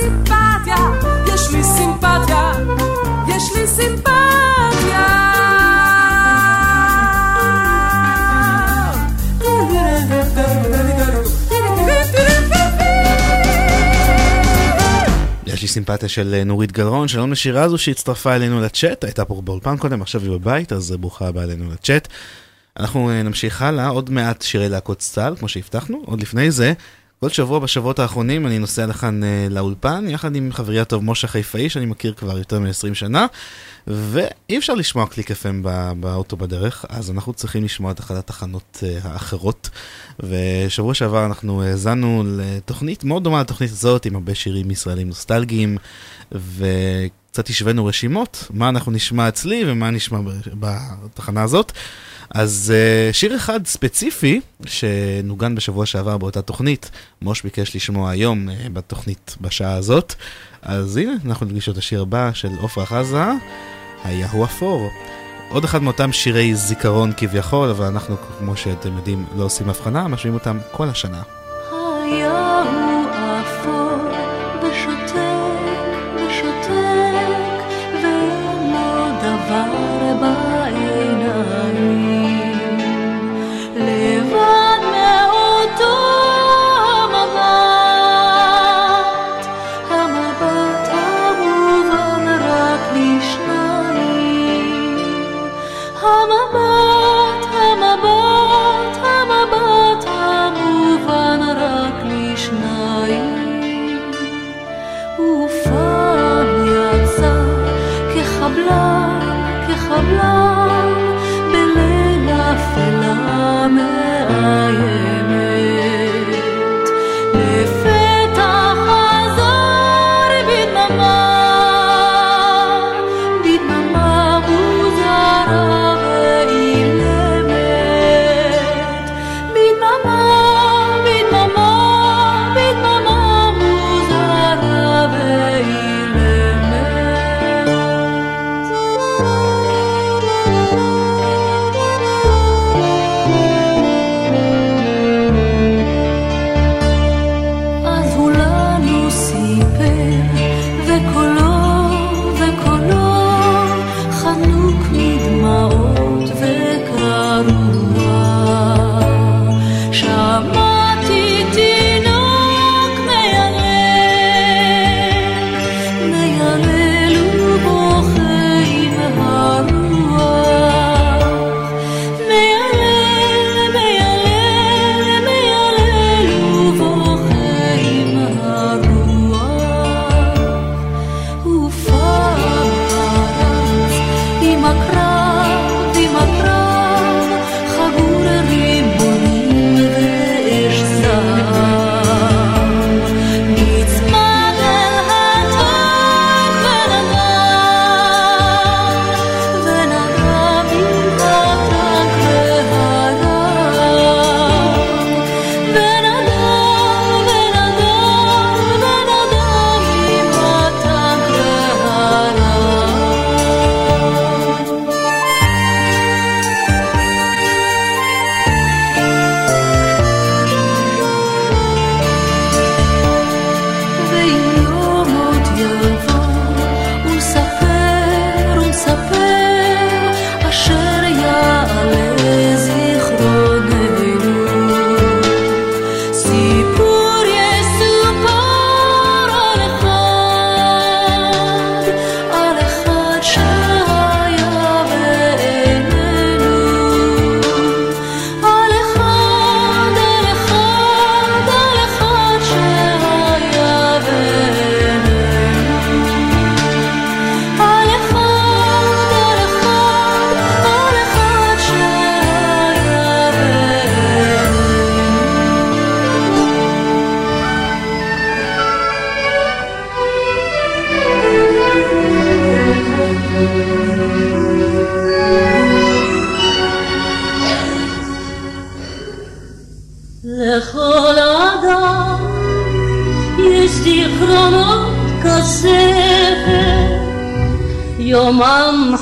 Speaker 7: סימפתיה, יש לי סימפתיה, יש לי סימפתיה. יש לי סימפתיה
Speaker 4: של אה, נורית גלרון, שלום לשירה הזו שהצטרפה אלינו לצ'אט, הייתה פה באולפן קודם, עכשיו היא בבית, אז ברוכה הבאה אלינו לצ'אט. אנחנו אה, נמשיך הלאה, עוד מעט שירי להקות צה"ל, כמו שהבטחנו. עוד לפני זה, כל שבוע בשבועות האחרונים אני נוסע לכאן אה, לאולפן, יחד עם חברי הטוב משה חיפאי, שאני מכיר כבר יותר מ-20 שנה, ואי אפשר לשמוע קליק FM בא- באוטו בדרך, אז אנחנו צריכים לשמוע את אחת התחנות אה, האחרות. ושבוע שעבר אנחנו האזנו לתוכנית מאוד דומה לתוכנית הזאת, עם הרבה שירים ישראלים נוסטלגיים, וקצת השווינו רשימות, מה אנחנו נשמע אצלי ומה נשמע בתחנה הזאת. אז uh, שיר אחד ספציפי, שנוגן בשבוע שעבר באותה תוכנית, מוש ביקש לשמוע היום uh, בתוכנית בשעה הזאת. אז הנה, אנחנו נגיש את השיר הבא של עופרה חזה, היה הוא אפור. עוד אחד מאותם שירי זיכרון כביכול, אבל אנחנו, כמו שאתם יודעים, לא עושים הבחנה, משמיעים אותם כל השנה.
Speaker 13: היה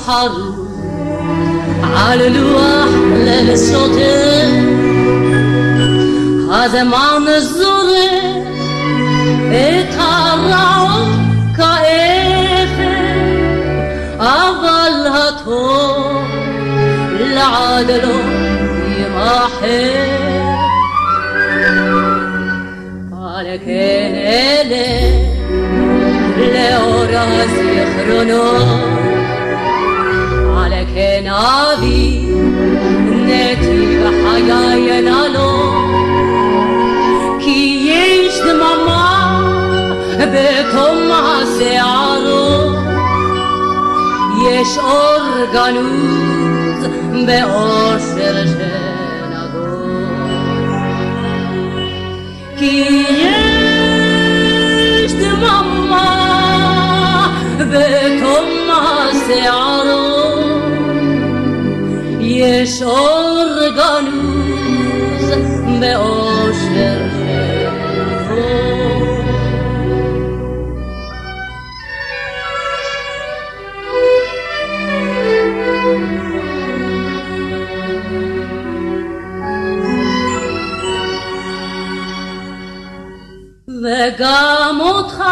Speaker 13: יומם חלום על לוח ליל סוטר, הזמן זורק את הרעות כאפר, אבל הטוב לעד לא יימחק. על כן אבי נט בחיי ינהלו כי יש דממה בתום השערו יש אור גנוז באושר שנגור כי יש דממה בתום השערו יש אור גנוז באושר שנגור וגם אותך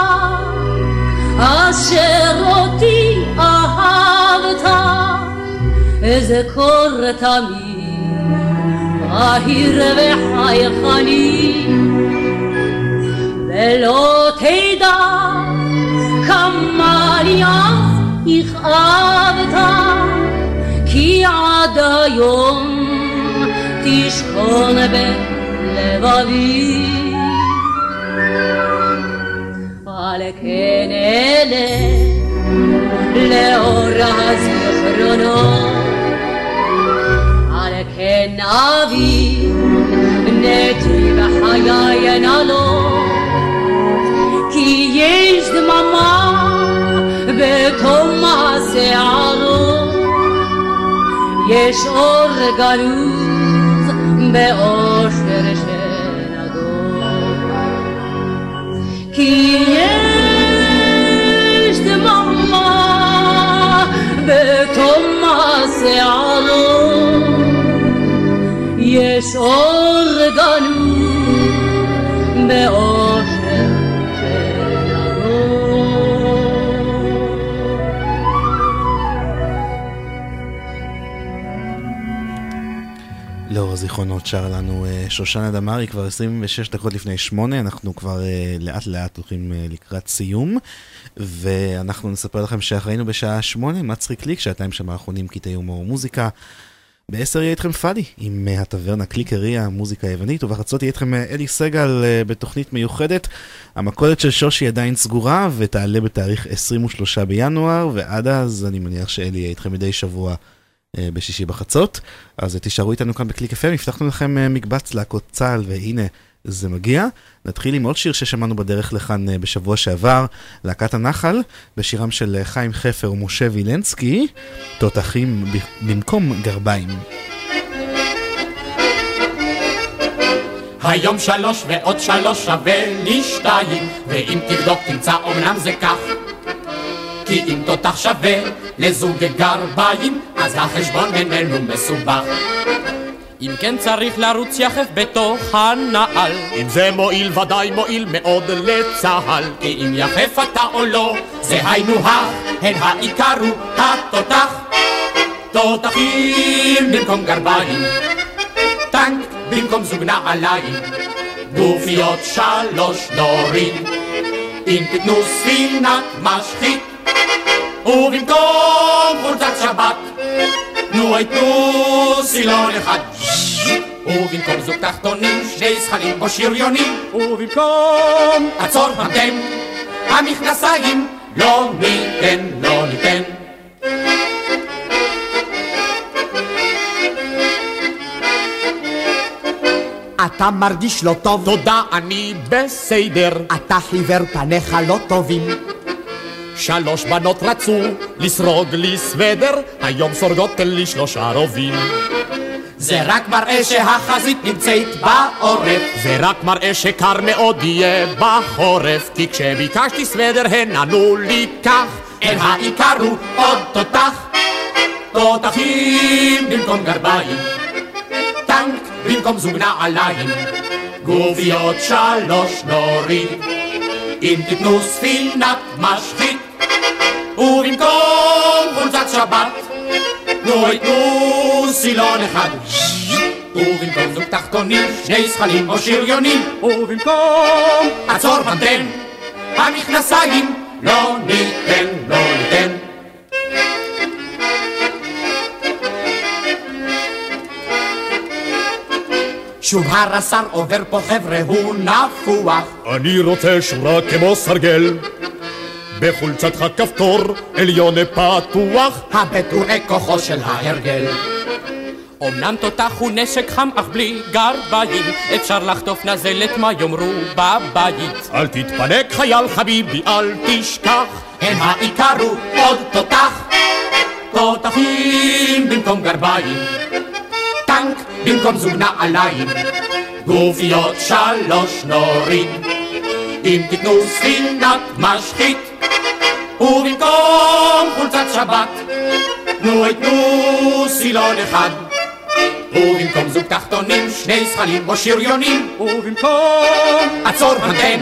Speaker 13: אשר אזכור תמיד בהיר וחייכני. ולא תדע כמה לי אז הכאבת כי עד היום תשכון בלבבי על כן אלה לאור הזיכרונות כן אבי נתיב חיי נעלות כי יש דממה בתום השערות יש אור גנוז באושר שנגור כי יש דממה בתום השערות יש אור גנוז באושר
Speaker 4: לאור הזיכרונות שר לנו אה, שושנה דמארי כבר 26 דקות לפני שמונה, אנחנו כבר אה, לאט לאט הולכים אה, לקראת סיום ואנחנו נספר לכם שאחרינו בשעה שמונה, מצחיק ליק, שעתיים שם האחרונים קטעי הומור ומוזיקה. בעשר יהיה איתכם פאדי עם אה, הטברנה קליקריה, המוזיקה היוונית, ובחצות יהיה איתכם אה, אלי סגל אה, בתוכנית מיוחדת. המכולת של שושי עדיין סגורה ותעלה בתאריך 23 בינואר, ועד אז אני מניח שאלי יהיה איתכם מדי שבוע בשישי בחצות. אז תישארו איתנו כאן בקליק FM, הבטחנו לכם מקבץ להקות צה"ל, והנה זה מגיע. נתחיל עם עוד שיר ששמענו בדרך לכאן אה, בשבוע שעבר, להקת הנחל, בשירם של אה, חיים חפר ומשה וילנסקי, תותחים במקום גרביים.
Speaker 25: היום שלוש ועוד שלוש שווה לי שתיים, ואם תבדוק תמצא אמנם זה כך. כי אם תותח שווה לזוג גרביים, אז החשבון בינינו מסובך.
Speaker 26: אם כן צריך לרוץ יחף בתוך הנעל.
Speaker 25: אם זה מועיל ודאי מועיל מאוד לצה"ל. כי אם יחף אתה או לא, זה היינו הך, הן העיקר הוא התותח. תותחים במקום גרביים, טנק במקום זוג נעליים, גופיות שלוש דורים. אם תיתנו ספינת משחית, ובמקום חולצת שבת, תנו תנו סילון אחד. ובמקום זוג תחתונים, שני זכרים או שריונים, ובמקום עצור המתם, המכנסיים, לא ניתן, לא ניתן.
Speaker 27: אתה מרגיש לא טוב?
Speaker 25: תודה, אני בסדר.
Speaker 27: אתה חיוור פניך לא טובים.
Speaker 25: שלוש בנות רצו לסרוג לי סוודר, היום סורגות לי שלושה רובים. זה רק מראה שהחזית נמצאת בעורף. זה רק מראה שקר מאוד יהיה בחורף. כי כשביקשתי סוודר הן ענו לי כך, אין העיקר הוא עוד תותח. תותחים במקום גרביים, טנק במקום זוג נעליים, גוביות שלוש נוריד. אם תיתנו ספינת משחית, ובמקום חולצת שבת, תנו יתנו סילון אחד. ובמקום זוג תחתונים, שני זכלים או שריונים, ובמקום עצור פנטן, המכנסיים לא ניתן, לא ניתן.
Speaker 28: שוב הרס"ר עובר פה חבר'ה הוא נפוח
Speaker 25: אני רוצה שורה כמו סרגל בחולצתך כפתור עליון פתוח.
Speaker 28: הבטורי כוחו של ההרגל.
Speaker 29: אמנם תותח הוא נשק חם אך בלי גרביים אפשר לחטוף נזלת מה יאמרו בבית.
Speaker 25: אל תתפנק חייל חביבי אל תשכח.
Speaker 28: הם העיקר הוא עוד תותח.
Speaker 25: תותחים במקום גרביים
Speaker 28: טנק במקום זוג נעליים
Speaker 25: גופיות שלוש נורים אם תיתנו ספינת משחית ובמקום חולצת שבת תנו את תנו סילון אחד. ובמקום זוג תחתונים שני זכלים או שריונים ובמקום עצור המתן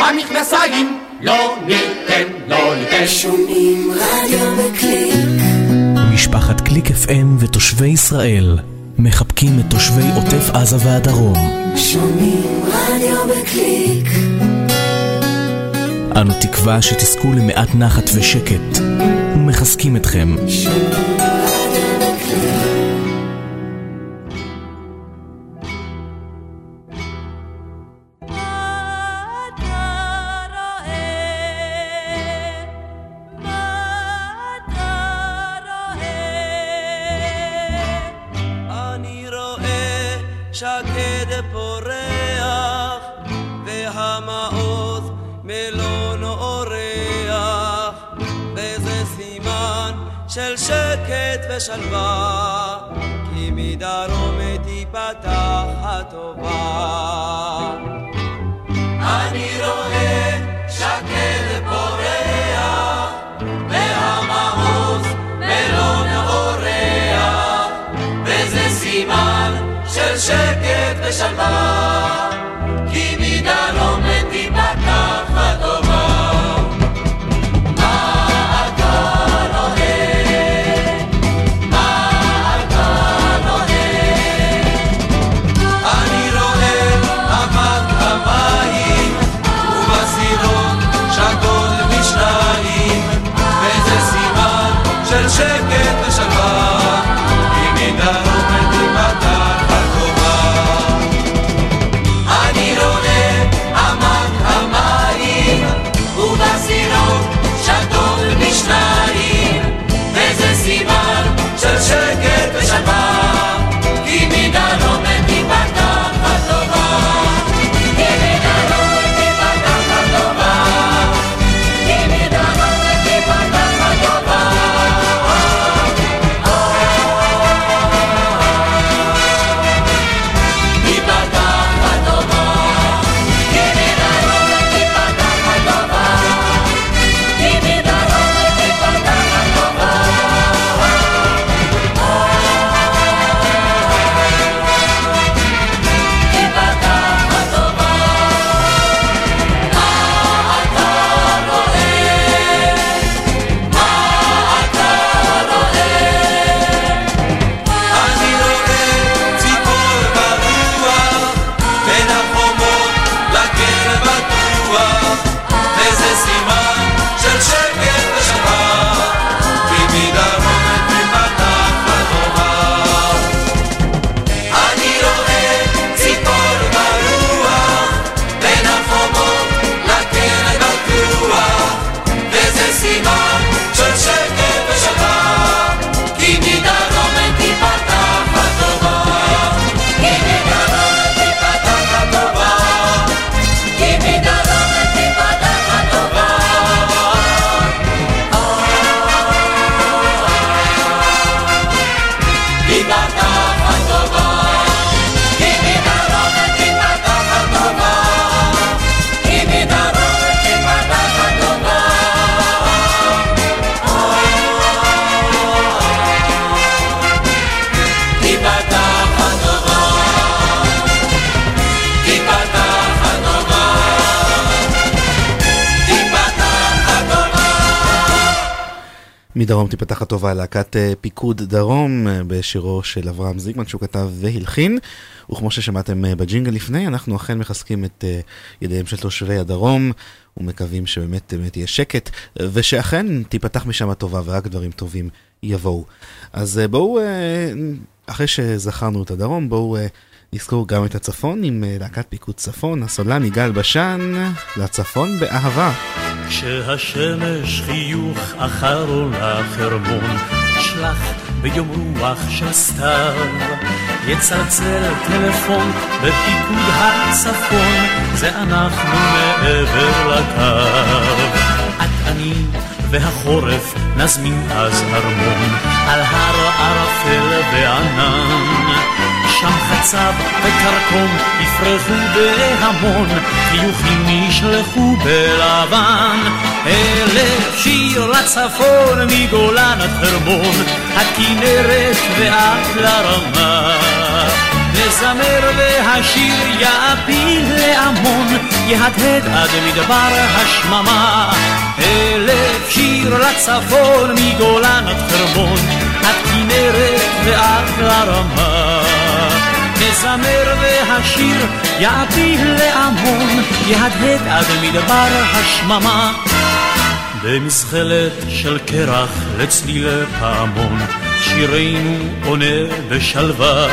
Speaker 25: המכנסיים לא ניתן, לא ניתן.
Speaker 30: שומעים רדיו וקליק. משפחת קליק FM ותושבי ישראל מחבקים את תושבי עוטף עזה והדרום.
Speaker 31: שומעים רדיו וקליק
Speaker 30: אנו תקווה שתזכו למעט נחת ושקט ומחזקים אתכם.
Speaker 31: שומעים
Speaker 6: ושלווה כי מדרום תיפתח הטובה מדרום תיפתח הטובה
Speaker 4: להקת אה, פיקוד דרום אה, בשירו של אברהם זיגמן שהוא כתב והלחין וכמו ששמעתם אה, בג'ינגל לפני אנחנו אכן מחזקים את ידיהם של תושבי הדרום ומקווים שבאמת באמת יהיה שקט ושאכן תיפתח משם הטובה ורק דברים טובים יבואו. אז בואו אחרי שזכרנו את הדרום בואו נזכור גם את הצפון עם אה, להקת פיקוד צפון, הסולן יגאל בשן, לצפון באהבה.
Speaker 32: כשהשמש חיוך אחר עולה חרמון, שלח ביום רוח של סתיו, יצלצל טלפון בפיקוד הצפון, זה אנחנו מעבר לקו. את אני והחורף נזמין אז ארמון, על הר ערפל וענן. שם חצב וכרכום יפרחו בהמון, חיוכים נשלחו בלבן. אלף שיר לצפון מגולן עד חרמון, הכנרת ועד לרמה. נזמר והשיר יעפיל להמון, יהדהד עד מדבר השממה. אלף שיר לצפון מגולן עד חרמון, עד כנרת ועד לרמה. נזמר והשיר יעפיל להמון, יהדהד עד מדבר השממה. במזחלת של קרח לצליל פעמון, שירנו עונה בשלווה.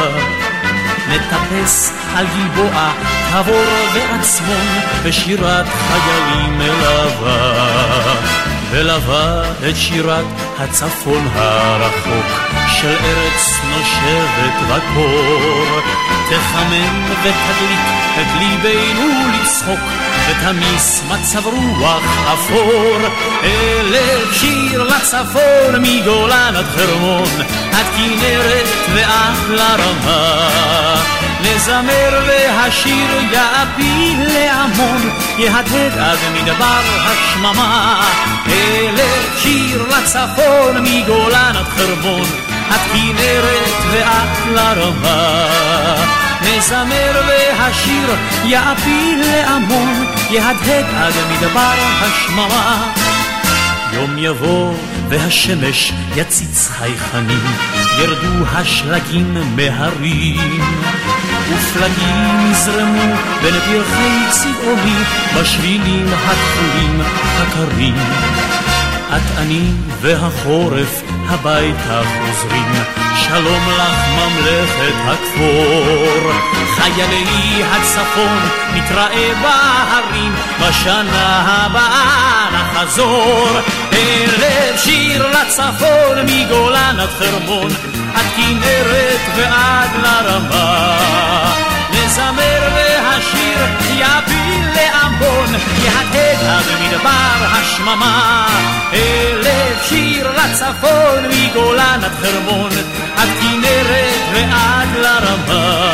Speaker 32: נטפס על גלבוע, תבור ועצמון, בשירת חיילים מלווה. ולווה את שירת הצפון הרחוק, של ארץ נושבת בקור. תחמם ותדליק את ליבנו לצחוק, ותמיס מצב רוח אפור. אלף שיר לצפון, מגולן עד חרמון, עד כנרת ועד לרמה. נזמר והשיר יעפיל להמון, יהדהד עד מדבר השממה. אלף שיר לצפון, מגולן עד חרמון, עד כנרת ועד לרמה. נזמר והשיר יעפיל להמון, יהדהד עד מדבר השממה. יום יבוא והשמש יציץ חייכנים, ירדו השלגים מהרים. ופלגים יזרמו בין פרחי צבעוני, בשבילים הכחולים הקרים. את אני והחורף הביתה חוזרים, שלום לך ממלכת הכפור. חיילי הצפון נתראה בהרים, בשנה הבאה נחזור. ערב שיר לצפון, מגולן עד חרמון, עד כנרת ועד לרמה. נזמר והשיר יפיל להמון, יהדהד מדבר השממה. אלף שיר לצפון, מגולן עד חרמון, עד כנרת ועד לרמה.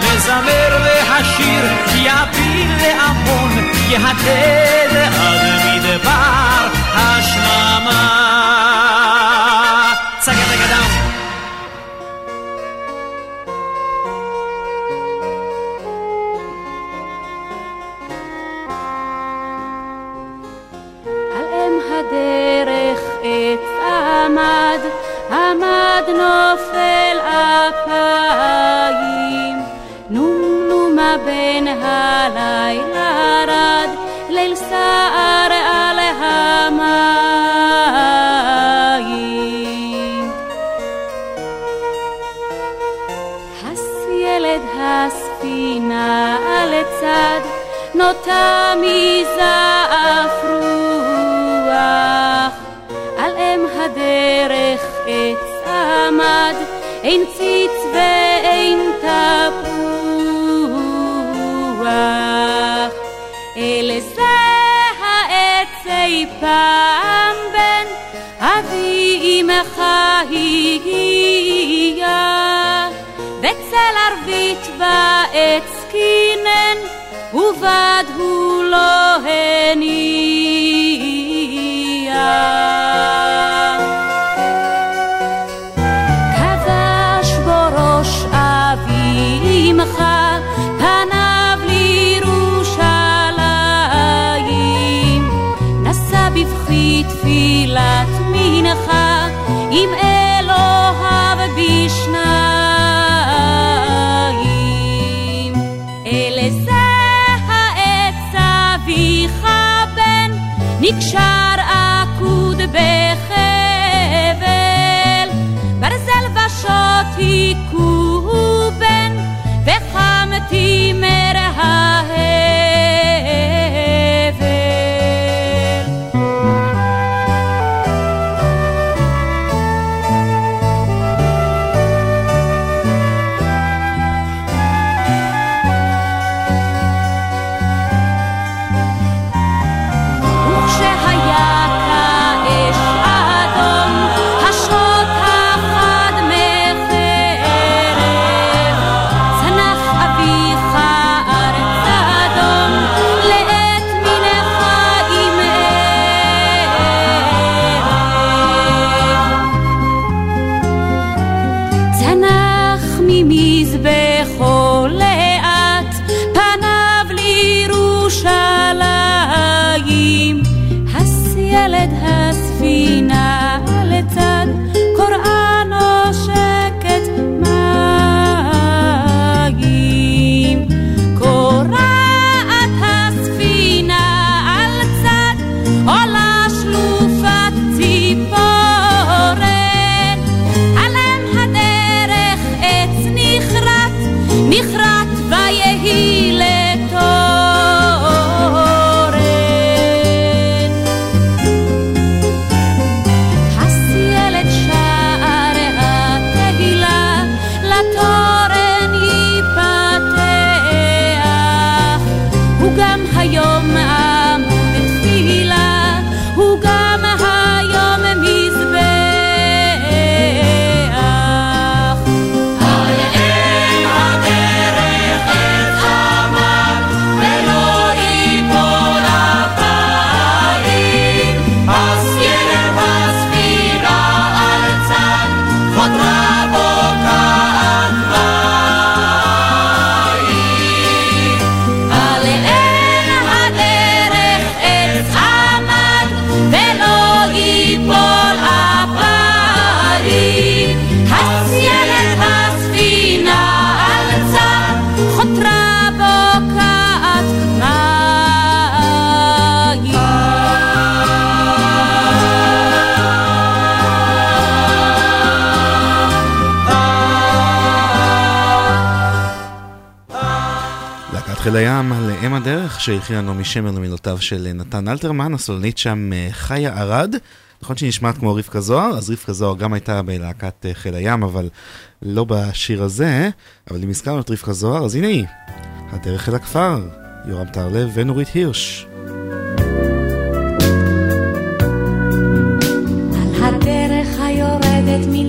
Speaker 32: נזמר והשיר יפיל להמון, יהדהד עד מדבר השממה. צגה תגדם
Speaker 13: על עמד, עמד נופל אפיים. נומנומה בין הלילה רד, ליל סער על המים. הס ילד הספינה לצד, נוטה מזעף עמד, אין ציץ ואין תפוח. אלה זה העץ אי פעם בן אבי אמך הגיע, וצל ערבית בעץ קינן, ובד הוא לא הניע.
Speaker 33: הדרך
Speaker 4: שהכריעה נעמי שמר למילותיו של נתן אלתרמן, הסולנית שם אה, חיה ארד. נכון שהיא נשמעת כמו רבקה זוהר, אז רבקה זוהר גם הייתה בלהקת אה, חיל הים, אבל לא בשיר הזה, אבל אם הזכרנו את רבקה זוהר, אז הנה היא, הדרך אל הכפר, יורם טרלב ונורית הירש.
Speaker 24: על הדרך מן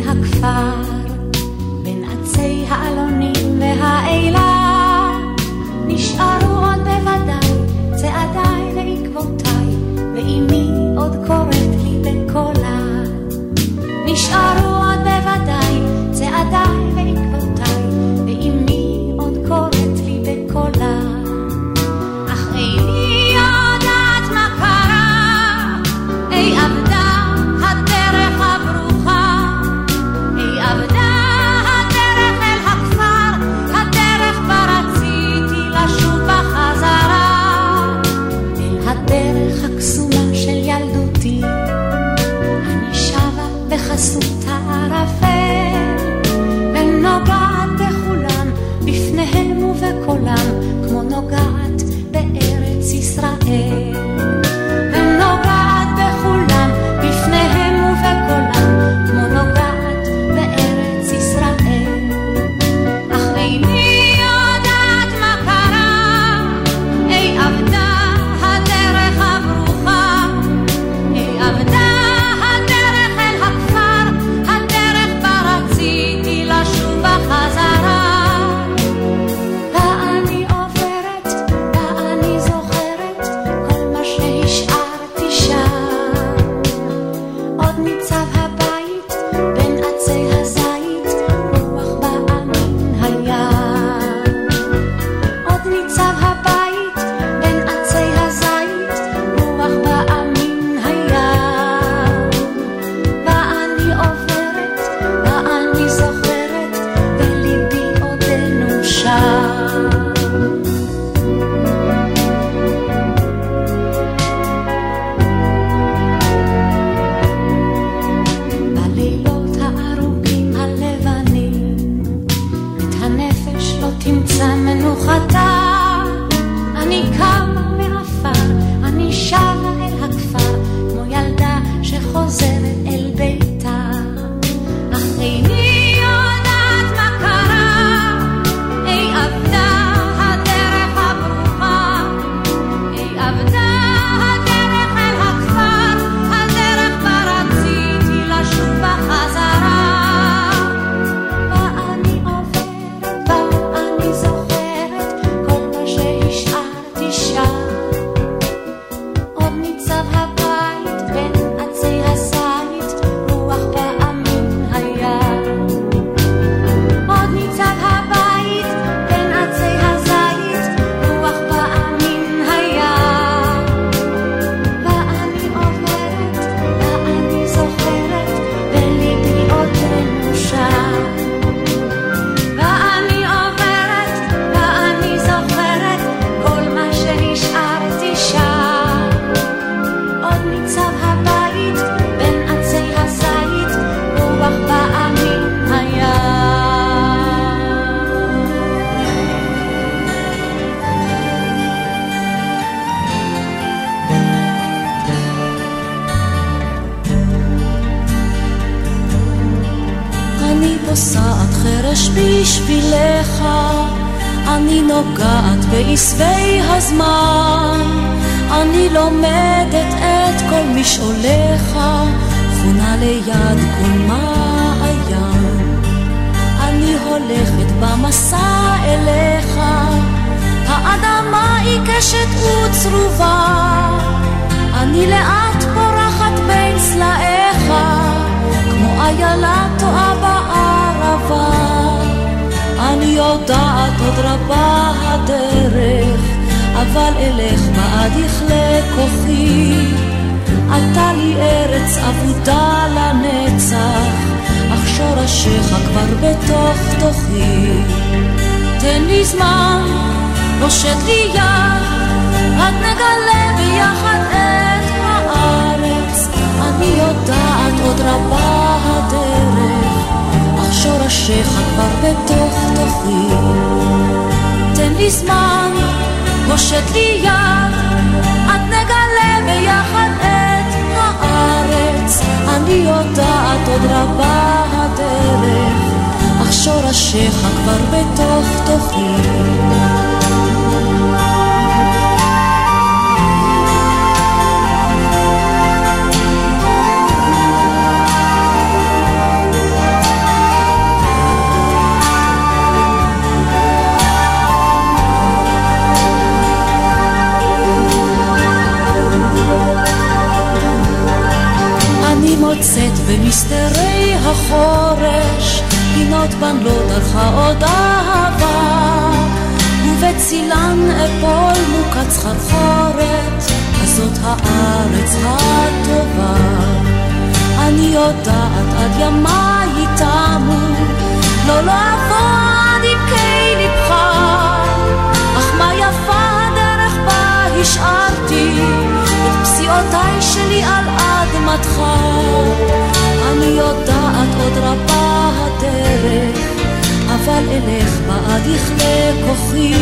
Speaker 7: אלך בעד יכלה כוחי.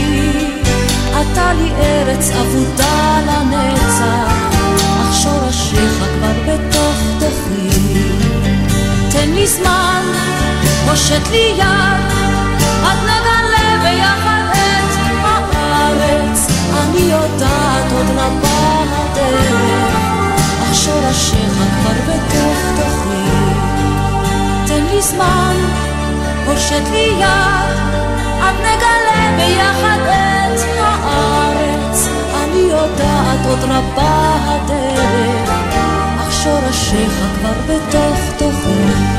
Speaker 7: אתה לי ארץ אבודה לנצח אך שורשיך כבר בתוך תוכי. תן לי זמן, פושט לי יד עד נגלה ביחד את הארץ. אני יודעת עוד רבה הדרך אך שורשיך כבר בתוך תוכי. תן לי זמן, פושט לי יד עד נגלה ביחד את הארץ. אני יודעת עוד רבה הדרך אך שורשיך כבר בתוך תוכי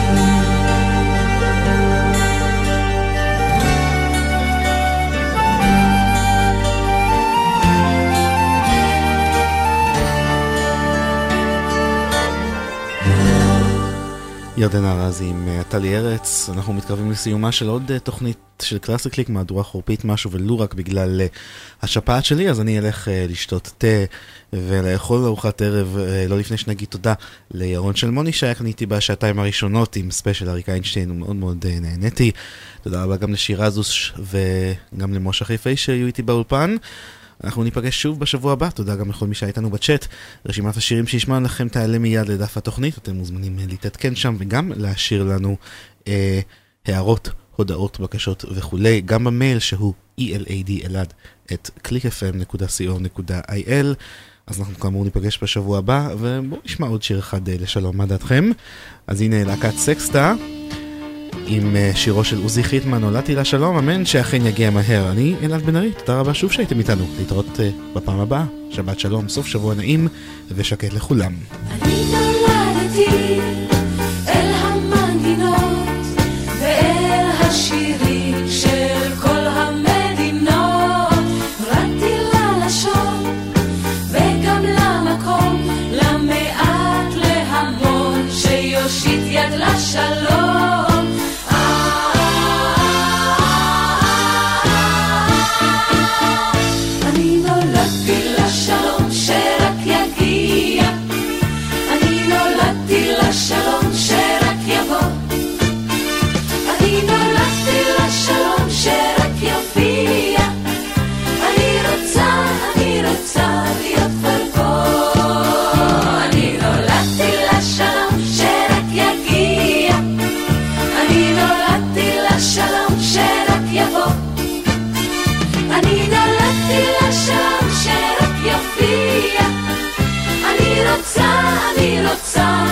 Speaker 4: ירדנה ארזי עם אה, טלי ארץ, אנחנו מתקרבים לסיומה של עוד אה, תוכנית של קלאסי קליק, מהדורה חורפית משהו ולו רק בגלל אה, השפעת שלי, אז אני אלך לשתות תה ולאכול ארוחת ערב, לא לפני שנגיד תודה לירון שלמוני שהיה כאן איתי בשעתיים הראשונות עם ספיישל אריק איינשטיין, הוא מאוד מאוד נהניתי. תודה רבה גם לשירה זוש וגם למשה חיפאי שהיו איתי באולפן. אנחנו ניפגש שוב בשבוע הבא, תודה גם לכל מי שהיה איתנו בצ'אט. רשימת השירים שישמע לכם תעלה מיד לדף התוכנית, אתם מוזמנים להתעדכן שם וגם להשאיר לנו אה, הערות, הודעות, בקשות וכולי, גם במייל שהוא eladלad את clickfm.co.il אז אנחנו כאמור ניפגש בשבוע הבא, ובואו נשמע עוד שיר אחד אה, לשלום, מה דעתכם? אז הנה להקת סקסטה. עם אה, שירו של עוזי חיטמן, נולדתי לה שלום, אמן שאכן יגיע מהר. אני אלעד בן ארי, תודה רבה שוב שהייתם איתנו. להתראות אה, בפעם הבאה, שבת שלום, סוף שבוע נעים ושקט לכולם.
Speaker 7: אני נולדתי אני